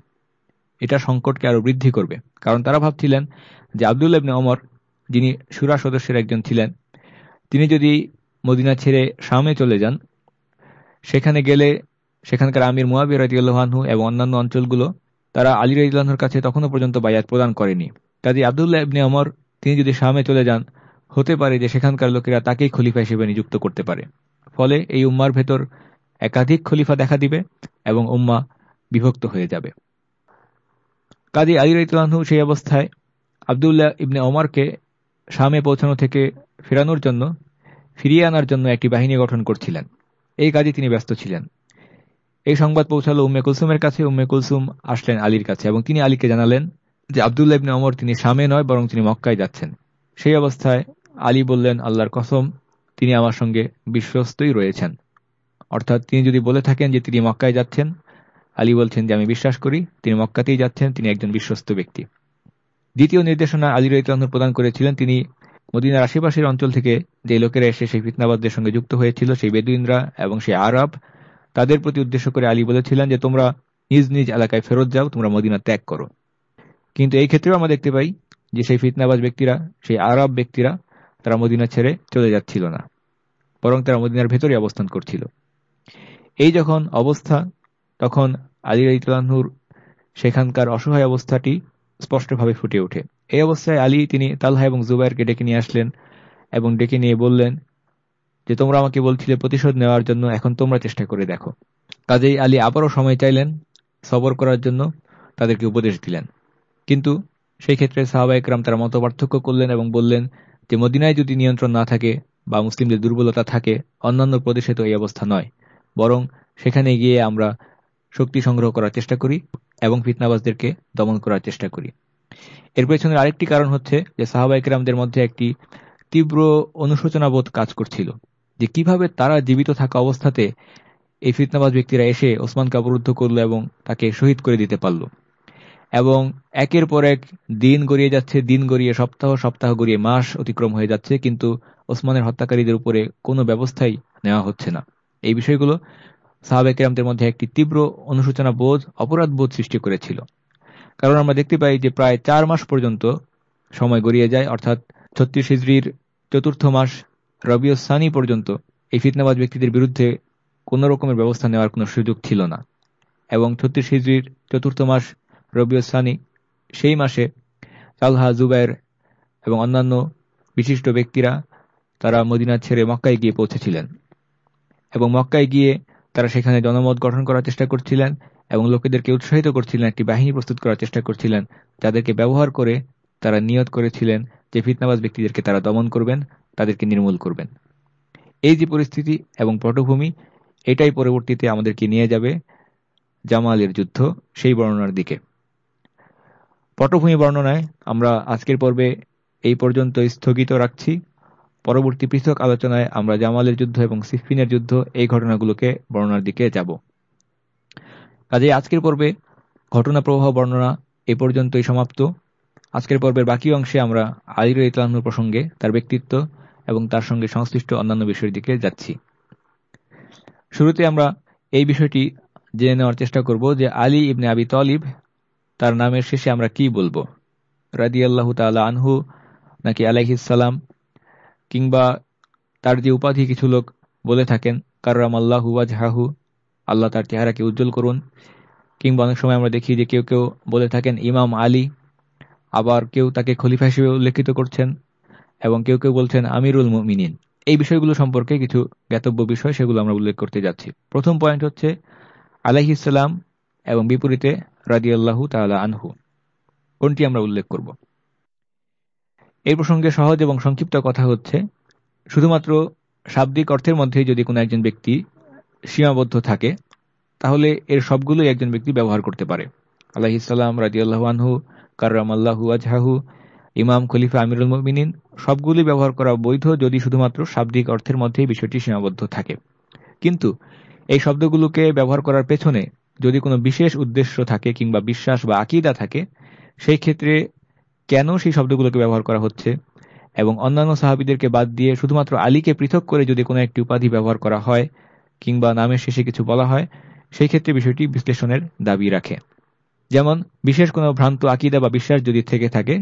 এটা সংকটকে আরও বৃদ্ধি করবে। কারণ তারা ভাবছিলেন যে আবদুল ইবনে ওমর যিনি সুরা সদস্যের একজন ছিলেন, তিনি যদি মদিনা ছেড়ে শামে চলে যান। সেখানে গেলে সেখানকার আমির মুয়াবির রাজিউল্লাহানহু এবং অন্যান্য অঞ্চলগুলো, তারা আলী রাজিউল্লাহর কাছে তখনও পর্যন্ত বায়াত প্রদান করেনি। কাজী আবদুল্লাহ ইবনে অমর তিনি যদি শামে চলে যান, হতে পারে যে সেখানকার লোকেরা তাকেই খলিফা হিসেবে নিযুক্ত করতে পারে। ফলে এই উম্মার ভেতর একাধিক খলিফা দেখা দিবে এবং উম্মা বিভক্ত হয়ে যাবে। কাজী আলী রাইতলানহু সেই অবস্থায় আবদুল্লাহ ইবনে ওমরকে শামে পৌঁছানো থেকে ফেরানোর জন্য ফিরিয়ে আনার জন্য একটি বাহিনী গঠন করছিলেন। এই কাজে তিনি ব্যস্ত ছিলেন। এই সংবাদ পৌঁছালো উম্মে কুলসুমের কাছে। উম্মে কুলসুম আসলেন আলীর কাছে এবং তিনি আলীকে জানালেন যে আবদুল্লাহ ইবনে ওমর তিনি শামে নয়, বরং তিনি মক্কায় যাচ্ছেন। সেই অবস্থায় আলী বললেন, আল্লাহর কসম, তিনি আমার সঙ্গে বিশ্বস্তই রয়েছেন। অর্থাৎ তিনি যদি বলে থাকেন যে তিনি মক্কায় যাচ্ছেন, আলী বলছেন যে আমি বিশ্বাস করি, তিনি মক্কাতেই যাচ্ছেন, তিনি একজন বিশ্বস্ত ব্যক্তি। দ্বিতীয় নির্দেশনা আলী রহিতাহ প্রদান করেছিলেন। তিনি মদিনার আশেপাশের অঞ্চল থেকে যে লোকেরা এসে সেই ফিতনাবাদদের সঙ্গে যুক্ত হয়েছিল, সেই বেদুইনরা এবং সেই আরব, তাদের প্রতি উদ্দেশ্য করে আলী বলেছিলেন যে, তোমরা নিজ নিজ এলাকায় ফেরত যাও, তোমরা মদিনা ত্যাগ করো। কিন্তু এই ক্ষেত্রেও আমরা দেখতে পাই যে, সেই ফিতনাবাজ ব্যক্তিরা, সেই আরব ব্যক্তিরা, তারা মদিনা ছেড়ে চলে যাচ্ছিল না, বরং তারা মদিনার ভেতরে অবস্থান করছিল। এই যখন অবস্থা, তখন আলী রাইতুর সেখানকার অসহায় অবস্থাটি স্পষ্টভাবে ফুটে ওঠে। এই অবস্থায় আলী, তিনি তালহা এবং জুবাইরকে ডেকে নিয়ে আসলেন এবং ডেকে নিয়ে বললেন যে, তোমরা আমাকে বলছিলে প্রতিশোধ নেওয়ার জন্য, এখন তোমরা চেষ্টা করে দেখো। কাজেই আলী আবারও সময় চাইলেন, সবর করার জন্য তাদেরকে উপদেশ দিলেন। কিন্তু সেই ক্ষেত্রে সাহাবা একরাম তারা মত পার্থক্য করলেন এবং বললেন যে, মদিনায় যদি নিয়ন্ত্রণ না থাকে বা মুসলিমদের দুর্বলতা থাকে, অন্যান্য প্রদেশে তো এই অবস্থা নয়। বরং সেখানে গিয়ে আমরা শক্তি সংগ্রহ করার চেষ্টা করি এবং ফিতনাবাজদেরকে দমন করার চেষ্টা করি। এর পেছনের আরেকটি কারণ হচ্ছে যে সাহাবা একরামদের মধ্যে একটি তীব্র অনুশোচনা বোধ কাজ করছিল, যে কীভাবে তারা জীবিত থাকা অবস্থাতে এই ফিতনাবাজ ব্যক্তিরা এসে ওসমানকে অবরুদ্ধ করল এবং তাকে শহীদ করে দিতে পারল। এবং একের পর এক দিন গড়িয়ে যাচ্ছে, দিন গড়িয়ে, সপ্তাহ সপ্তাহ গড়িয়ে মাস অতিক্রম হয়ে যাচ্ছে, কিন্তু ওসমানের হত্যাকারীদের উপরে কোনো ব্যবস্থাই নেওয়া হচ্ছে না। এই বিষয়গুলো সাহাবেকেরামদের মধ্যে একটি তীব্র অনুশোচনা বোধ অপরাধ বোধ সৃষ্টি করেছিল। কারণ আমরা দেখতে পাই যে প্রায় চার মাস পর্যন্ত সময় গড়িয়ে যায়, অর্থাৎ ছত্রিশ হিজড়ির চতুর্থ মাস রবিউসানি পর্যন্ত এই ফিতনাবাজ ব্যক্তিদের বিরুদ্ধে কোন রকমের ব্যবস্থা নেওয়ার কোনো সুযোগ ছিল না। এবং ছত্রিশ হিজড়ির চতুর্থ মাস রবিউসানি সেই মাসে তালহা জুবাইর এবং অন্যান্য বিশিষ্ট ব্যক্তিরা তারা মদিনা ছেড়ে মক্কায় গিয়ে পৌঁছেছিলেন এবং মক্কায় গিয়ে তারা সেখানে জনমত গঠন করার চেষ্টা করছিলেন। এবং লোকেদেরকে উৎসাহিত করছিলেন, একটি বাহিনী প্রস্তুত করার চেষ্টা করছিলেন। যাদেরকে ব্যবহার করে তারা নিয়ত করেছিলেন যে ফিতনাবাজ ব্যক্তিদেরকে তারা দমন করবেন, তাদেরকে নির্মূল করবেন। এই যে পরিস্থিতি এবং পটভূমি, এটাই পরবর্তীতে আমাদেরকে নিয়ে যাবে জামালের যুদ্ধ সেই বর্ণনার দিকে। পটভূমি বর্ণনায় আমরা আজকের পর্বে এই পর্যন্ত স্থগিত রাখছি। পরবর্তী পৃথক আলোচনায় আমরা জামালের যুদ্ধ এবং সিফিনের যুদ্ধ এই ঘটনাগুলোকে বর্ণনার দিকে যাব। কাজে আজকের পর্বে ঘটনা প্রবাহ বর্ণনা এ পর্যন্তই সমাপ্ত। আজকের পর্বের বাকি অংশে আমরা আলির ইতলানুর প্রসঙ্গে তার ব্যক্তিত্ব এবং তার সঙ্গে সংশ্লিষ্ট অন্যান্য বিষয়ের দিকে যাচ্ছি। শুরুতে আমরা এই বিষয়টি জেনে নেওয়ার চেষ্টা করব যে আলী ইবনে আবি তলিব, তার নামের শেষে আমরা কি বলব? রাদি আল্লাহ তালা আনহু নাকি আলাইহিসাল্লাম কিংবা তার যে উপাধি কিছু লোক বলে থাকেন কার্রাম আল্লাহু ওয়াজহাহু আল্লাহ তার চেহারাকে উজ্জ্বল করুন। কিংবা অনেক সময় আমরা দেখি যে কেউ কেউ বলে থাকেন, ইমাম আলী। আবার কেউ তাকে খলিফা হিসেবে উল্লেখিত করছেন এবং কেউ কেউ বলছেন, আমিরুল মিনিন এই বিষয়গুলো সম্পর্কে কিছু জ্ঞাতব্য বিষয়, সেগুলো আমরা উল্লেখ করতে যাচ্ছি। প্রথম পয়েন্ট হচ্ছে আলাইহিসাল্লাম এবং বিপরীতে রাদিয়াল্লাহু তালা আনহু। কোনটি আমরা উল্লেখ করব? এই প্রসঙ্গে সহজ এবং সংক্ষিপ্ত কথা হচ্ছে, শুধুমাত্র শাব্দিক অর্থের মধ্যে যদি কোনো একজন ব্যক্তি সীমাবদ্ধ থাকে, তাহলে এর সবগুলোই একজন ব্যক্তি ব্যবহার করতে পারে। আলাহিসাল্লাম রাজিউল্লাহ আনহু কার্রাম আল্লাহু আজহাহু ইমাম, খলিফা, আমিরুল মিনিন সবগুলি ব্যবহার করা বৈধ যদি শুধুমাত্র শাব্দিক অর্থের মধ্যেই বিষয়টি সীমাবদ্ধ থাকে। কিন্তু এই শব্দগুলোকে ব্যবহার করার পেছনে যদি কোনো বিশেষ উদ্দেশ্য থাকে কিংবা বিশ্বাস বা আকিদা থাকে, সেই ক্ষেত্রে কেন সেই শব্দগুলোকে ব্যবহার করা হচ্ছে? এবং অন্যান্য সাহাবিদেরকে বাদ দিয়ে শুধুমাত্র আলীকে পৃথক করে যদি কোনো একটি উপাধি ব্যবহার করা হয় কিংবা নামের শেষে কিছু বলা হয়, সেই ক্ষেত্রে বিষয়টি বিশ্লেষণের দাবি রাখে। যেমন, বিশেষ কোনো ভ্রান্ত আকিদা বা বিশ্বাস যদি থেকে থাকে,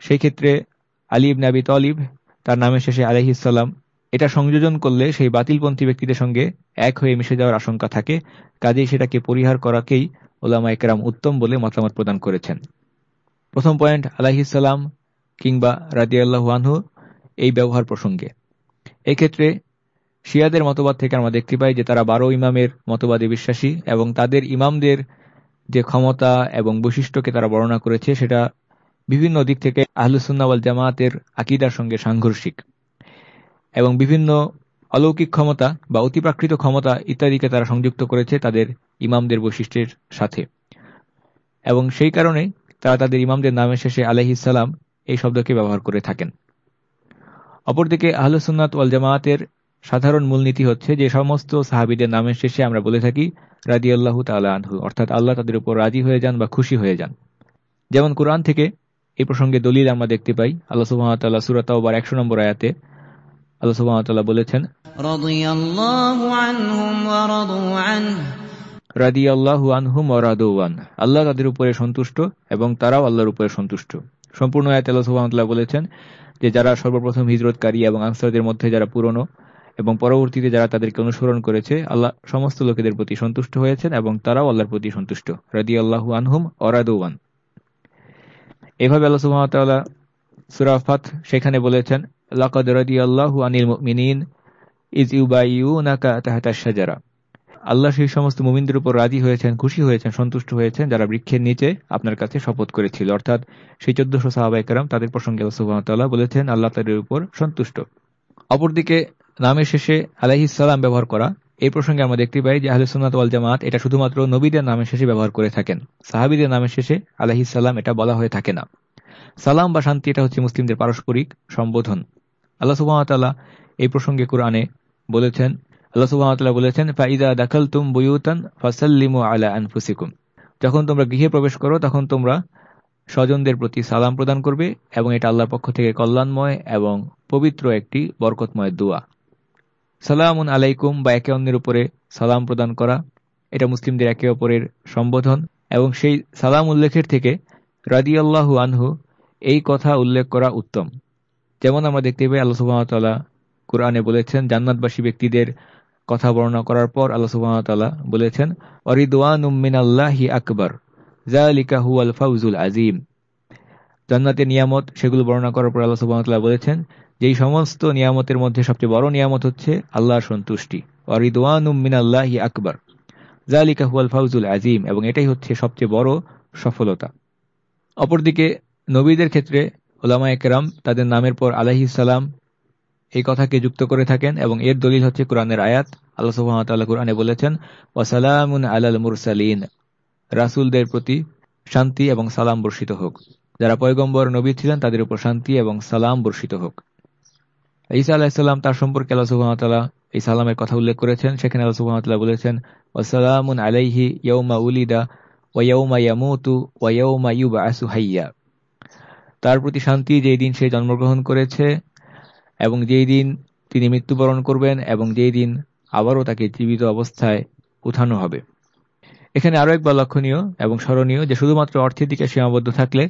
সেই ক্ষেত্রে আলী ইবনে আবি তলিব তার নামের শেষে আলহিসাল্লাম এটা সংযোজন করলে সেই বাতিলপন্থী ব্যক্তিদের সঙ্গে এক হয়ে মিশে যাওয়ার আশঙ্কা থাকে, কাজেই সেটাকে পরিহার করাকেই ওলামা একরাম উত্তম বলে মতামত প্রদান করেছেন। প্রথম পয়েন্ট আলাহিসাল্লাম কিংবা রাজিয়াল্লাহ আনহু এই ব্যবহার প্রসঙ্গে। এক্ষেত্রে শিয়াদের মতবাদ থেকে আমরা দেখতে পাই যে তারা বারো ইমামের মতবাদে বিশ্বাসী এবং তাদের ইমামদের যে ক্ষমতা এবং বৈশিষ্ট্যকে তারা বর্ণনা করেছে, সেটা বিভিন্ন দিক থেকে আহলুসুন্নাওয়াল জামায়াতের আকিদার সঙ্গে সাংঘর্ষিক এবং বিভিন্ন অলৌকিক ক্ষমতা বা অতিপ্রাকৃত ক্ষমতা ইত্যাদিকে তারা সংযুক্ত করেছে তাদের ইমামদের বৈশিষ্ট্যের সাথে এবং সেই কারণে তারা তাদের ইমামদের নামের শেষে আলহিসাল্লাম এই শব্দকে ব্যবহার করে থাকেন। অপরদিকে আহলুসুন্নাত ওয়াল জামায়াতের সাধারণ মূলনীতি হচ্ছে যে সমস্ত সাহাবিদের নামের শেষে আমরা বলে থাকি রাজি আল্লাহ তালা আনহু অর্থাৎ আল্লাহ তাদের উপর রাজি হয়ে যান বা খুশি হয়ে যান। যেমন কোরআন থেকে এই প্রসঙ্গে দলিল আমরা দেখতে পাই আল্লাহ সুবাহতাল্লাহ সুরাতাওবার একশো নম্বর আয়াতে আল্লাহ সুবাহতাল্লাহ বলেছেন রাদি আল্লাহু আনহুম ওরাদৌয়ান আল্লাহ তাদের উপরে সন্তুষ্ট এবং তারাও আল্লাহর উপরে সন্তুষ্ট। সম্পূর্ণ আয়াত আল্লাহ সুবাহতাল্লাহ বলেছেন যে যারা সর্বপ্রথম হিজরতকারী এবং আনসারদের মধ্যে যারা পুরনো এবং পরবর্তীতে যারা তাদেরকে অনুসরণ করেছে, আল্লাহ সমস্ত লোকেদের প্রতি সন্তুষ্ট হয়েছেন এবং তারাও আল্লাহর প্রতি সন্তুষ্ট। রাদি আল্লাহু আনহুম ওরাদৌয়ান এভাবে আল্লাহ সুহামতাল্লাহ সুরাফাত সেখানে বলেছেন, লাকাদ রাদি আল্লাহু আনিল মিনিন ইজ ইউবাইউ তাহাতা সাজারা আল্লাহ সেই সমস্ত মুমিনদের উপর রাজি হয়েছেন, খুশি হয়েছেন, সন্তুষ্ট হয়েছেন, যারা বৃক্ষের নিচে আপনার কাছে শপথ করেছিল। অর্থাৎ সেই চোদ্দশো সাহাবাইকার তাদের প্রসঙ্গে আল্লাহ সুহামতাল্লাহ বলেছেন, আল্লাহ তাদের উপর সন্তুষ্ট। অপরদিকে নামের শেষে আলাহিসাল্লাম ব্যবহার করা। এই প্রসঙ্গে আমরা দেখতে পাই যে আহলে সুন্নাত ওয়াল জামাত এটা শুধুমাত্র নবীদের নামের শেষে ব্যবহার করে থাকেন। সাহাবিদের নামের শেষে আলাহিসাল্লাম এটা বলা হয়ে থাকে না। সালাম বা শান্তি এটা হচ্ছে মুসলিমদের পারস্পরিক সম্বোধন। আল্লাহ সুবাহতাল্লাহ এই প্রসঙ্গে কোরআনে বলেছেন, আল্লাহ সুবাহতাল্লাহ বলেছেন, ফাইদা দাখাল তুম বইউতান ফাসাল্লিমু আলা আনফুসিকুম। যখন তোমরা গৃহে প্রবেশ করো, তখন তোমরা স্বজনদের প্রতি সালাম প্রদান করবে এবং এটা আল্লাহর পক্ষ থেকে কল্যাণময় এবং পবিত্র একটি বরকতময় দোয়া। সালামুন আলাইকুম বা একে অন্যের উপরে সালাম প্রদান করা, এটা মুসলিমদের একে অপরের সম্বোধন এবং সেই সালাম উল্লেখের থেকে রাদিয়াল্লাহু আনহু এই কথা উল্লেখ করা উত্তম। যেমন আমরা দেখতে পাই আল্লাহ সুবাহতাল্লাহ কোরআনে বলেছেন, জান্নাতবাসী ব্যক্তিদের কথা বর্ণনা করার পর আল্লাহ সুবাহতাল্লাহ বলেছেন অরিদওয়ানুমিন আল্লাহি আকবর জালিকা হু আল ফাউজুল আজিম জান্নাতের নিয়ামত সেগুলো বর্ণনা করার পর আল্লাহ সুবাহতাল্লাহ বলেছেন যেই সমস্ত নিয়ামতের মধ্যে সবচেয়ে বড় নিয়ামত হচ্ছে আল্লাহর সন্তুষ্টি। অরিদওয়ানুমিন আল্লাহি আকবর। জালিকা হু আল ফাউজুল আজিম, এবং এটাই হচ্ছে সবচেয়ে বড় সফলতা। অপরদিকে নবীদের ক্ষেত্রে ওলামা একরাম তাদের নামের পর আলাহি সালাম এই কথাকে যুক্ত করে থাকেন, এবং এর দলিল হচ্ছে কোরআনের আয়াত। আল্লাহ সুহামতাল্লাহ কোরআনে বলেছেন ওয়াসালামুন আলাল মুরসালিন রাসুলদের প্রতি শান্তি এবং সালাম বর্ষিত হোক। যারা পয়গম্বর নবী ছিলেন তাদের উপর শান্তি এবং সালাম বর্ষিত হোক। ঈসা আলাহিসাল্লাম তার সম্পর্কে আল্লাহ সুহামতাল্লাহ এই সালামের কথা উল্লেখ করেছেন। সেখানে আল্লাহ সুহামতাল্লাহ বলেছেন ওয়াসালামুন আলাইহি ইয়ৌমা উলিদা ওয়াইমা ইয়ামুতু ওয়াইমা ইউবা আসু হাইয়া। তার প্রতি শান্তি যেই দিন সে জন্মগ্রহণ করেছে এবং যেই দিন তিনি মৃত্যুবরণ করবেন এবং যেই দিন আবারও তাকে জীবিত অবস্থায় উঠানো হবে। এখানে আরও একবার লক্ষণীয় এবং স্মরণীয় যে শুধুমাত্র অর্থের দিকে সীমাবদ্ধ থাকলে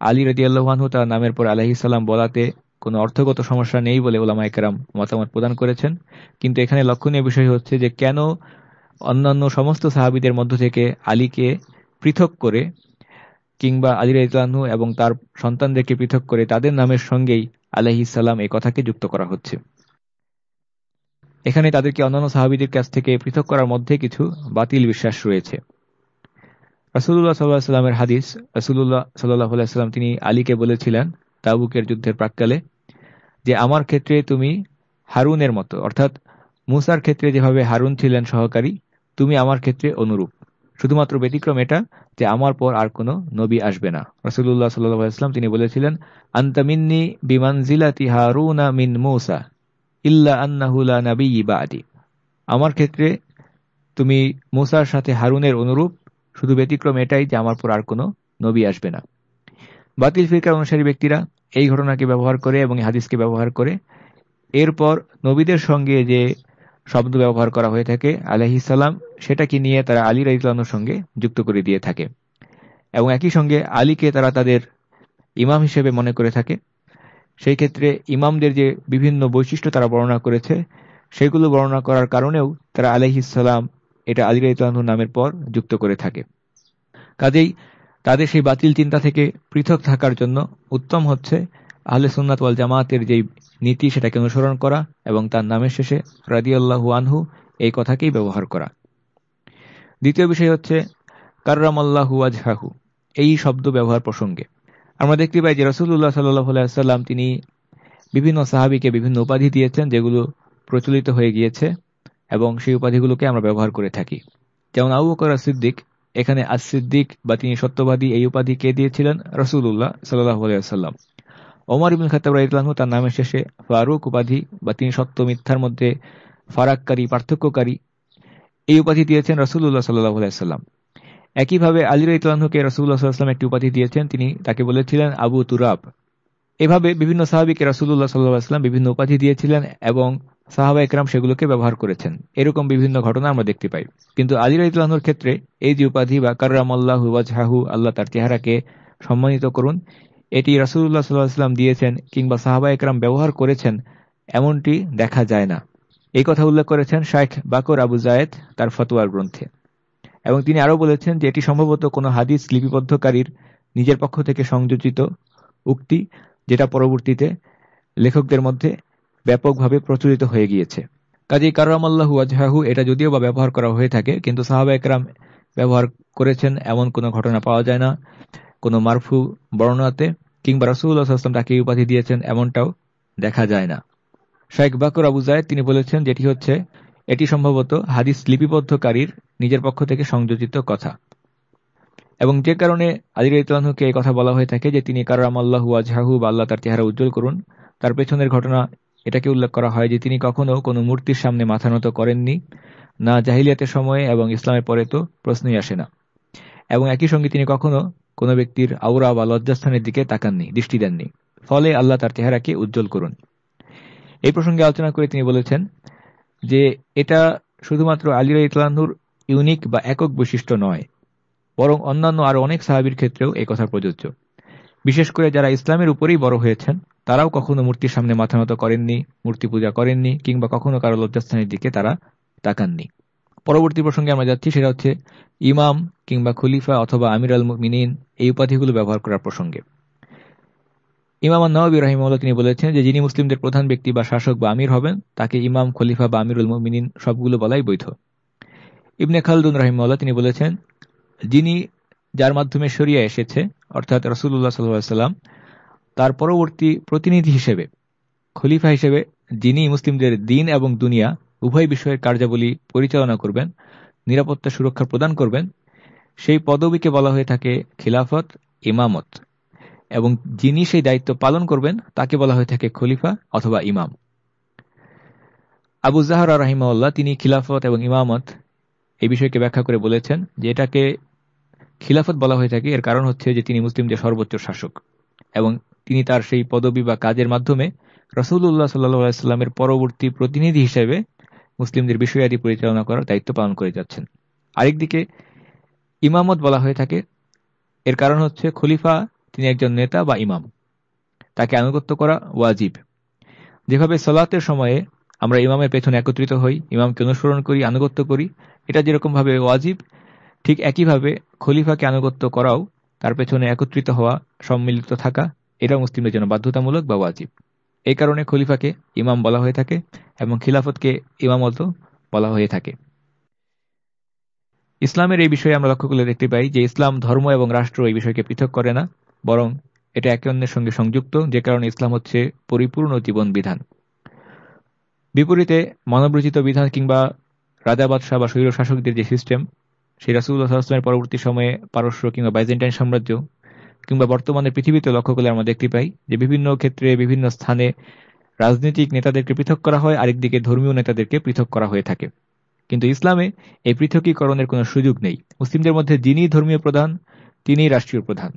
আলী রদি আল্লাহানহু তার নামের পর আলহিসাল্লাম বলাতে কোনো অর্থগত সমস্যা নেই বলে ওলামা একরাম মতামত প্রদান করেছেন। কিন্তু এখানে লক্ষণীয় বিষয় হচ্ছে যে কেন অন্যান্য সমস্ত সাহাবিদের মধ্য থেকে আলীকে পৃথক করে কিংবা আলী রাইতলানহু এবং তার সন্তানদেরকে পৃথক করে তাদের নামের সঙ্গেই আলহিসাল্লাম এই কথাকে যুক্ত করা হচ্ছে। এখানে তাদেরকে অন্যান্য সাহাবিদের কাছ থেকে পৃথক করার মধ্যে কিছু বাতিল বিশ্বাস রয়েছে। রাসুল্লাহ সাল্লাহ সাল্লামের হাদিস রাসুল্লাহ সাল্লাহ সাল্লাম তিনি আলীকে বলেছিলেন, তাবুকের যুদ্ধের প্রাককালে যে আমার ক্ষেত্রে তুমি হারুনের মতো, অর্থাৎ মুসার ক্ষেত্রে যেভাবে হারুন ছিলেন সহকারী, তুমি আমার ক্ষেত্রে অনুরূপ। শুধুমাত্র ব্যতিক্রম এটা যে আমার পর আর কোনো নবী আসবে না। রসুল্লাহ সাল্লাম তিনি বলেছিলেন আন্তামিন্নি বিমানজিলাতি হারুনা মিন মৌসা, ইল্লা আন্নাহুলা নাবি ইবা আদি আমার ক্ষেত্রে তুমি মুসার সাথে হারুনের অনুরূপ, শুধু ব্যতিক্রম এটাই যে আমার পর আর কোনো নবী আসবে না। বাতিল ফিরকার অনুসারী ব্যক্তিরা এই ঘটনাকে ব্যবহার করে এবং হাদিসকে ব্যবহার করে। এরপর নবীদের সঙ্গে যে শব্দ ব্যবহার করা হয়ে থাকে আলহিসাল্লাম সেটাকে নিয়ে তারা আলী রাইতলানোর সঙ্গে যুক্ত করে দিয়ে থাকে। এবং একই সঙ্গে আলীকে তারা তাদের ইমাম হিসেবে মনে করে থাকে। সেই ক্ষেত্রে ইমামদের যে বিভিন্ন বৈশিষ্ট্য তারা বর্ণনা করেছে, সেগুলো বর্ণনা করার কারণেও তারা আলহিসাল্লাম এটা আলী রাইতলানুর নামের পর যুক্ত করে থাকে। কাজেই তাদের সেই বাতিল চিন্তা থেকে পৃথক থাকার জন্য উত্তম হচ্ছে আহলে সুন্নাত ওয়াল জামাতের যেই নীতি সেটাকে অনুসরণ করা এবং তার নামের শেষে রাদিয়াল্লাহু আনহু এই কথাকেই ব্যবহার করা। দ্বিতীয় বিষয় হচ্ছে কার্রাম আল্লাহু আজহাহু এই শব্দ ব্যবহার প্রসঙ্গে। আমরা দেখতে পাই যে রসুল্লাহ সাল্লাহ সাল্লাম তিনি বিভিন্ন সাহাবিকে বিভিন্ন উপাধি দিয়েছেন যেগুলো প্রচলিত হয়ে গিয়েছে এবং সেই উপাধিগুলোকে আমরা ব্যবহার করে থাকি। যেমন আবু বকর সিদ্দিক এখানে আস সিদ্দিক বা তিনি সত্যবাদী এই উপাধি কে দিয়েছিলেন? রসুল্লাহ সাল্লাহ সাল্লাম ওমর ইবুল খাতাব রাইতলানহু তার নামের শেষে ফারুক উপাধি বা তিনি সত্য মিথ্যার মধ্যে ফারাককারী, পার্থক্যকারী এই উপাধি দিয়েছেন রসুল্লাহ সাল্লাহ আলাইসাল্লাম একইভাবে আলী রাইতলানহুকে রসুল্লাহ সাল্লাম একটি উপাধি দিয়েছেন, তিনি তাকে বলেছিলেন আবু তুরাব। এভাবে বিভিন্ন সাহাবিকে রসুল্লাহ সাল্লাহাম বিভিন্ন উপাধি দিয়েছিলেন এবং সাহাবা একরাম সেগুলোকে ব্যবহার করেছেন। এরকম বিভিন্ন ঘটনা আমরা দেখতে পাই। কিন্তু আলী রাইতুল্লাহর ক্ষেত্রে এই যে উপাধি বা কার্রাম আল্লাহ ওয়াজহাহু আল্লাহ তার চেহারাকে সম্মানিত করুন, এটি রাসুল্লাহ সাল্লাহাম দিয়েছেন কিংবা সাহাবা একরাম ব্যবহার করেছেন, এমনটি দেখা যায় না। এই কথা উল্লেখ করেছেন শাইখ বাকর আবু জায়েদ তার ফতোয়ার গ্রন্থে। এবং তিনি আরও বলেছেন যে এটি সম্ভবত কোনো হাদিস লিপিবদ্ধকারীর নিজের পক্ষ থেকে সংযোজিত উক্তি। যেটা পরবর্তীতে লেখকদের মধ্যে ব্যাপকভাবে প্রচলিত হয়ে গিয়েছে। কাজী কারামাল্লাহু আজহাহু এটা যদিও বা ব্যবহার করা হয়ে থাকে, কিন্তু সাহাবা একরাম ব্যবহার করেছেন, এমন কোনো ঘটনা পাওয়া যায় না। কোনো মারফু বর্ণনাতে কিংবা রসুল্লাহ আসলাম তাকে উপাধি দিয়েছেন, এমনটাও দেখা যায় না। শাইখ বাকর আবু জায়দ তিনি বলেছেন যেটি হচ্ছে, এটি সম্ভবত হাদিস লিপিবদ্ধকারীর নিজের পক্ষ থেকে সংযোজিত কথা। এবং যে কারণে আদির ইতলানহুকে এই কথা বলা হয়ে থাকে যে তিনি কারাম আল্লাহু আজহাহু বা আল্লাহ তার চেহারা উজ্জ্বল করুন। তার পেছনের ঘটনা এটাকে উল্লেখ করা হয় যে তিনি কখনো কোনো মূর্তির সামনে মাথা নত করেননি। না জাহিলিয়াতের সময়ে এবং ইসলামের পরে তো প্রশ্নই আসে না। এবং একই সঙ্গে তিনি কখনো কোনো ব্যক্তির আউরা বা লজ্জাস্থানের দিকে তাকাননি, দৃষ্টি দেননি। ফলে আল্লাহ তার চেহারাকে উজ্জ্বল করুন। এই প্রসঙ্গে আলোচনা করে তিনি বলেছেন যে এটা শুধুমাত্র আলিরা ইতলানুর ইউনিক বা একক বৈশিষ্ট্য নয়। বরং অন্যান্য আরও অনেক সাহাবির ক্ষেত্রেও এই কথা প্রযোজ্য। বিশেষ করে যারা ইসলামের উপরেই বড় হয়েছেন, তারাও কখনো মূর্তির সামনে মাথা নত করেননি, মূর্তি পূজা করেননি, কিংবা কখনো কারও লজ্জাস্থানের দিকে তারা তাকাননি। পরবর্তী প্রসঙ্গে আমরা যাচ্ছি, সেটা হচ্ছে ইমাম কিংবা খলিফা অথবা আমির আল মিনিন এই উপাধিগুলো ব্যবহার করার প্রসঙ্গে। ইমাম নওয়াবি রাহিমউল্লাহ তিনি বলেছেন যে, যিনি মুসলিমদের প্রধান ব্যক্তি বা শাসক বা আমির হবেন, তাকে ইমাম, খলিফা বা আমিরুল মিনিন সবগুলো বলাই বৈধ। ইবনে খালদুন রাহিমউল্লাহ তিনি বলেছেন যিনি যার মাধ্যমে সরিয়া এসেছে, অর্থাৎ রসুল্লাহ সাল্লাম, তার পরবর্তী প্রতিনিধি হিসেবে, খলিফা হিসেবে যিনি মুসলিমদের দিন এবং দুনিয়া, উভয় বিষয়ের কার্যাবলী পরিচালনা করবেন, নিরাপত্তা সুরক্ষা প্রদান করবেন, সেই পদবীকে বলা হয়ে থাকে খিলাফত, ইমামত। এবং যিনি সেই দায়িত্ব পালন করবেন, তাকে বলা হয়ে থাকে খলিফা অথবা ইমাম। আবু জাহরা রাহিমাউল্লাহ তিনি খিলাফত এবং ইমামত এই বিষয়কে ব্যাখ্যা করে বলেছেন যে এটাকে খিলাফত বলা হয়ে থাকে। এর কারণ হচ্ছে যে তিনি মুসলিমদের সর্বোচ্চ শাসক এবং তিনি তার সেই পদবি বা কাজের মাধ্যমে রসুল্লাহ সাল্লামের পরবর্তী প্রতিনিধি হিসেবে মুসলিমদের বিষয়াদি পরিচালনা করার দায়িত্ব পালন করে যাচ্ছেন। আরেকদিকে ইমামত বলা হয়ে থাকে। এর কারণ হচ্ছে খলিফা তিনি একজন নেতা বা ইমাম। তাকে আনুগত্য করা ওয়াজিব। যেভাবে সলাতের সময়ে আমরা ইমামের পেছনে একত্রিত হই, ইমামকে অনুসরণ করি, আনুগত্য করি, এটা যেরকমভাবে ওয়াজিব ঠিক একইভাবে খলিফাকে আনুগত্য করাও তার পেছনে একত্রিত হওয়া, সম্মিলিত থাকা এটা মুসলিমদের জন্য বাধ্যতামূলক বা ওয়াজিব। এই কারণে খলিফাকে ইমাম বলা হয়ে থাকে এবং খিলাফতকে ইমামত বলা হয়ে থাকে। ইসলামের এই বিষয়ে আমরা লক্ষ্য করলে দেখতে পাই যে ইসলাম ধর্ম এবং রাষ্ট্র এই বিষয়কে পৃথক করে না, বরং এটা একে অন্যের সঙ্গে সংযুক্ত, যে কারণে ইসলাম হচ্ছে পরিপূর্ণ জীবন বিধান। বিপরীতে মানবরচিত বিধান কিংবা রাজাবাদশাহ বা শৈর শাসকদের যে সিস্টেম সেই রাসুল্লাহ রাসুল্লাহামের পরবর্তী সময়ে পারস্য কিংবা বাইজেন্টাইন সাম্রাজ্য কিংবা বর্তমানে পৃথিবীতে লক্ষ্য করলে আমরা দেখতে পাই যে বিভিন্ন ক্ষেত্রে বিভিন্ন স্থানে রাজনৈতিক নেতাদেরকে পৃথক করা হয়, আরেকদিকে ধর্মীয় নেতাদেরকে পৃথক করা হয়ে থাকে। কিন্তু ইসলামে এই পৃথকীকরণের কোনো সুযোগ নেই। মুসলিমদের মধ্যে যিনি ধর্মীয় প্রধান তিনি রাষ্ট্রীয় প্রধান।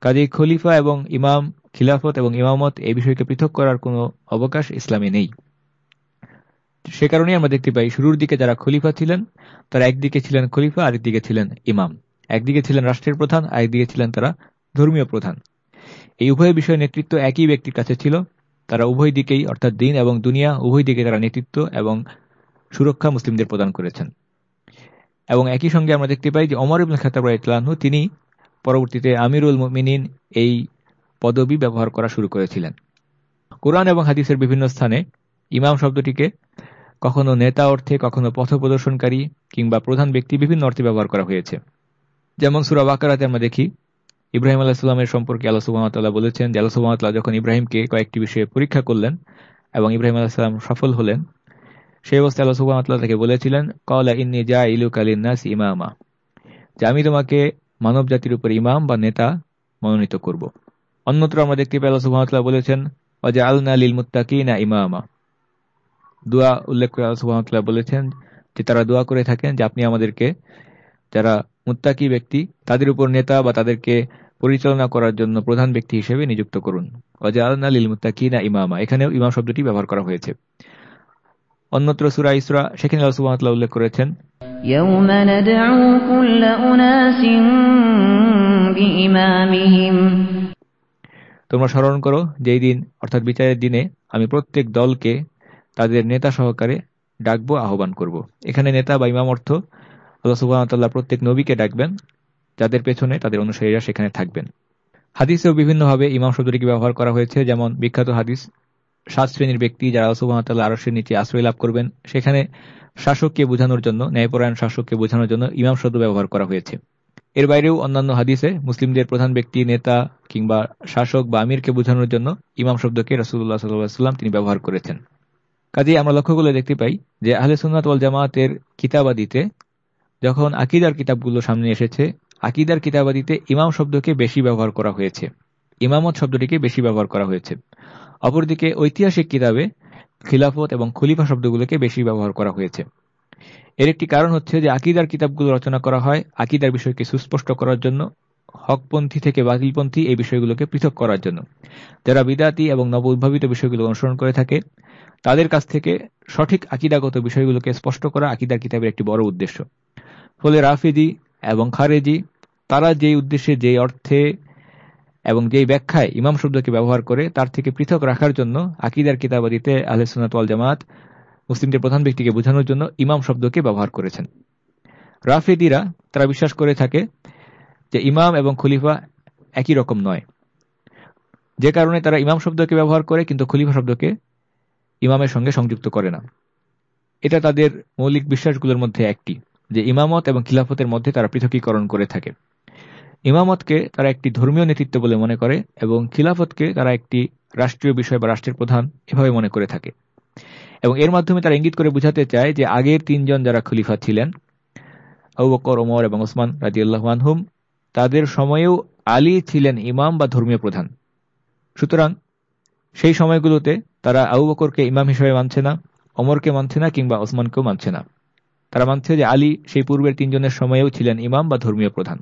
কাজে খলিফা এবং ইমাম, খিলাফত এবং ইমামত এই বিষয়কে পৃথক করার কোনো অবকাশ ইসলামে নেই। সে কারণেই আমরা দেখতে পাই শুরুর দিকে যারা খলিফা ছিলেন, তারা একদিকে ছিলেন খলিফা, আরেকদিকে ছিলেন ইমাম। একদিকে ছিলেন রাষ্ট্রের প্রধান, আরেকদিকে ছিলেন তারা ধর্মীয় প্রধান। এই উভয় বিষয়ে নেতৃত্ব একই ব্যক্তির কাছে ছিল। তারা উভয় দিকেই, অর্থাৎ দিন এবং দুনিয়া, উভয় দিকে তারা নেতৃত্ব এবং সুরক্ষা মুসলিমদের প্রদান করেছেন। এবং একই সঙ্গে আমরা দেখতে পাই যে অমর ইবুল খাতাব ইতলানহু তিনি পরবর্তীতে আমিরুল মিনিন এই পদবি ব্যবহার করা শুরু করেছিলেন। কোরআন এবং হাদিসের বিভিন্ন স্থানে ইমাম শব্দটিকে কখনো নেতা অর্থে, কখনো পথ প্রদর্শনকারী কিংবা প্রধান ব্যক্তি বিভিন্ন অর্থে ব্যবহার করা হয়েছে। যেমন সুরা বাকারাতে আমরা দেখি, ইব্রাহিম আলাহিসাল্লামের সম্পর্কে আল্লাহ সুবাহতাল্লাহ বলেছেন, যে আল্লাহ সুবাহতাল্লাহ যখন ইব্রাহিমকে কয়েকটি বিষয়ে পরীক্ষা করলেন এবং ইব্রাহিম আলাহিসাল্লাম সফল হলেন, সেই অবস্থায় আল্লাহ সুবাহতাল্লাহ তাকে বলেছিলেন কলা ইন্নি জা ইলু কালিনাস ইমামা যে আমি তোমাকে মানব জাতির উপর ইমাম বা নেতা মনোনীত করব। অন্যত্র আমরা দেখতে পাই আল্লাহ সুহামতাল্লাহ বলেছেন অজা আলনা লিল মুত্তাকিনা ইমামা দোয়া উল্লেখ করে আল্লাহ সুহামতাল্লাহ বলেছেন যে তারা দোয়া করে থাকেন যে আপনি আমাদেরকে যারা মুত্তাকি ব্যক্তি তাদের উপর নেতা বা তাদেরকে পরিচালনা করার জন্য প্রধান ব্যক্তি হিসেবে নিযুক্ত করুন অজা আলনা লিল মুত্তাকিনা ইমামা এখানেও ইমাম শব্দটি ব্যবহার করা হয়েছে অন্যত্র সুরা ইসরা সেখানে আল্লাহ সুহামতাল্লাহ উল্লেখ করেছেন يوم ندعو كل أناس بإمامهم তোমরা স্মরণ করো যেই দিন অর্থাৎ বিচারের দিনে আমি প্রত্যেক দলকে তাদের নেতা সহকারে ডাকবো, আহ্বান করব। এখানে নেতা বা ইমাম অর্থ আল্লাহ সুবাহতাল্লাহ প্রত্যেক নবীকে ডাকবেন, যাদের পেছনে তাদের অনুসারীরা সেখানে থাকবেন। হাদিসেও বিভিন্নভাবে ইমাম শব্দটিকে ব্যবহার করা হয়েছে, যেমন বিখ্যাত হাদিস, সাত শ্রেণির ব্যক্তি যারা সুবাহতাল্লাহ আরশের নিচে আশ্রয় লাভ করবেন, সেখানে শাসককে বোঝানোর জন্য, ন্যায়পরায়ণ শাসককে বোঝানোর জন্য ইমাম শব্দ ব্যবহার করা হয়েছে। এর বাইরেও অন্যান্য হাদিসে মুসলিমদের প্রধান ব্যক্তি, নেতা কিংবা শাসক বা আমিরকে বোঝানোর জন্য ইমাম শব্দকে রসুল্লাহ সাল্লাহ সাল্লাম তিনি ব্যবহার করেছেন। কাজেই আমরা লক্ষ্য করলে দেখতে পাই যে আহলে সুন্নাত জামাতের কিতাবাদিতে যখন আকিদার কিতাবগুলো সামনে এসেছে, আকিদার কিতাবাদিতে ইমাম শব্দকে বেশি ব্যবহার করা হয়েছে। ইমামত শব্দটিকে বেশি ব্যবহার করা হয়েছে। অপরদিকে ঐতিহাসিক কিতাবে খিলাফত এবং খলিফা শব্দগুলোকে বেশি ব্যবহার করা হয়েছে। এর একটি কারণ হচ্ছে যে আকিদার কিতাবগুলো রচনা করা হয় আকিদার বিষয়কে সুস্পষ্ট করার জন্য, হকপন্থী থেকে বাতিলপন্থী এই বিষয়গুলোকে পৃথক করার জন্য। যারা বিদাতি এবং নব উদ্ভাবিত বিষয়গুলো অনুসরণ করে থাকে তাদের কাছ থেকে সঠিক আকিদাগত বিষয়গুলোকে স্পষ্ট করা আকিদার কিতাবের একটি বড় উদ্দেশ্য। ফলে রাফিজি এবং খারেজি, তারা যেই উদ্দেশ্যে, যেই অর্থে এবং যেই ব্যাখ্যায় ইমাম শব্দকে ব্যবহার করে, তার থেকে পৃথক রাখার জন্য আকিদার কিতাবাদিতে আলহাসনাত জামাত মুসলিমদের প্রধান ব্যক্তিকে বোঝানোর জন্য ইমাম শব্দকে ব্যবহার করেছেন। রাফেদিরা তারা বিশ্বাস করে থাকে যে ইমাম এবং খলিফা একই রকম নয়। যে কারণে তারা ইমাম শব্দকে ব্যবহার করে, কিন্তু খলিফা শব্দকে ইমামের সঙ্গে সংযুক্ত করে না। এটা তাদের মৌলিক বিশ্বাসগুলোর মধ্যে একটি, যে ইমামত এবং খিলাফতের মধ্যে তারা পৃথকীকরণ করে থাকে। ইমামতকে তারা একটি ধর্মীয় নেতৃত্ব বলে মনে করে এবং খিলাফতকে তারা একটি রাষ্ট্রীয় বিষয় বা রাষ্ট্রের প্রধান এভাবে মনে করে থাকে। এবং এর মাধ্যমে তারা ইঙ্গিত করে বুঝাতে চায় যে আগের তিনজন যারা খলিফা ছিলেন, আবু বকর, ওমর এবং ওসমান রাজিউল্লাহানহুম তাদের সময়েও আলী ছিলেন ইমাম বা ধর্মীয় প্রধান। সুতরাং সেই সময়গুলোতে তারা আবু বকরকে ইমাম হিসেবে মানছে না অমরকে মানছে না, কিংবা ওসমানকেও মানছে না। তারা মানছে যে আলী সেই পূর্বের তিনজনের সময়েও ছিলেন ইমাম বা ধর্মীয় প্রধান।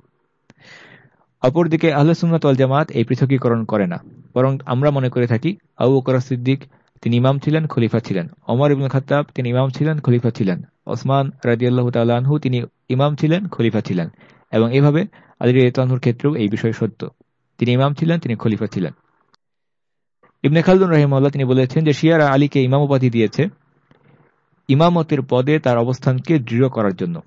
অপরদিকে আহলসুন্নত জামাত এই পৃথকীকরণ করে না। বরং আমরা মনে করে থাকি, আবু বকর সিদ্দিক তিনি ইমাম ছিলেন, খলিফা ছিলেন। অমর ইবুল খাতাব তিনি ইমাম ছিলেন, খলিফা ছিলেন। ওসমান রাজিয়াল্লাহ তাল্লাহু তিনি ইমাম ছিলেন, খলিফা ছিলেন। এবং এভাবে আলী রেতানুর ক্ষেত্রেও এই বিষয় সত্য। তিনি ইমাম ছিলেন, তিনি খলিফা ছিলেন। ইবনে খালদুন রহিমল্লাহ তিনি বলেছেন যে শিয়ারা আলীকে ইমাম উপাধি দিয়েছে। ইমামতের পদে তার অবস্থানকে দৃঢ় করার জন্য।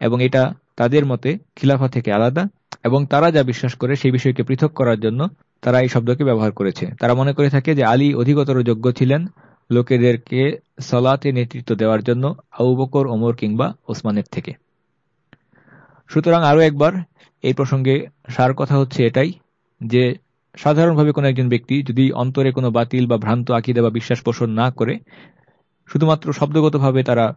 এবং এটা তাদের মতে খিলাফা থেকে আলাদা। এবং তারা যা বিশ্বাস করে সেই বিষয়কে পৃথক করার জন্য তারা এই শব্দকে ব্যবহার করেছে। তারা মনে করে থাকে যে আলী অধিকতর যোগ্য ছিলেন লোকেদেরকে সলাতে নেতৃত্ব দেওয়ার জন্য আউবকর ওমর কিংবা ওসমানের থেকে। সুতরাং আরও একবার এই প্রসঙ্গে সার কথা হচ্ছে এটাই যে সাধারণভাবে কোনো একজন ব্যক্তি যদি অন্তরে কোনো বাতিল বা ভ্রান্ত আকিদা বা বিশ্বাস পোষণ না করে, শুধুমাত্র শব্দগতভাবে তারা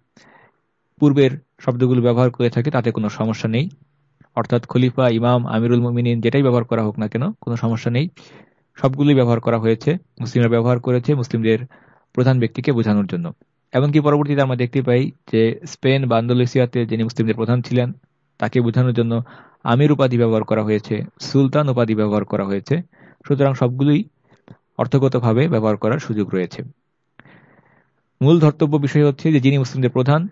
পূর্বের শব্দগুলো ব্যবহার করে থাকে, তাতে কোনো সমস্যা নেই। অর্থাৎ খলিফা, ইমাম, আমিরুল মুমিনিন যেটাই ব্যবহার করা হোক না কেন, কোনো সমস্যা নেই। সবগুলোই ব্যবহার করা হয়েছে, মুসলিমরা ব্যবহার করেছে মুসলিমদের প্রধান ব্যক্তিকে বোঝানোর জন্য। এমনকি পরবর্তীতে আমরা দেখতে পাই যে স্পেন বা আন্দোলেশিয়াতে যিনি মুসলিমদের প্রধান ছিলেন, তাকে বোঝানোর জন্য আমির উপাধি ব্যবহার করা হয়েছে, সুলতান উপাধি ব্যবহার করা হয়েছে। সুতরাং সবগুলোই অর্থগতভাবে ব্যবহার করার সুযোগ রয়েছে। মূল ধর্তব্য বিষয় হচ্ছে যে, যিনি মুসলিমদের প্রধান,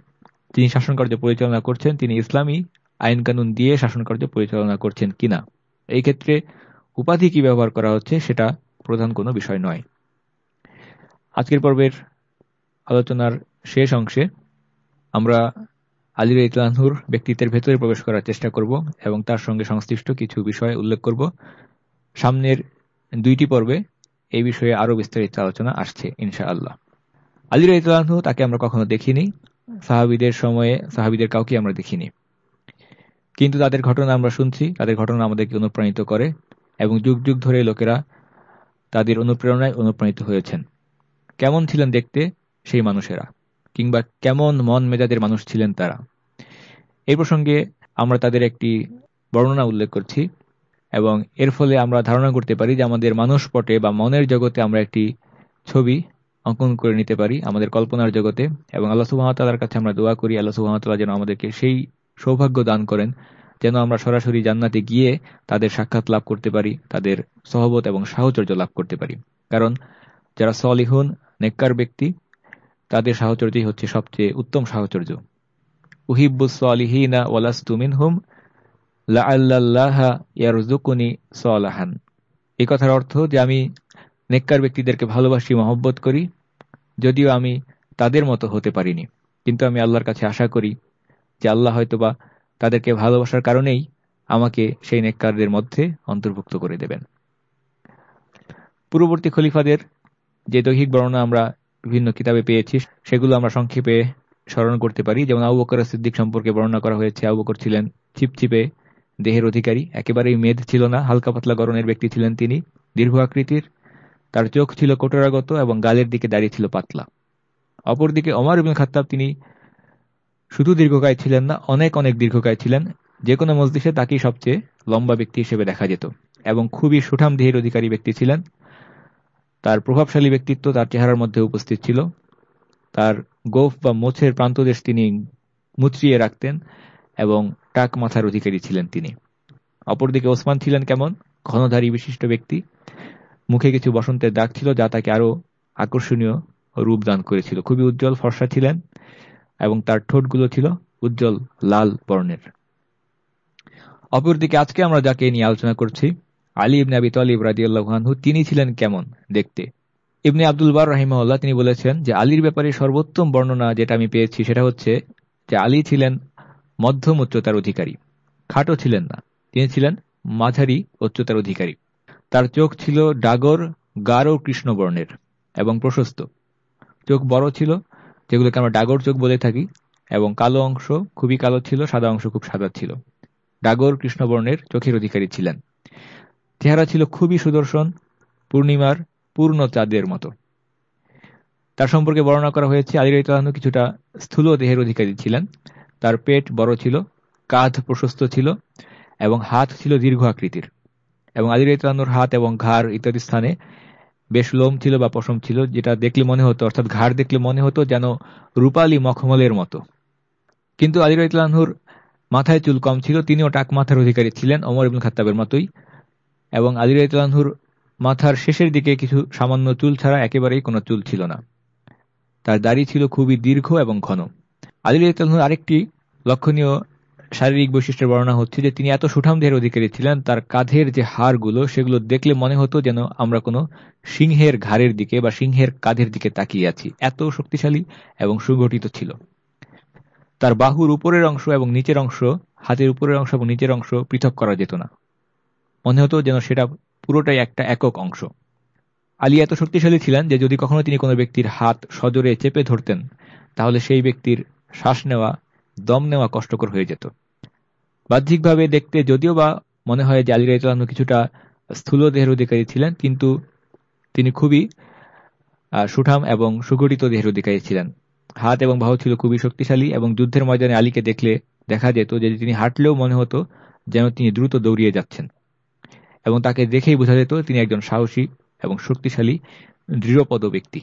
যিনি শাসনকার্য পরিচালনা করছেন, তিনি ইসলামী আইন কানুন দিয়ে শাসনকার্য পরিচালনা করছেন কিনা? এই ক্ষেত্রে উপাধি কি ব্যবহার করা হচ্ছে সেটা প্রধান কোনো বিষয় নয়। আজকের পর্বের আলোচনার শেষ অংশে আমরা আলির ইতলানহুর ব্যক্তিত্বের ভেতরে প্রবেশ করার চেষ্টা করব এবং তার সঙ্গে সংশ্লিষ্ট কিছু বিষয় উল্লেখ করব। সামনের দুইটি পর্বে এই বিষয়ে আরও বিস্তারিত আলোচনা আসছে ইনশা আল্লাহ আলির ইতলানহু তাকে আমরা কখনো দেখিনি। সাহাবিদের সময়ে সাহাবিদের কাউকে আমরা দেখিনি। কিন্তু তাদের ঘটনা আমরা শুনছি, তাদের ঘটনা আমাদেরকে অনুপ্রাণিত করে এবং যুগ যুগ ধরে লোকেরা তাদের অনুপ্রেরণায় অনুপ্রাণিত হয়েছেন। কেমন ছিলেন দেখতে সেই মানুষেরা, কিংবা কেমন মন মেজাদের মানুষ ছিলেন তারা? এই প্রসঙ্গে আমরা তাদের একটি বর্ণনা উল্লেখ করছি। এবং এর ফলে আমরা ধারণা করতে পারি যে আমাদের মানসপটে বা মনের জগতে আমরা একটি ছবি অঙ্কন করে নিতে পারি আমাদের কল্পনার জগতে এবং আল্লাহ সুহামতাল্লার কাছে আমরা দোয়া করি, আল্লাহ সুহামতাল্লাহ যেন আমাদেরকে সেই সৌভাগ্য দান করেন, যেন আমরা সরাসরি জান্নাতে গিয়ে তাদের সাক্ষাৎ লাভ করতে পারি, তাদের সহবত এবং সাহচর্য লাভ করতে পারি। কারণ যারা সলিহুন, নেককার ব্যক্তি, তাদের সাহচর্যই হচ্ছে সবচেয়ে উত্তম সাহচর্য। উহিব্বুস সলিহিনা ওয়ালাস্তুমিন হুম লাহা ইয়ারজুকুনি সলাহান। এই কথার অর্থ যে আমি নেককার ব্যক্তিদেরকে ভালোবাসি, মহব্বত করি, যদিও আমি তাদের মতো হতে পারিনি। কিন্তু আমি আল্লাহর কাছে আশা করি যে আল্লাহ হয়তোবা তাদেরকে ভালোবাসার কারণেই আমাকে সেই নেককারদের মধ্যে অন্তর্ভুক্ত করে দেবেন। পূর্ববর্তী খলিফাদের যে দৈহিক বর্ণনা আমরা বিভিন্ন কিতাবে পেয়েছি, সেগুলো আমরা সংক্ষেপে স্মরণ করতে পারি। যেমন আবু বকর সিদ্দিক সম্পর্কে বর্ণনা করা হয়েছে। আবু বকর ছিলেন চিপচিপে দেহের অধিকারী। একেবারেই মেদ ছিল না, হালকা পাতলা গরনের ব্যক্তি ছিলেন তিনি। দীর্ঘ আকৃতির, তার চোখ ছিল কোটরাগত এবং গালের দিকে দাঁড়িয়ে ছিল পাতলা। অপরদিকে অমর ইবিন খাত্তাব তিনি শুধু দীর্ঘকায় ছিলেন না, অনেক অনেক দীর্ঘকায় ছিলেন। যে কোনো মসজিষে তাকেই সবচেয়ে লম্বা ব্যক্তি হিসেবে দেখা যেত এবং খুবই সুঠাম দেহের অধিকারী ব্যক্তি ছিলেন। তার প্রভাবশালী ব্যক্তিত্ব তার চেহারার মধ্যে উপস্থিত ছিল। তার গোফ বা মোছের প্রান্তদেশ তিনি মুচড়িয়ে রাখতেন এবং টাক মাথার অধিকারী ছিলেন তিনি। অপরদিকে ওসমান ছিলেন কেমন? ঘনধারী বিশিষ্ট ব্যক্তি। মুখে কিছু বসন্তের দাগ ছিল যা তাকে আরও আকর্ষণীয় রূপ দান করেছিল। খুবই উজ্জ্বল ফর্সা ছিলেন এবং তার ঠোঁটগুলো ছিল উজ্জ্বল লাল বর্ণের। অপরদিকে আজকে আমরা যাকে নিয়ে আলোচনা করছি, আলী ইবনে আবি তালিব রাজিউল্লাহানহু তিনি ছিলেন কেমন দেখতে? ইবনে আব্দুল বার রাহিমাল্লাহ তিনি বলেছেন যে আলীর ব্যাপারে সর্বোত্তম বর্ণনা যেটা আমি পেয়েছি সেটা হচ্ছে যে আলী ছিলেন মধ্যম উচ্চতার অধিকারী। খাটো ছিলেন না। তিনি ছিলেন মাঝারি উচ্চতার অধিকারী। তার চোখ ছিল ডাগর, গাঢ় কৃষ্ণবর্ণের এবং প্রশস্ত। চোখ বড় ছিল, যেগুলোকে আমরা ডাগর চোখ বলে থাকি, এবং কালো অংশ খুবই কালো ছিল, সাদা অংশ খুব সাদা ছিল। ডাগর কৃষ্ণবর্ণের চোখের অধিকারী ছিলেন। চেহারা ছিল খুবই সুদর্শন, পূর্ণিমার পূর্ণ চাঁদের মতো। তার সম্পর্কে বর্ণনা করা হয়েছে আলী রাইতালাহনু কিছুটা স্থূল দেহের অধিকারী ছিলেন। তার পেট বড় ছিল, কাঁধ প্রশস্ত ছিল এবং হাত ছিল দীর্ঘ আকৃতির। এবং আলী রাইতালাহনুর হাত এবং ঘাড় ইত্যাদি স্থানে বেশ লোম ছিল বা পশম ছিল, যেটা দেখলে মনে হতো, অর্থাৎ ঘাড় দেখলে মনে হতো যেন রূপালী মখমলের মতো। কিন্তু আলী রাইতলানহুর মাথায় চুল কম ছিল, তিনিও টাক মাথার অধিকারী ছিলেন অমর ইবুল খাত্তাবের মতোই। এবং আলী রাইতলানহুর মাথার শেষের দিকে কিছু সামান্য চুল ছাড়া একেবারেই কোনো চুল ছিল না। তার দাড়ি ছিল খুবই দীর্ঘ এবং ঘন। আলী রাইতলানহুর আরেকটি লক্ষণীয় শারীরিক বৈশিষ্ট্যের বর্ণনা হচ্ছে যে তিনি এত সুঠাম দেহের অধিকারী ছিলেন, তার কাঁধের যে হাড়গুলো, সেগুলো দেখলে মনে হতো যেন আমরা কোনো সিংহের ঘাড়ের দিকে বা সিংহের কাঁধের দিকে তাকিয়ে আছি। এত শক্তিশালী এবং সুগঠিত ছিল। তার বাহুর উপরের অংশ এবং নিচের অংশ, হাতের উপরের অংশ এবং নিচের অংশ পৃথক করা যেত না। মনে হতো যেন সেটা পুরোটাই একটা একক অংশ। আলী এত শক্তিশালী ছিলেন যে যদি কখনো তিনি কোনো ব্যক্তির হাত সজোরে চেপে ধরতেন, তাহলে সেই ব্যক্তির শ্বাস নেওয়া দম নেওয়া কষ্টকর হয়ে যেত। বাহ্যিকভাবে দেখতে যদিও বা মনে হয় যে আলী রাইতলানু কিছুটা স্থূল দেহের অধিকারী ছিলেন, কিন্তু তিনি খুবই সুঠাম এবং সুগঠিত দেহের অধিকারী ছিলেন। হাত এবং বাহু ছিল খুবই শক্তিশালী এবং যুদ্ধের ময়দানে আলীকে দেখলে দেখা যেত যে তিনি হাঁটলেও মনে হতো যেন তিনি দ্রুত দৌড়িয়ে যাচ্ছেন। এবং তাকে দেখেই বোঝা যেত তিনি একজন সাহসী এবং শক্তিশালী, দৃঢ়পদ ব্যক্তি।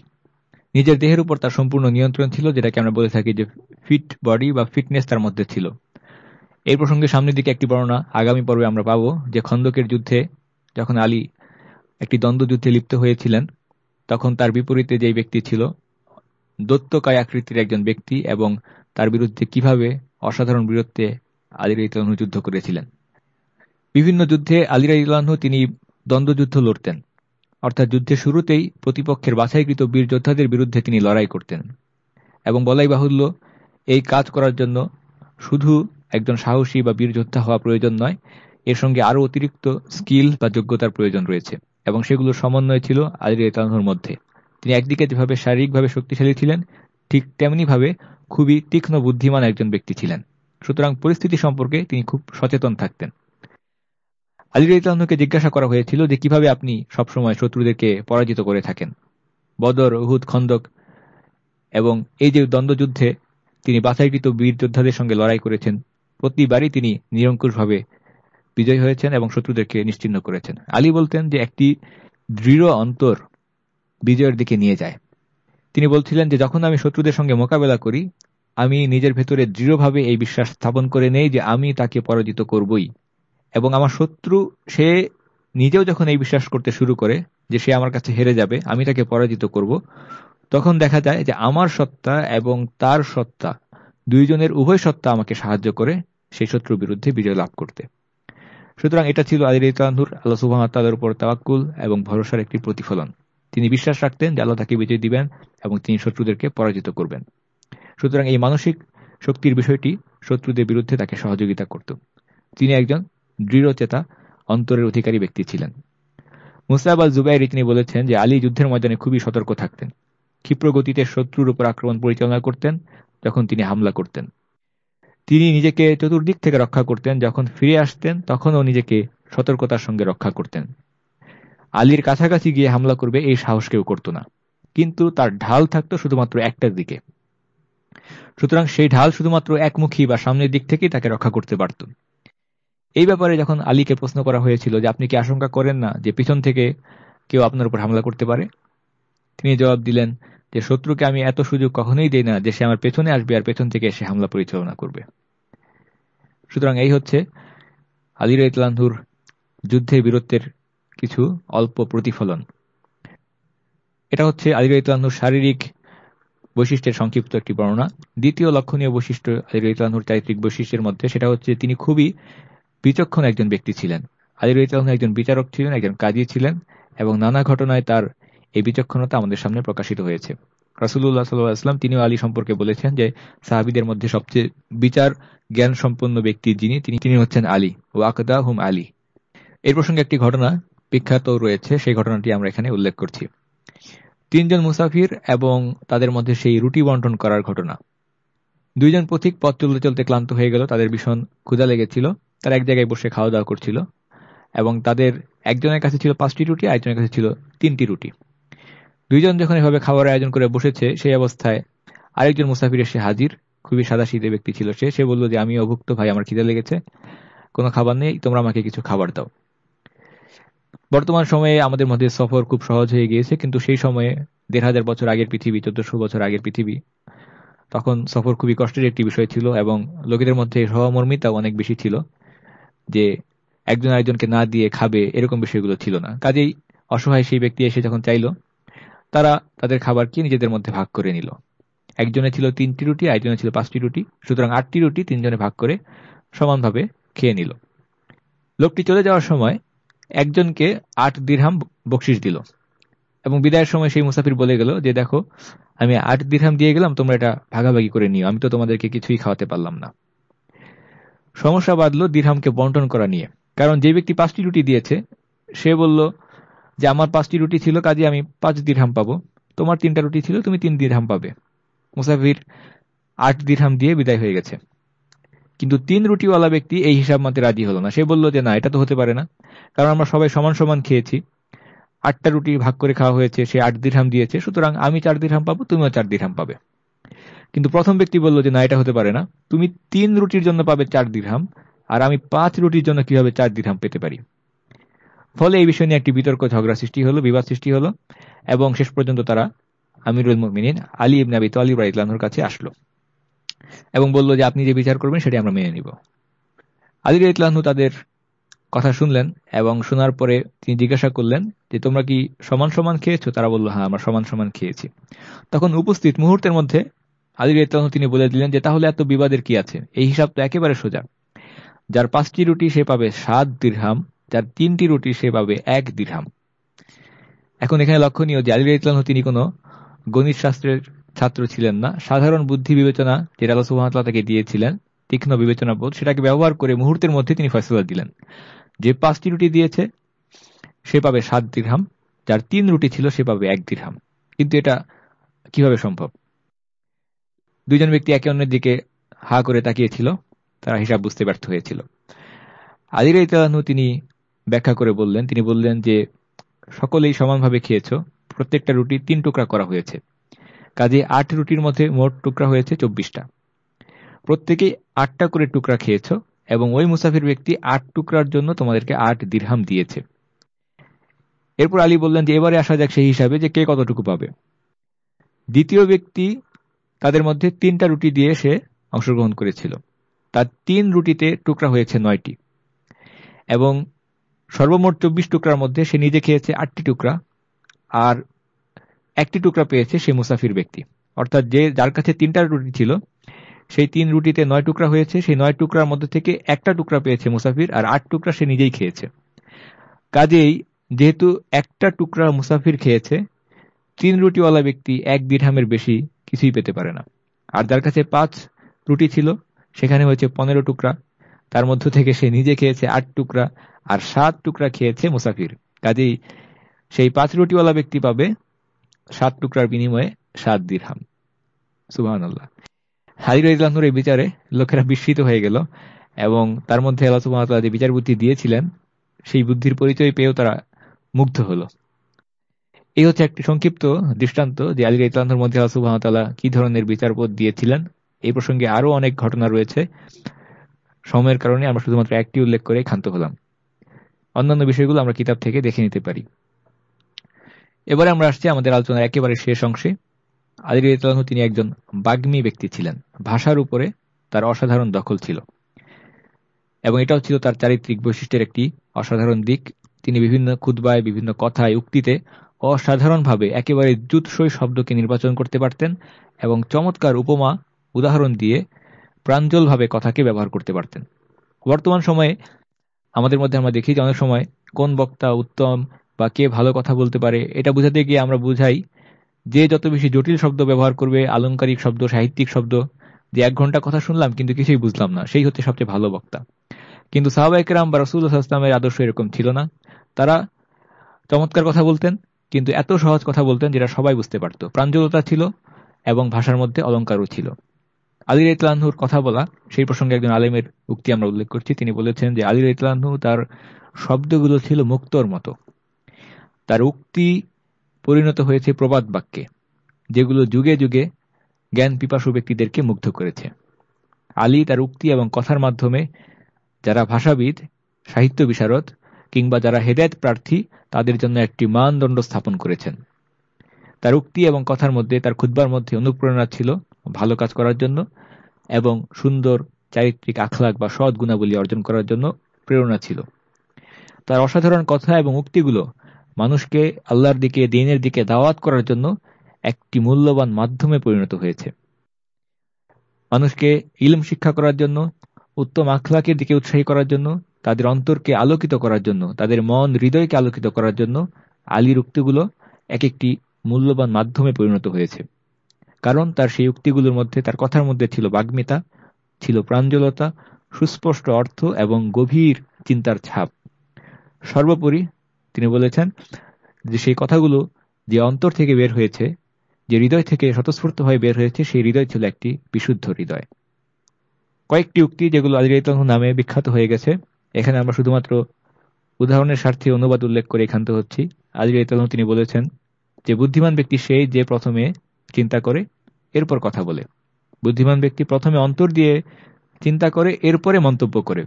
নিজের দেহের উপর তার সম্পূর্ণ নিয়ন্ত্রণ ছিল, যেটাকে আমরা বলে থাকি যে ফিট বডি বা ফিটনেস তার মধ্যে ছিল। এই প্রসঙ্গে সামনের দিকে একটি বর্ণনা আগামী পর্বে আমরা পাবো, যে খন্দকের যুদ্ধে যখন আলী একটি দ্বন্দ্বযুদ্ধে লিপ্ত হয়েছিলেন, তখন তার বিপরীতে যেই ব্যক্তি ছিল, দত্তকায় আকৃতির একজন ব্যক্তি এবং তার বিরুদ্ধে কীভাবে অসাধারণ বীরত্বে আলী রাইতলানহু যুদ্ধ করেছিলেন। বিভিন্ন যুদ্ধে আলী রাইতলানহু তিনি দ্বন্দ্বযুদ্ধ লড়তেন। অর্থাৎ যুদ্ধের শুরুতেই প্রতিপক্ষের বাছাইকৃত বীর যোদ্ধাদের বিরুদ্ধে তিনি লড়াই করতেন। এবং বলাই বাহুল্য, এই কাজ করার জন্য শুধু একজন সাহসী বা বীর যোদ্ধা হওয়া প্রয়োজন নয়, এর সঙ্গে আরও অতিরিক্ত স্কিল বা যোগ্যতার প্রয়োজন রয়েছে, এবং সেগুলোর সমন্বয় ছিল আলী রাইতলানহুর মধ্যে। তিনি একদিকে যেভাবে শারীরিকভাবে শক্তিশালী ছিলেন, ঠিক তেমনিভাবে খুবই তীক্ষ্ণ বুদ্ধিমান একজন ব্যক্তি ছিলেন। সুতরাং পরিস্থিতি সম্পর্কে তিনি খুব সচেতন থাকতেন। আলী রাইতলানহুকে জিজ্ঞাসা করা হয়েছিল যে কীভাবে আপনি সবসময় শত্রুদেরকে পরাজিত করে থাকেন। বদর, উহুদ, খন্দক এবং এই যে দ্বন্দ্বযুদ্ধে তিনি বাছাইকৃত বীর যোদ্ধাদের সঙ্গে লড়াই করেছেন, প্রতিবারই তিনি নিরঙ্কুশভাবে বিজয় হয়েছেন এবং শত্রুদেরকে নিশ্চিন্ন করেছেন। আলী বলতেন যে একটি দৃঢ় অন্তর বিজয়ের দিকে নিয়ে যায়। তিনি বলছিলেন যে যখন আমি শত্রুদের সঙ্গে মোকাবেলা করি, আমি নিজের ভেতরে দৃঢ়ভাবে এই বিশ্বাস স্থাপন করে নেই যে আমি তাকে পরাজিত করবই। এবং আমার শত্রু, সে নিজেও যখন এই বিশ্বাস করতে শুরু করে যে সে আমার কাছে হেরে যাবে, আমি তাকে পরাজিত করব, তখন দেখা যায় যে আমার সত্তা এবং তার সত্তা, দুইজনের উভয় সত্তা আমাকে সাহায্য করে সেই শত্রুর বিরুদ্ধে বিজয় লাভ করতে। সুতরাং এটা ছিল আদির ইতাহুর আল্লাহ সুবাহতালের উপর তাওয়াক্কুল এবং ভরসার একটি প্রতিফলন। তিনি বিশ্বাস রাখতেন যে আল্লাহ তাকে বিজয় দিবেন এবং তিনি শত্রুদেরকে পরাজিত করবেন। সুতরাং এই মানসিক শক্তির বিষয়টি শত্রুদের বিরুদ্ধে তাকে সহযোগিতা করত। তিনি একজন দৃঢ়চেতা, অন্তরের অধিকারী ব্যক্তি ছিলেন। মুসাব আল জুবাইরি তিনি বলেছেন যে আলী যুদ্ধের ময়দানে খুবই সতর্ক থাকতেন। ক্ষিপ্র গতিতে শত্রুর উপর আক্রমণ পরিচালনা করতেন, যখন তিনি হামলা করতেন। তিনি নিজেকে চতুর্দিক থেকে রক্ষা করতেন, যখন ফিরে আসতেন, তখনও নিজেকে সতর্কতার সঙ্গে রক্ষা করতেন। আলীর কাছাকাছি গিয়ে হামলা করবে এই সাহস কেউ করত না। কিন্তু তার ঢাল থাকতো শুধুমাত্র একটার দিকে। সুতরাং সেই ঢাল শুধুমাত্র একমুখী বা সামনের দিক থেকেই তাকে রক্ষা করতে পারত। এই ব্যাপারে যখন আলীকে প্রশ্ন করা হয়েছিল যে আপনি কি আশঙ্কা করেন না যে পিছন থেকে কেউ আপনার উপর হামলা করতে পারে? তিনি জবাব দিলেন যে শত্রুকে আমি এত সুযোগ কখনোই দেই না যে সে আমার পেছনে আসবে আর পেছন থেকে এসে হামলা পরিচালনা করবে। সুতরাং এই হচ্ছে আলির ইতলানহুর যুদ্ধে বীরত্বের কিছু অল্প প্রতিফলন। এটা হচ্ছে আলির ইতলানহুর শারীরিক বৈশিষ্ট্যের সংক্ষিপ্ত একটি বর্ণনা। দ্বিতীয় লক্ষণীয় বৈশিষ্ট্য আলির ইতলানহুর চারিত্রিক বৈশিষ্ট্যের মধ্যে, সেটা হচ্ছে তিনি খুবই বিচক্ষণ একজন ব্যক্তি ছিলেন। আলির ইতলানহু একজন বিচারক ছিলেন, একজন কাজী ছিলেন এবং নানা ঘটনায় তার এই বিচক্ষণতা আমাদের সামনে প্রকাশিত হয়েছে। রাসুল্লাহ সাল্লাম তিনিও আলী সম্পর্কে বলেছেন যে, সাহাবিদের মধ্যে সবচেয়ে বিচার জ্ঞান সম্পন্ন ব্যক্তি যিনি, তিনি তিনি হচ্ছেন আলী ওয়াকদা হুম আলী। এর প্রসঙ্গে একটি ঘটনা বিখ্যাত রয়েছে, সেই ঘটনাটি আমরা এখানে উল্লেখ করছি। তিনজন মুসাফির এবং তাদের মধ্যে সেই রুটি বন্টন করার ঘটনা। দুইজন পথিক পথ চলতে চলতে ক্লান্ত হয়ে গেল, তাদের ভীষণ ক্ষুদা লেগেছিল। তারা এক জায়গায় বসে খাওয়া দাওয়া করছিল এবং তাদের একজনের কাছে ছিল পাঁচটি রুটি, আরেকজনের কাছে ছিল তিনটি রুটি। দুইজন যখন এভাবে খাবার আয়োজন করে বসেছে, সেই অবস্থায় আরেকজন মুসাফির এসে হাজির। খুবই সাদা শীতে ব্যক্তি ছিল সে। সে বলল যে, আমি অভুক্ত, ভাই, আমার খিদে লেগেছে। কোনো খাবার নেই, তোমরা আমাকে কিছু খাবার দাও। বর্তমান সময়ে আমাদের মধ্যে সফর খুব সহজ হয়ে গিয়েছে, কিন্তু সেই সময়ে দেড় হাজার বছর আগের পৃথিবী, চোদ্দশো বছর আগের পৃথিবী, তখন সফর খুবই কষ্টের একটি বিষয় ছিল এবং লোকেদের মধ্যে সহমর্মিতাও অনেক বেশি ছিল। যে একজন আরেকজনকে না দিয়ে খাবে, এরকম বিষয়গুলো ছিল না। কাজেই অসহায় সেই ব্যক্তি এসে যখন চাইল, তারা তাদের খাবারকে নিজেদের মধ্যে ভাগ করে নিল। একজনে ছিল তিনটি রুটি একজনে ছিল পাঁচটি রুটি। সুতরাং আটটি রুটি তিনজনে ভাগ করে সমানভাবে খেয়ে নিল। লোকটি চলে যাওয়ার সময় একজনকে আট দীর্হাম বকশিস দিল এবং বিদায়ের সময় সেই মুসাফির বলে গেল যে, দেখো, আমি আট দীর্হাম দিয়ে গেলাম, তোমরা এটা ভাগাভাগি করে নিও। আমি তো তোমাদেরকে কিছুই খাওয়াতে পারলাম না। সমস্যা বাঁধলো দীর্হামকে বন্টন করা নিয়ে। কারণ যে ব্যক্তি পাঁচটি রুটি দিয়েছে, সে বলল যে, আমার পাঁচটি রুটি ছিল, কাজে আমি পাঁচ দিরহাম পাবো। তোমার তিনটা রুটি ছিল, তুমি তিন দিরহাম পাবে। মুসাফির আট দিরহাম দিয়ে বিদায় হয়ে গেছে। কিন্তু তিন রুটিওয়ালা ব্যক্তি এই হিসাব মতে রাজি হলো না। সে বলল যে, না, এটা তো হতে পারে না। কারণ আমরা সবাই সমান সমান খেয়েছি। আটটা রুটি ভাগ করে খাওয়া হয়েছে, সে আট দিরহাম দিয়েছে। সুতরাং আমি চার দিরহাম পাবো, তুমিও চার দিরহাম পাবে। কিন্তু প্রথম ব্যক্তি বলল যে, না, এটা হতে পারে না। তুমি তিন রুটির জন্য পাবে চার দিরহাম, আর আমি পাঁচ রুটির জন্য কীভাবে চার দিরহাম পেতে পারি? ফলে এই বিষয় নিয়ে একটি বিতর্ক, ঝগড়া সৃষ্টি হলো, বিবাদ সৃষ্টি হলো, এবং শেষ পর্যন্ত তারা আমিরুল মিনিন আলী ইবনে আবি তালিব রাইতলানোর কাছে আসলো এবং বলল যে, আপনি যে বিচার করবেন সেটি আমরা মেনে নিব। আলী রাইতলানহু তাদের কথা শুনলেন এবং শোনার পরে তিনি জিজ্ঞাসা করলেন যে, তোমরা কি সমান সমান খেয়েছো? তারা বলল হ্যাঁ আমরা সমান সমান খেয়েছি। তখন উপস্থিত মুহূর্তের মধ্যে আলী রাইতলানহু তিনি বলে দিলেন যে, তাহলে এত বিবাদের কি আছে? এই হিসাব তো একেবারে সোজা। যার পাঁচটি রুটি সে পাবে সাত দীর্হাম, যার তিনটি রুটি সে পাবে এক দীর্হাম। এখন এখানে লক্ষণীয় যে আলী ইসলাম তিনি কোনো গণিত শাস্ত্রের ছাত্র ছিলেন না। সাধারণ বুদ্ধি বিবেচনা, যেটা আল্লাহ সুহামতাল্লাহ তাকে দিয়েছিলেন, তীক্ষ্ণ বিবেচনা বোধ সেটাকে ব্যবহার করে মুহূর্তের মধ্যে তিনি ফয়সলা দিলেন। যে পাঁচটি রুটি দিয়েছে, সে পাবে সাত দীর্হাম, যার তিন রুটি ছিল সে পাবে এক দীর্হাম। কিন্তু এটা কীভাবে সম্ভব? দুইজন ব্যক্তি একে অন্যের দিকে হা করে তাকিয়েছিল, তারা হিসাব বুঝতে ব্যর্থ হয়েছিল। আদির ইতালানু তিনি ব্যাখ্যা করে বললেন, তিনি বললেন যে, সকলেই সমানভাবে খেয়েছ, প্রত্যেকটা রুটি তিন টুকরা করা হয়েছে। কাজে আট রুটির মধ্যে মোট টুকরা হয়েছে চব্বিশটা। প্রত্যেকেই আটটা করে টুকরা খেয়েছ এবং ওই মুসাফির ব্যক্তি আট টুকরার জন্য তোমাদেরকে আট দিরহাম দিয়েছে। এরপর আলী বললেন যে, এবারে আসা যাক সেই হিসাবে যে কে কতটুকু পাবে। দ্বিতীয় ব্যক্তি তাদের মধ্যে তিনটা রুটি দিয়ে সে অংশগ্রহণ করেছিল। তার তিন রুটিতে টুকরা হয়েছে নয়টি। এবং সর্বমোট চব্বিশ টুকরার মধ্যে সে নিজে খেয়েছে আটটি টুকরা, আর একটি টুকরা পেয়েছে সে মুসাফির ব্যক্তি। অর্থাৎ যে, যার কাছে তিনটা রুটি ছিল, সেই তিন রুটিতে নয় টুকরা হয়েছে, সেই নয় টুকরার মধ্যে থেকে একটা টুকরা পেয়েছে মুসাফির, আর আট টুকরা সে নিজেই খেয়েছে। কাজেই, যেহেতু একটা টুকরা মুসাফির খেয়েছে, তিন রুটিওয়ালা ব্যক্তি এক দিরহামের বেশি কিছুই পেতে পারে না। আর যার কাছে পাঁচ রুটি ছিল, সেখানে হয়েছে পনেরো টুকরা। তার মধ্য থেকে সে নিজে খেয়েছে আট টুকরা আর সাত টুকরা খেয়েছে মুসাফির। কাজেই সেই পাঁচ রুটিওয়ালা ব্যক্তি পাবে সাত টুকরার বিনিময়ে সাত দিরহাম। সুবাহ আল্লাহ হাজির ইসলামুর এই বিচারে লোকেরা বিস্মিত হয়ে গেল এবং তার মধ্যে আল্লাহ সুবাহ যে বিচার বুদ্ধি দিয়েছিলেন, সেই বুদ্ধির পরিচয় পেয়েও তারা মুগ্ধ হলো। এই হচ্ছে একটি সংক্ষিপ্ত দৃষ্টান্ত যে আলী ইতলানহর মধ্যে আল্লাহ কি ধরনের বিচারপদ দিয়েছিলেন। এই প্রসঙ্গে আরও অনেক ঘটনা রয়েছে। সময়ের কারণে আমরা শুধুমাত্র একটি উল্লেখ করে ক্ষান্ত হলাম। অন্যান্য বিষয়গুলো আমরা কিতাব থেকে দেখে নিতে পারি। এবারে আমরা আসছি আমাদের আলোচনার একেবারে শেষ অংশে। আলী ইতলানহ তিনি একজন বাগ্মী ব্যক্তি ছিলেন। ভাষার উপরে তার অসাধারণ দখল ছিল। এবং এটাও ছিল তার চারিত্রিক বৈশিষ্ট্যের একটি অসাধারণ দিক। তিনি বিভিন্ন খুদ্বায় বিভিন্ন কথায় উক্তিতে অসাধারণভাবে একেবারে জুৎসই শব্দকে নির্বাচন করতে পারতেন এবং চমৎকার উপমা, উদাহরণ দিয়ে প্রাঞ্জলভাবে কথাকে ব্যবহার করতে পারতেন। বর্তমান সময়ে আমাদের মধ্যে আমরা দেখি যে অনেক সময় কোন বক্তা উত্তম বা কে ভালো কথা বলতে পারে, এটা বুঝাতে গিয়ে আমরা বুঝাই যে যত বেশি জটিল শব্দ ব্যবহার করবে, আলংকারিক শব্দ, সাহিত্যিক শব্দ, যে এক ঘণ্টা কথা শুনলাম কিন্তু কিছুই বুঝলাম না, সেই হচ্ছে সবচেয়ে ভালো বক্তা। কিন্তু সাহাবাইকেরাম বা রসুল্লাহ আসলামের আদর্শ এরকম ছিল না। তারা চমৎকার কথা বলতেন কিন্তু এত সহজ কথা বলতেন যেটা সবাই বুঝতে পারত। প্রাঞ্জলতা ছিল এবং ভাষার মধ্যে অলঙ্কারও ছিল। আলির ইতলানহুর কথা বলা, সেই প্রসঙ্গে একজন আলেমের উক্তি আমরা উল্লেখ করছি। তিনি বলেছেন যে আলির ইতলানহু তার শব্দগুলো ছিল মুক্তর মতো। তার উক্তি পরিণত হয়েছে প্রবাদ বাক্যে, যেগুলো যুগে যুগে জ্ঞান পিপাসু ব্যক্তিদেরকে মুগ্ধ করেছে। আলী তার উক্তি এবং কথার মাধ্যমে যারা ভাষাবিদ, সাহিত্য বিশারদ কিংবা যারা হেদায়ত প্রার্থী, তাদের জন্য একটি মানদণ্ড স্থাপন করেছেন। তার উক্তি এবং কথার মধ্যে, তার খুদ্বার মধ্যে অনুপ্রেরণা ছিল ভালো কাজ করার জন্য এবং সুন্দর চারিত্রিক আখলাক বা সৎ গুণাবলী অর্জন করার জন্য প্রেরণা ছিল। তার অসাধারণ কথা এবং উক্তিগুলো মানুষকে আল্লাহর দিকে, দিনের দিকে দাওয়াত করার জন্য একটি মূল্যবান মাধ্যমে পরিণত হয়েছে। মানুষকে ইলম শিক্ষা করার জন্য, উত্তম আখলাকের দিকে উৎসাহী করার জন্য তাদের অন্তরকে আলোকিত করার জন্য, তাদের মন হৃদয়কে আলোকিত করার জন্য আলীর উক্তিগুলো এক একটি মূল্যবান মাধ্যমে পরিণত হয়েছে। কারণ তার সেই উক্তিগুলোর মধ্যে, তার কথার মধ্যে ছিল বাগ্মিতা, ছিল প্রাঞ্জলতা, সুস্পষ্ট অর্থ এবং গভীর চিন্তার ছাপ। সর্বোপরি তিনি বলেছেন যে সেই কথাগুলো যে অন্তর থেকে বের হয়েছে, যে হৃদয় থেকে স্বতঃস্ফূর্ত হয়ে বের হয়েছে, সেই হৃদয় ছিল একটি বিশুদ্ধ হৃদয়। কয়েকটি উক্তি যেগুলো আলিরাইতলাহ নামে বিখ্যাত হয়ে গেছে এখানে আমরা শুধুমাত্র উদাহরণের স্বার্থে অনুবাদ উল্লেখ করে এখান্ত হচ্ছি। আলিরাইতলাহ তিনি বলেছেন যে বুদ্ধিমান ব্যক্তি সেই যে প্রথমে চিন্তা করে, এরপর কথা বলে। বুদ্ধিমান ব্যক্তি প্রথমে অন্তর দিয়ে চিন্তা করে, এরপরে মন্তব্য করে।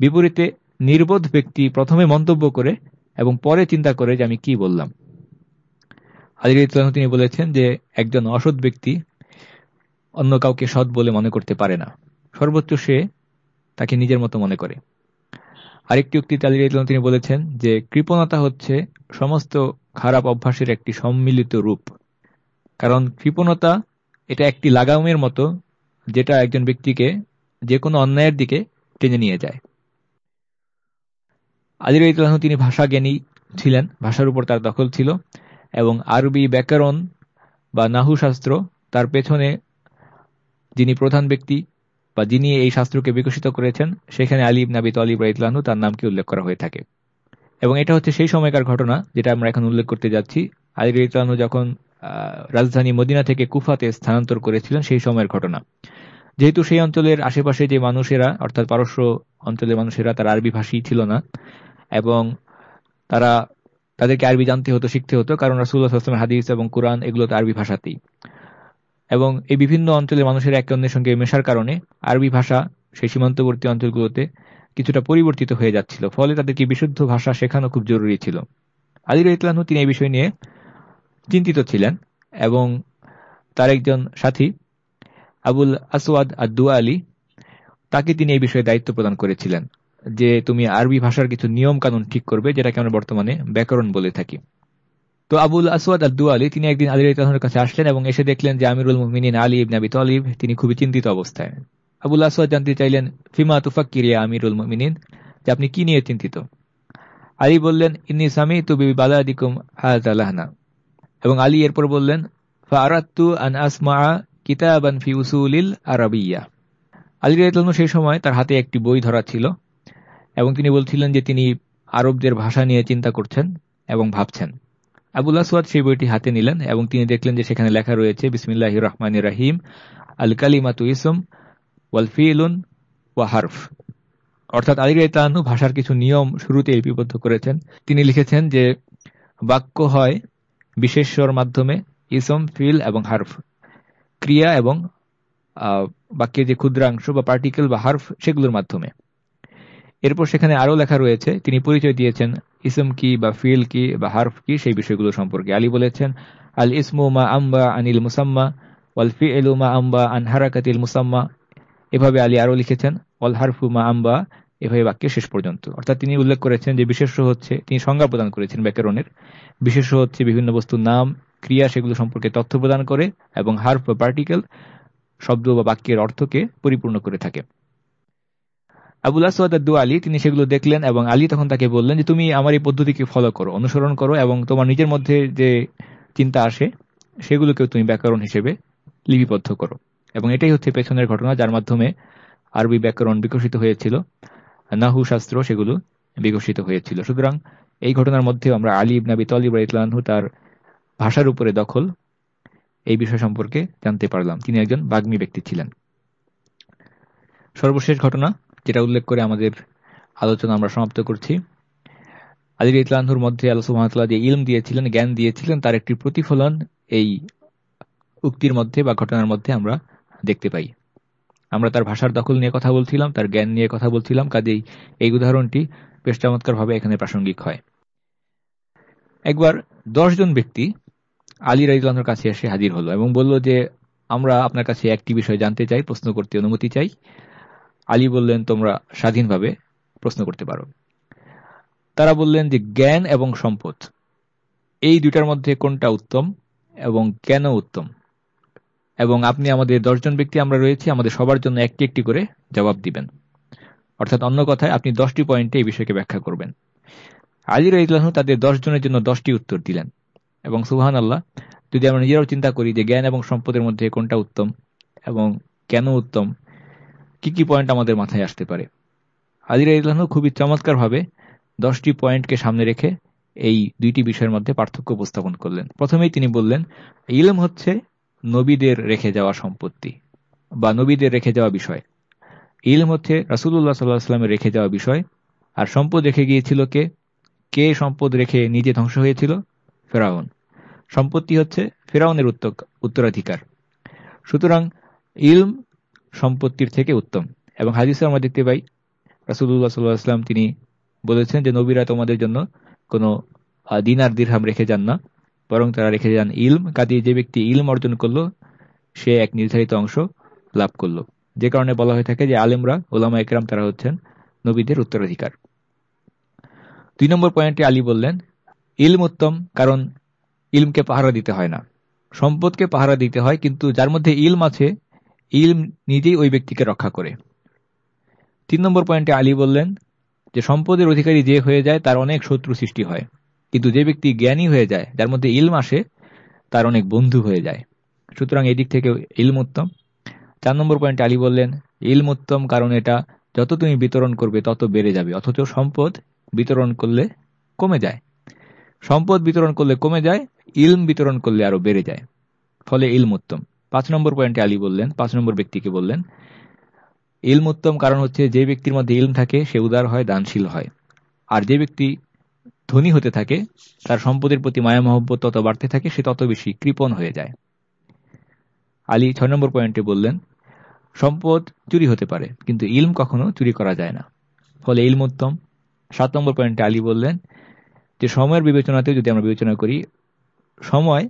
বিপরীতে নির্বোধ ব্যক্তি প্রথমে মন্তব্য করে এবং পরে চিন্তা করে যে আমি কি বললাম। আলির তিনি বলেছেন যে একজন অসৎ ব্যক্তি অন্য কাউকে সৎ বলে মনে করতে পারে না। সর্বোচ্চ সে তাকে নিজের মতো মনে করে। আরেকটি উক্তিতে আলির তিনি বলেছেন যে কৃপণতা হচ্ছে সমস্ত খারাপ অভ্যাসের একটি সম্মিলিত রূপ। কারণ কৃপণতা এটা একটি লাগামের মতো যেটা একজন ব্যক্তিকে যে কোনো অন্যায়ের দিকে টেনে নিয়ে যায়। আলির ইতলাহ তিনি ভাষাজ্ঞানী ছিলেন, ভাষার উপর তার দখল ছিল এবং আরবি ব্যাকরণ বা নাহু শাস্ত্র তার পেছনে যিনি প্রধান ব্যক্তি বা যিনি এই শাস্ত্রকে বিকশিত করেছেন, সেখানে আলী আলিব নাবি তলিব ইতলাহু তার নামকে উল্লেখ করা হয়ে থাকে। এবং এটা হচ্ছে সেই সময়কার ঘটনা যেটা আমরা এখন উল্লেখ করতে যাচ্ছি। আলী ইতলাহু যখন রাজধানী মদিনা থেকে কুফাতে স্থানান্তর করেছিলেন, সেই সময়ের ঘটনা। যেহেতু সেই অঞ্চলের আশেপাশে যে মানুষেরা, অর্থাৎ পারস্য অঞ্চলের মানুষেরা, তারা আরবি ভাষী ছিল না। এবং তারা তাদেরকে আরবি জানতে হতো, শিখতে হতো, কারণ রাসুল্লাহ আসলামের হাদিস এবং কোরআন এগুলো তো আরবি ভাষাতেই। এবং এই বিভিন্ন অঞ্চলের মানুষের একে অন্যের সঙ্গে মেশার কারণে আরবি ভাষা সেই সীমান্তবর্তী অঞ্চলগুলোতে কিছুটা পরিবর্তিত হয়ে যাচ্ছিল। ফলে তাদেরকে বিশুদ্ধ ভাষা শেখানো খুব জরুরি ছিল। আলী রাইতলানহু তিনি এই বিষয় নিয়ে চিন্তিত ছিলেন এবং তার একজন সাথী আবুল আসওয়াদ আদুয়া আলী তাকে তিনি এই বিষয়ে দায়িত্ব প্রদান করেছিলেন যে, তুমি আরবি ভাষার কিছু নিয়ম কানুন ঠিক করবে যেটাকে আমরা বর্তমানে ব্যাকরণ বলে থাকি। তো আবুল আসওয়াদ আদুয়া আলী তিনি একদিন আলী রাইতলানহুর কাছে আসলেন এবং এসে দেখলেন যে আমিরুল মুমিনিন আলী ইবনে আবি তালিব, তিনি খুবই চিন্তিত অবস্থায়। আবুল আসওয়াদ জানতে চাইলেন, ফিমা তুফাক্কিরিয়া আমিরুল মুমিনিন? যে আপনি কি নিয়ে চিন্তিত? আলী বললেন, ইন্নি সামি তুবি বালাদিকুম হাজালাহনা এবং আলী এরপর বললেন ফারাত্তু আন আসমা কিতাবান ফি উসুলিল আরবিয়া আলী রাইতলানহু সেই সময় তার হাতে একটি বই ধরা ছিল এবং তিনি বলছিলেন যে তিনি আরবদের ভাষা নিয়ে চিন্তা করছেন এবং ভাবছেন। আবুল আসওয়াদ সেই বইটি হাতে নিলেন এবং তিনি দেখলেন যে সেখানে লেখা রয়েছে, বিসমিল্লাহ রহমান রাহিম আল কালিমাতু ইসম ওয়াল ফিলুন ওয়া হারফ। অর্থাৎ আলী রাইতানু ভাষার কিছু নিয়ম শুরুতে লিপিবদ্ধ করেছেন। তিনি লিখেছেন যে, বাক্য হয় বিশেষ্যর মাধ্যমে ইসম, ফিল এবং হার্ফ। ক্রিয়া এবং বাক্যের যে ক্ষুদ্রাংশ বা পার্টিকেল বা হার্ফ সেগুলোর মাধ্যমে। এরপর সেখানে আরও লেখা রয়েছে, তিনি পরিচয় দিয়েছেন ইসম কি বা ফিল কি বা হার্ফ কি সেই বিষয়গুলো সম্পর্কে আলী বলেছেন, আল ইসমু মা আম্বা আনিল মুসাম্মা, ওয়াল ফি মা আম্বা আন হারাকাতিল মুসাম্মা, এভাবে আলী আরও লিখেছেন, ওয়াল হারফু মা আম্বা, এভাবে বাক্যের শেষ পর্যন্ত। অর্থাৎ তিনি উল্লেখ করেছেন যে বিশেষ হচ্ছে, তিনি সংজ্ঞা প্রদান করেছেন ব্যাকরণের, বিশেষ হচ্ছে বিভিন্ন বস্তুর নাম, ক্রিয়া সেগুলো সম্পর্কে তথ্য প্রদান করে এবং হার্ফ বা পার্টিকেল, শব্দ বা বাক্যের অর্থকে পরিপূর্ণ করে থাকে। আবুল আসাদ আলী, তিনি সেগুলো দেখলেন এবং আলী তখন তাকে বললেন যে, তুমি আমার এই পদ্ধতিকে ফলো করো, অনুসরণ করো এবং তোমার নিজের মধ্যে যে চিন্তা আসে, সেগুলোকেও তুমি ব্যাকরণ হিসেবে লিপিবদ্ধ করো। এবং এটাই হচ্ছে পেছনের ঘটনা, যার মাধ্যমে আরবি ব্যাকরণ বিকশিত হয়েছিল, নাহু শাস্ত্র সেগুলো বিকশিত হয়েছিল। সুতরাং এই ঘটনার মধ্যে আমরা আলী ইবনাবি তলিব ইতলানহু তার ভাষার উপরে দখল, এই বিষয় সম্পর্কে জানতে পারলাম। তিনি একজন বাগ্মী ব্যক্তি ছিলেন। সর্বশেষ ঘটনা যেটা উল্লেখ করে আমাদের আলোচনা আমরা সমাপ্ত করছি। আলী ইতলানহুর মধ্যে আল্লাহ সুহামতাল্লাহ যে ইলম দিয়েছিলেন, জ্ঞান দিয়েছিলেন, তার একটি প্রতিফলন এই উক্তির মধ্যে বা ঘটনার মধ্যে আমরা দেখতে পাই। আমরা তার ভাষার দখল নিয়ে কথা বলছিলাম, তার জ্ঞান নিয়ে কথা বলছিলাম, কাজেই এই উদাহরণটি বেশ চমৎকারভাবে এখানে প্রাসঙ্গিক হয়। একবার দশজন ব্যক্তি আলী রাইজলানোর কাছে এসে হাজির হলো এবং বলল যে, আমরা আপনার কাছে একটি বিষয় জানতে চাই, প্রশ্ন করতে অনুমতি চাই। আলী বললেন, তোমরা স্বাধীনভাবে প্রশ্ন করতে পারো। তারা বললেন যে, জ্ঞান এবং সম্পদ, এই দুটার মধ্যে কোনটা উত্তম এবং কেন উত্তম? এবং আপনি আমাদের দশজন ব্যক্তি আমরা রয়েছি, আমাদের সবার জন্য একটি একটি করে জবাব দিবেন। অর্থাৎ অন্য কথায়, আপনি দশটি পয়েন্টে এই বিষয়কে ব্যাখ্যা করবেন। আলী রাইজলাহ তাদের দশ জনের জন্য দশটি উত্তর দিলেন এবং সুহান আল্লাহ যদি আমরা নিজেরাও চিন্তা করি যে, জ্ঞান এবং সম্পদের মধ্যে কোনটা উত্তম এবং কেন উত্তম? কি কি পয়েন্ট আমাদের মাথায় আসতে পারে? আলী রাইজলাহ খুবই চমৎকারভাবে দশটি পয়েন্টকে সামনে রেখে এই দুইটি বিষয়ের মধ্যে পার্থক্য উপস্থাপন করলেন। প্রথমেই তিনি বললেন, ইলম হচ্ছে নবীদের রেখে যাওয়া সম্পত্তি বা নবীদের রেখে যাওয়া বিষয়। ইলম হচ্ছে রাসুল্লাহ সাল্লাহ সাল্লামের রেখে যাওয়া বিষয়। আর সম্পদ রেখে গিয়েছিল কে? কে সম্পদ রেখে নিজে ধ্বংস হয়েছিল? ফেরাউন। সম্পত্তি হচ্ছে ফেরাউনের উত্তরাধিকার। সুতরাং ইলম সম্পত্তির থেকে উত্তম। এবং হাদিসে আমরা দেখতে পাই রাসুল্লাহ সাল্লাহ আসলাম তিনি বলেছেন যে, নবীরা তোমাদের জন্য কোনো দিনার দিরহাম রেখে যান না, বরং তারা রেখে যান ইলম, কাজে যে ব্যক্তি ইলম অর্জন করল, সে এক নির্ধারিত অংশ লাভ করল। যে কারণে বলা হয়ে থাকে যে, আলেমরা, ওলামা একরাম তারা হচ্ছেন নবীদের উত্তরাধিকার। দুই নম্বর পয়েন্টে আলী বললেন, ইলম উত্তম, কারণ ইলমকে পাহারা দিতে হয় না। সম্পদকে পাহারা দিতে হয়, কিন্তু যার মধ্যে ইলম আছে ইলম নিজেই ওই ব্যক্তিকে রক্ষা করে। তিন নম্বর পয়েন্টে আলী বললেন যে, সম্পদের অধিকারী যে হয়ে যায়, তার অনেক শত্রু সৃষ্টি হয়। কিন্তু যে ব্যক্তি জ্ঞানী হয়ে যায়, যার মধ্যে ইলম আসে, তার অনেক বন্ধু হয়ে যায়। সুতরাং এদিক থেকে ইলম উত্তম। চার নম্বর পয়েন্টে আলী বললেন, ইলম উত্তম কারণ এটা, যত তুমি বিতরণ করবে, তত বেড়ে যাবে, অথচ সম্পদ বিতরণ করলে কমে যায়। সম্পদ বিতরণ করলে কমে যায়, ইলম বিতরণ করলে আরও বেড়ে যায়। ফলে ইলম উত্তম। পাঁচ নম্বর পয়েন্টে আলী বললেন, পাঁচ নম্বর ব্যক্তিকে বললেন, ইলম উত্তম কারণ হচ্ছে যে ব্যক্তির মধ্যে ইলম থাকে, সে উদার হয়, দানশীল হয়। আর যে ব্যক্তি ধনী হতে থাকে, তার সম্পদের প্রতি মায়া, মহব্বত তত বাড়তে থাকে, সে তত বেশি কৃপণ হয়ে যায়। আলী ছয় নম্বর পয়েন্টে বললেন, সম্পদ চুরি হতে পারে, কিন্তু ইলম কখনো চুরি করা যায় না। ফলে ইলম উত্তম, সাত নম্বর পয়েন্টে আলী বললেন, যে সময়ের বিবেচনাতেও যদি আমরা বিবেচনা করি, সময়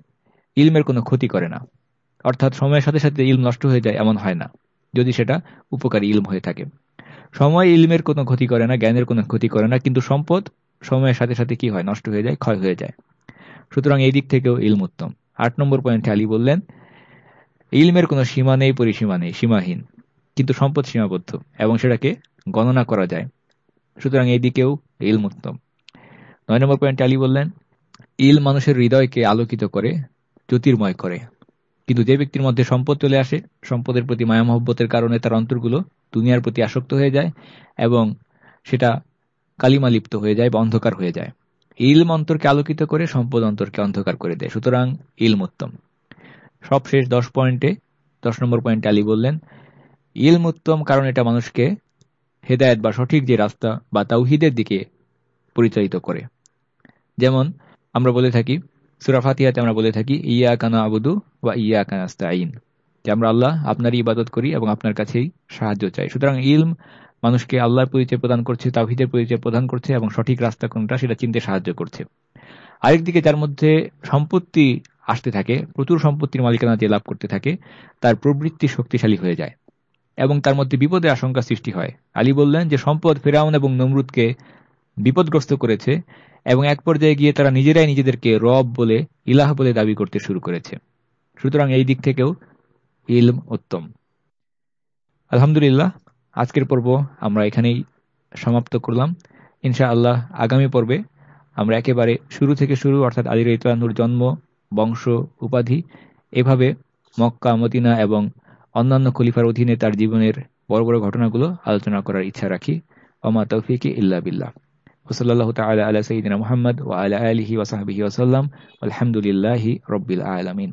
ইলমের কোনো ক্ষতি করে না। অর্থাৎ সময়ের সাথে সাথে ইলম নষ্ট হয়ে যায় এমন হয় না, যদি সেটা উপকারী ইলম হয়ে থাকে। সময় ইলমের কোনো ক্ষতি করে না, জ্ঞানের কোনো ক্ষতি করে না, কিন্তু সম্পদ সময়ের সাথে সাথে কি হয়? নষ্ট হয়ে যায়, ক্ষয় হয়ে যায়। সুতরাং এই দিক থেকেও ইলম উত্তম। আট নম্বর পয়েন্টে আলী বললেন, ইলমের কোনো সীমা নেই, পরিসীমা নেই, সীমাহীন, কিন্তু সম্পদ সীমাবদ্ধ এবং সেটাকে গণনা করা যায়। সুতরাং এই দিকেও ইলম উত্তম। নয় নম্বর পয়েন্টে আলী বললেন ইল মানুষের হৃদয়কে আলোকিত করে, জ্যোতির্ময় করে। কিন্তু যে ব্যক্তির মধ্যে সম্পদ চলে আসে, সম্পদের প্রতি মায়া মহব্বতের কারণে তার অন্তরগুলো দুনিয়ার প্রতি আসক্ত হয়ে যায় এবং সেটা কালিমালিপ্ত হয়ে যায় বা অন্ধকার হয়ে যায়। ইলম অন্তরকে আলোকিত করে, সম্পদ অন্তরকে অন্ধকার করে দেয়। সুতরাং ইলম উত্তম। সবশেষ দশ পয়েন্টে, দশ নম্বর পয়েন্টে আলী বললেন, ইলম উত্তম কারণ এটা মানুষকে হেদায়ত বা সঠিক যে রাস্তা বা তাওহিদের দিকে পরিচালিত করে। যেমন আমরা বলে থাকি সুরা ফাতিহাতে আমরা বলে থাকি ইয়া কানা আবুদু বা ইয়া কানাস্তাইন যে আমরা আল্লাহ আপনারই ইবাদত করি এবং আপনার কাছেই সাহায্য চাই। সুতরাং ইলম মানুষকে আল্লাহর পরিচয় প্রদান করছে তাহিদের পরিচয় প্রদান করছে এবং সঠিক রাস্তা কোনটা সেটা চিনতে সাহায্য করছে। আরেকদিকে যার মধ্যে সম্পত্তি আসতে থাকে, প্রচুর সম্পত্তির মালিকানা যে লাভ করতে থাকে, তার প্রবৃত্তি শক্তিশালী হয়ে যায় এবং তার মধ্যে বিপদের আশঙ্কা সৃষ্টি হয়। আলী বললেন যে, সম্পদ ফেরাউন এবং নমরুদকে বিপদগ্রস্ত করেছে এবং এক পর্যায়ে গিয়ে তারা নিজেরাই নিজেদেরকে রব বলে, ইলাহ বলে দাবি করতে শুরু করেছে। সুতরাং এই দিক থেকেও ইলম উত্তম। আলহামদুলিল্লাহ, আজকের পর্ব আমরা এখানেই সমাপ্ত করলাম। ইনশা আল্লাহ আগামী পর্বে আমরা একেবারে শুরু থেকে শুরু, অর্থাৎ আলী ইতলানুর জন্ম, বংশ, উপাধি, এভাবে মক্কা, মদিনা এবং অন্যান্য খলিফার অধীনে তার জীবনের বড় বড় ঘটনাগুলো আলোচনা করার ইচ্ছা রাখি। ওমা তৌফিক ইল্লা বিল্লাহ। ওসল্লাহ তালা আলা সঈদিনা মোহাম্মদ ও আলা আলহি ওসাহাবিহি ওসাল্লাম আলহামদুলিল্লাহি রব্বিল আলমিন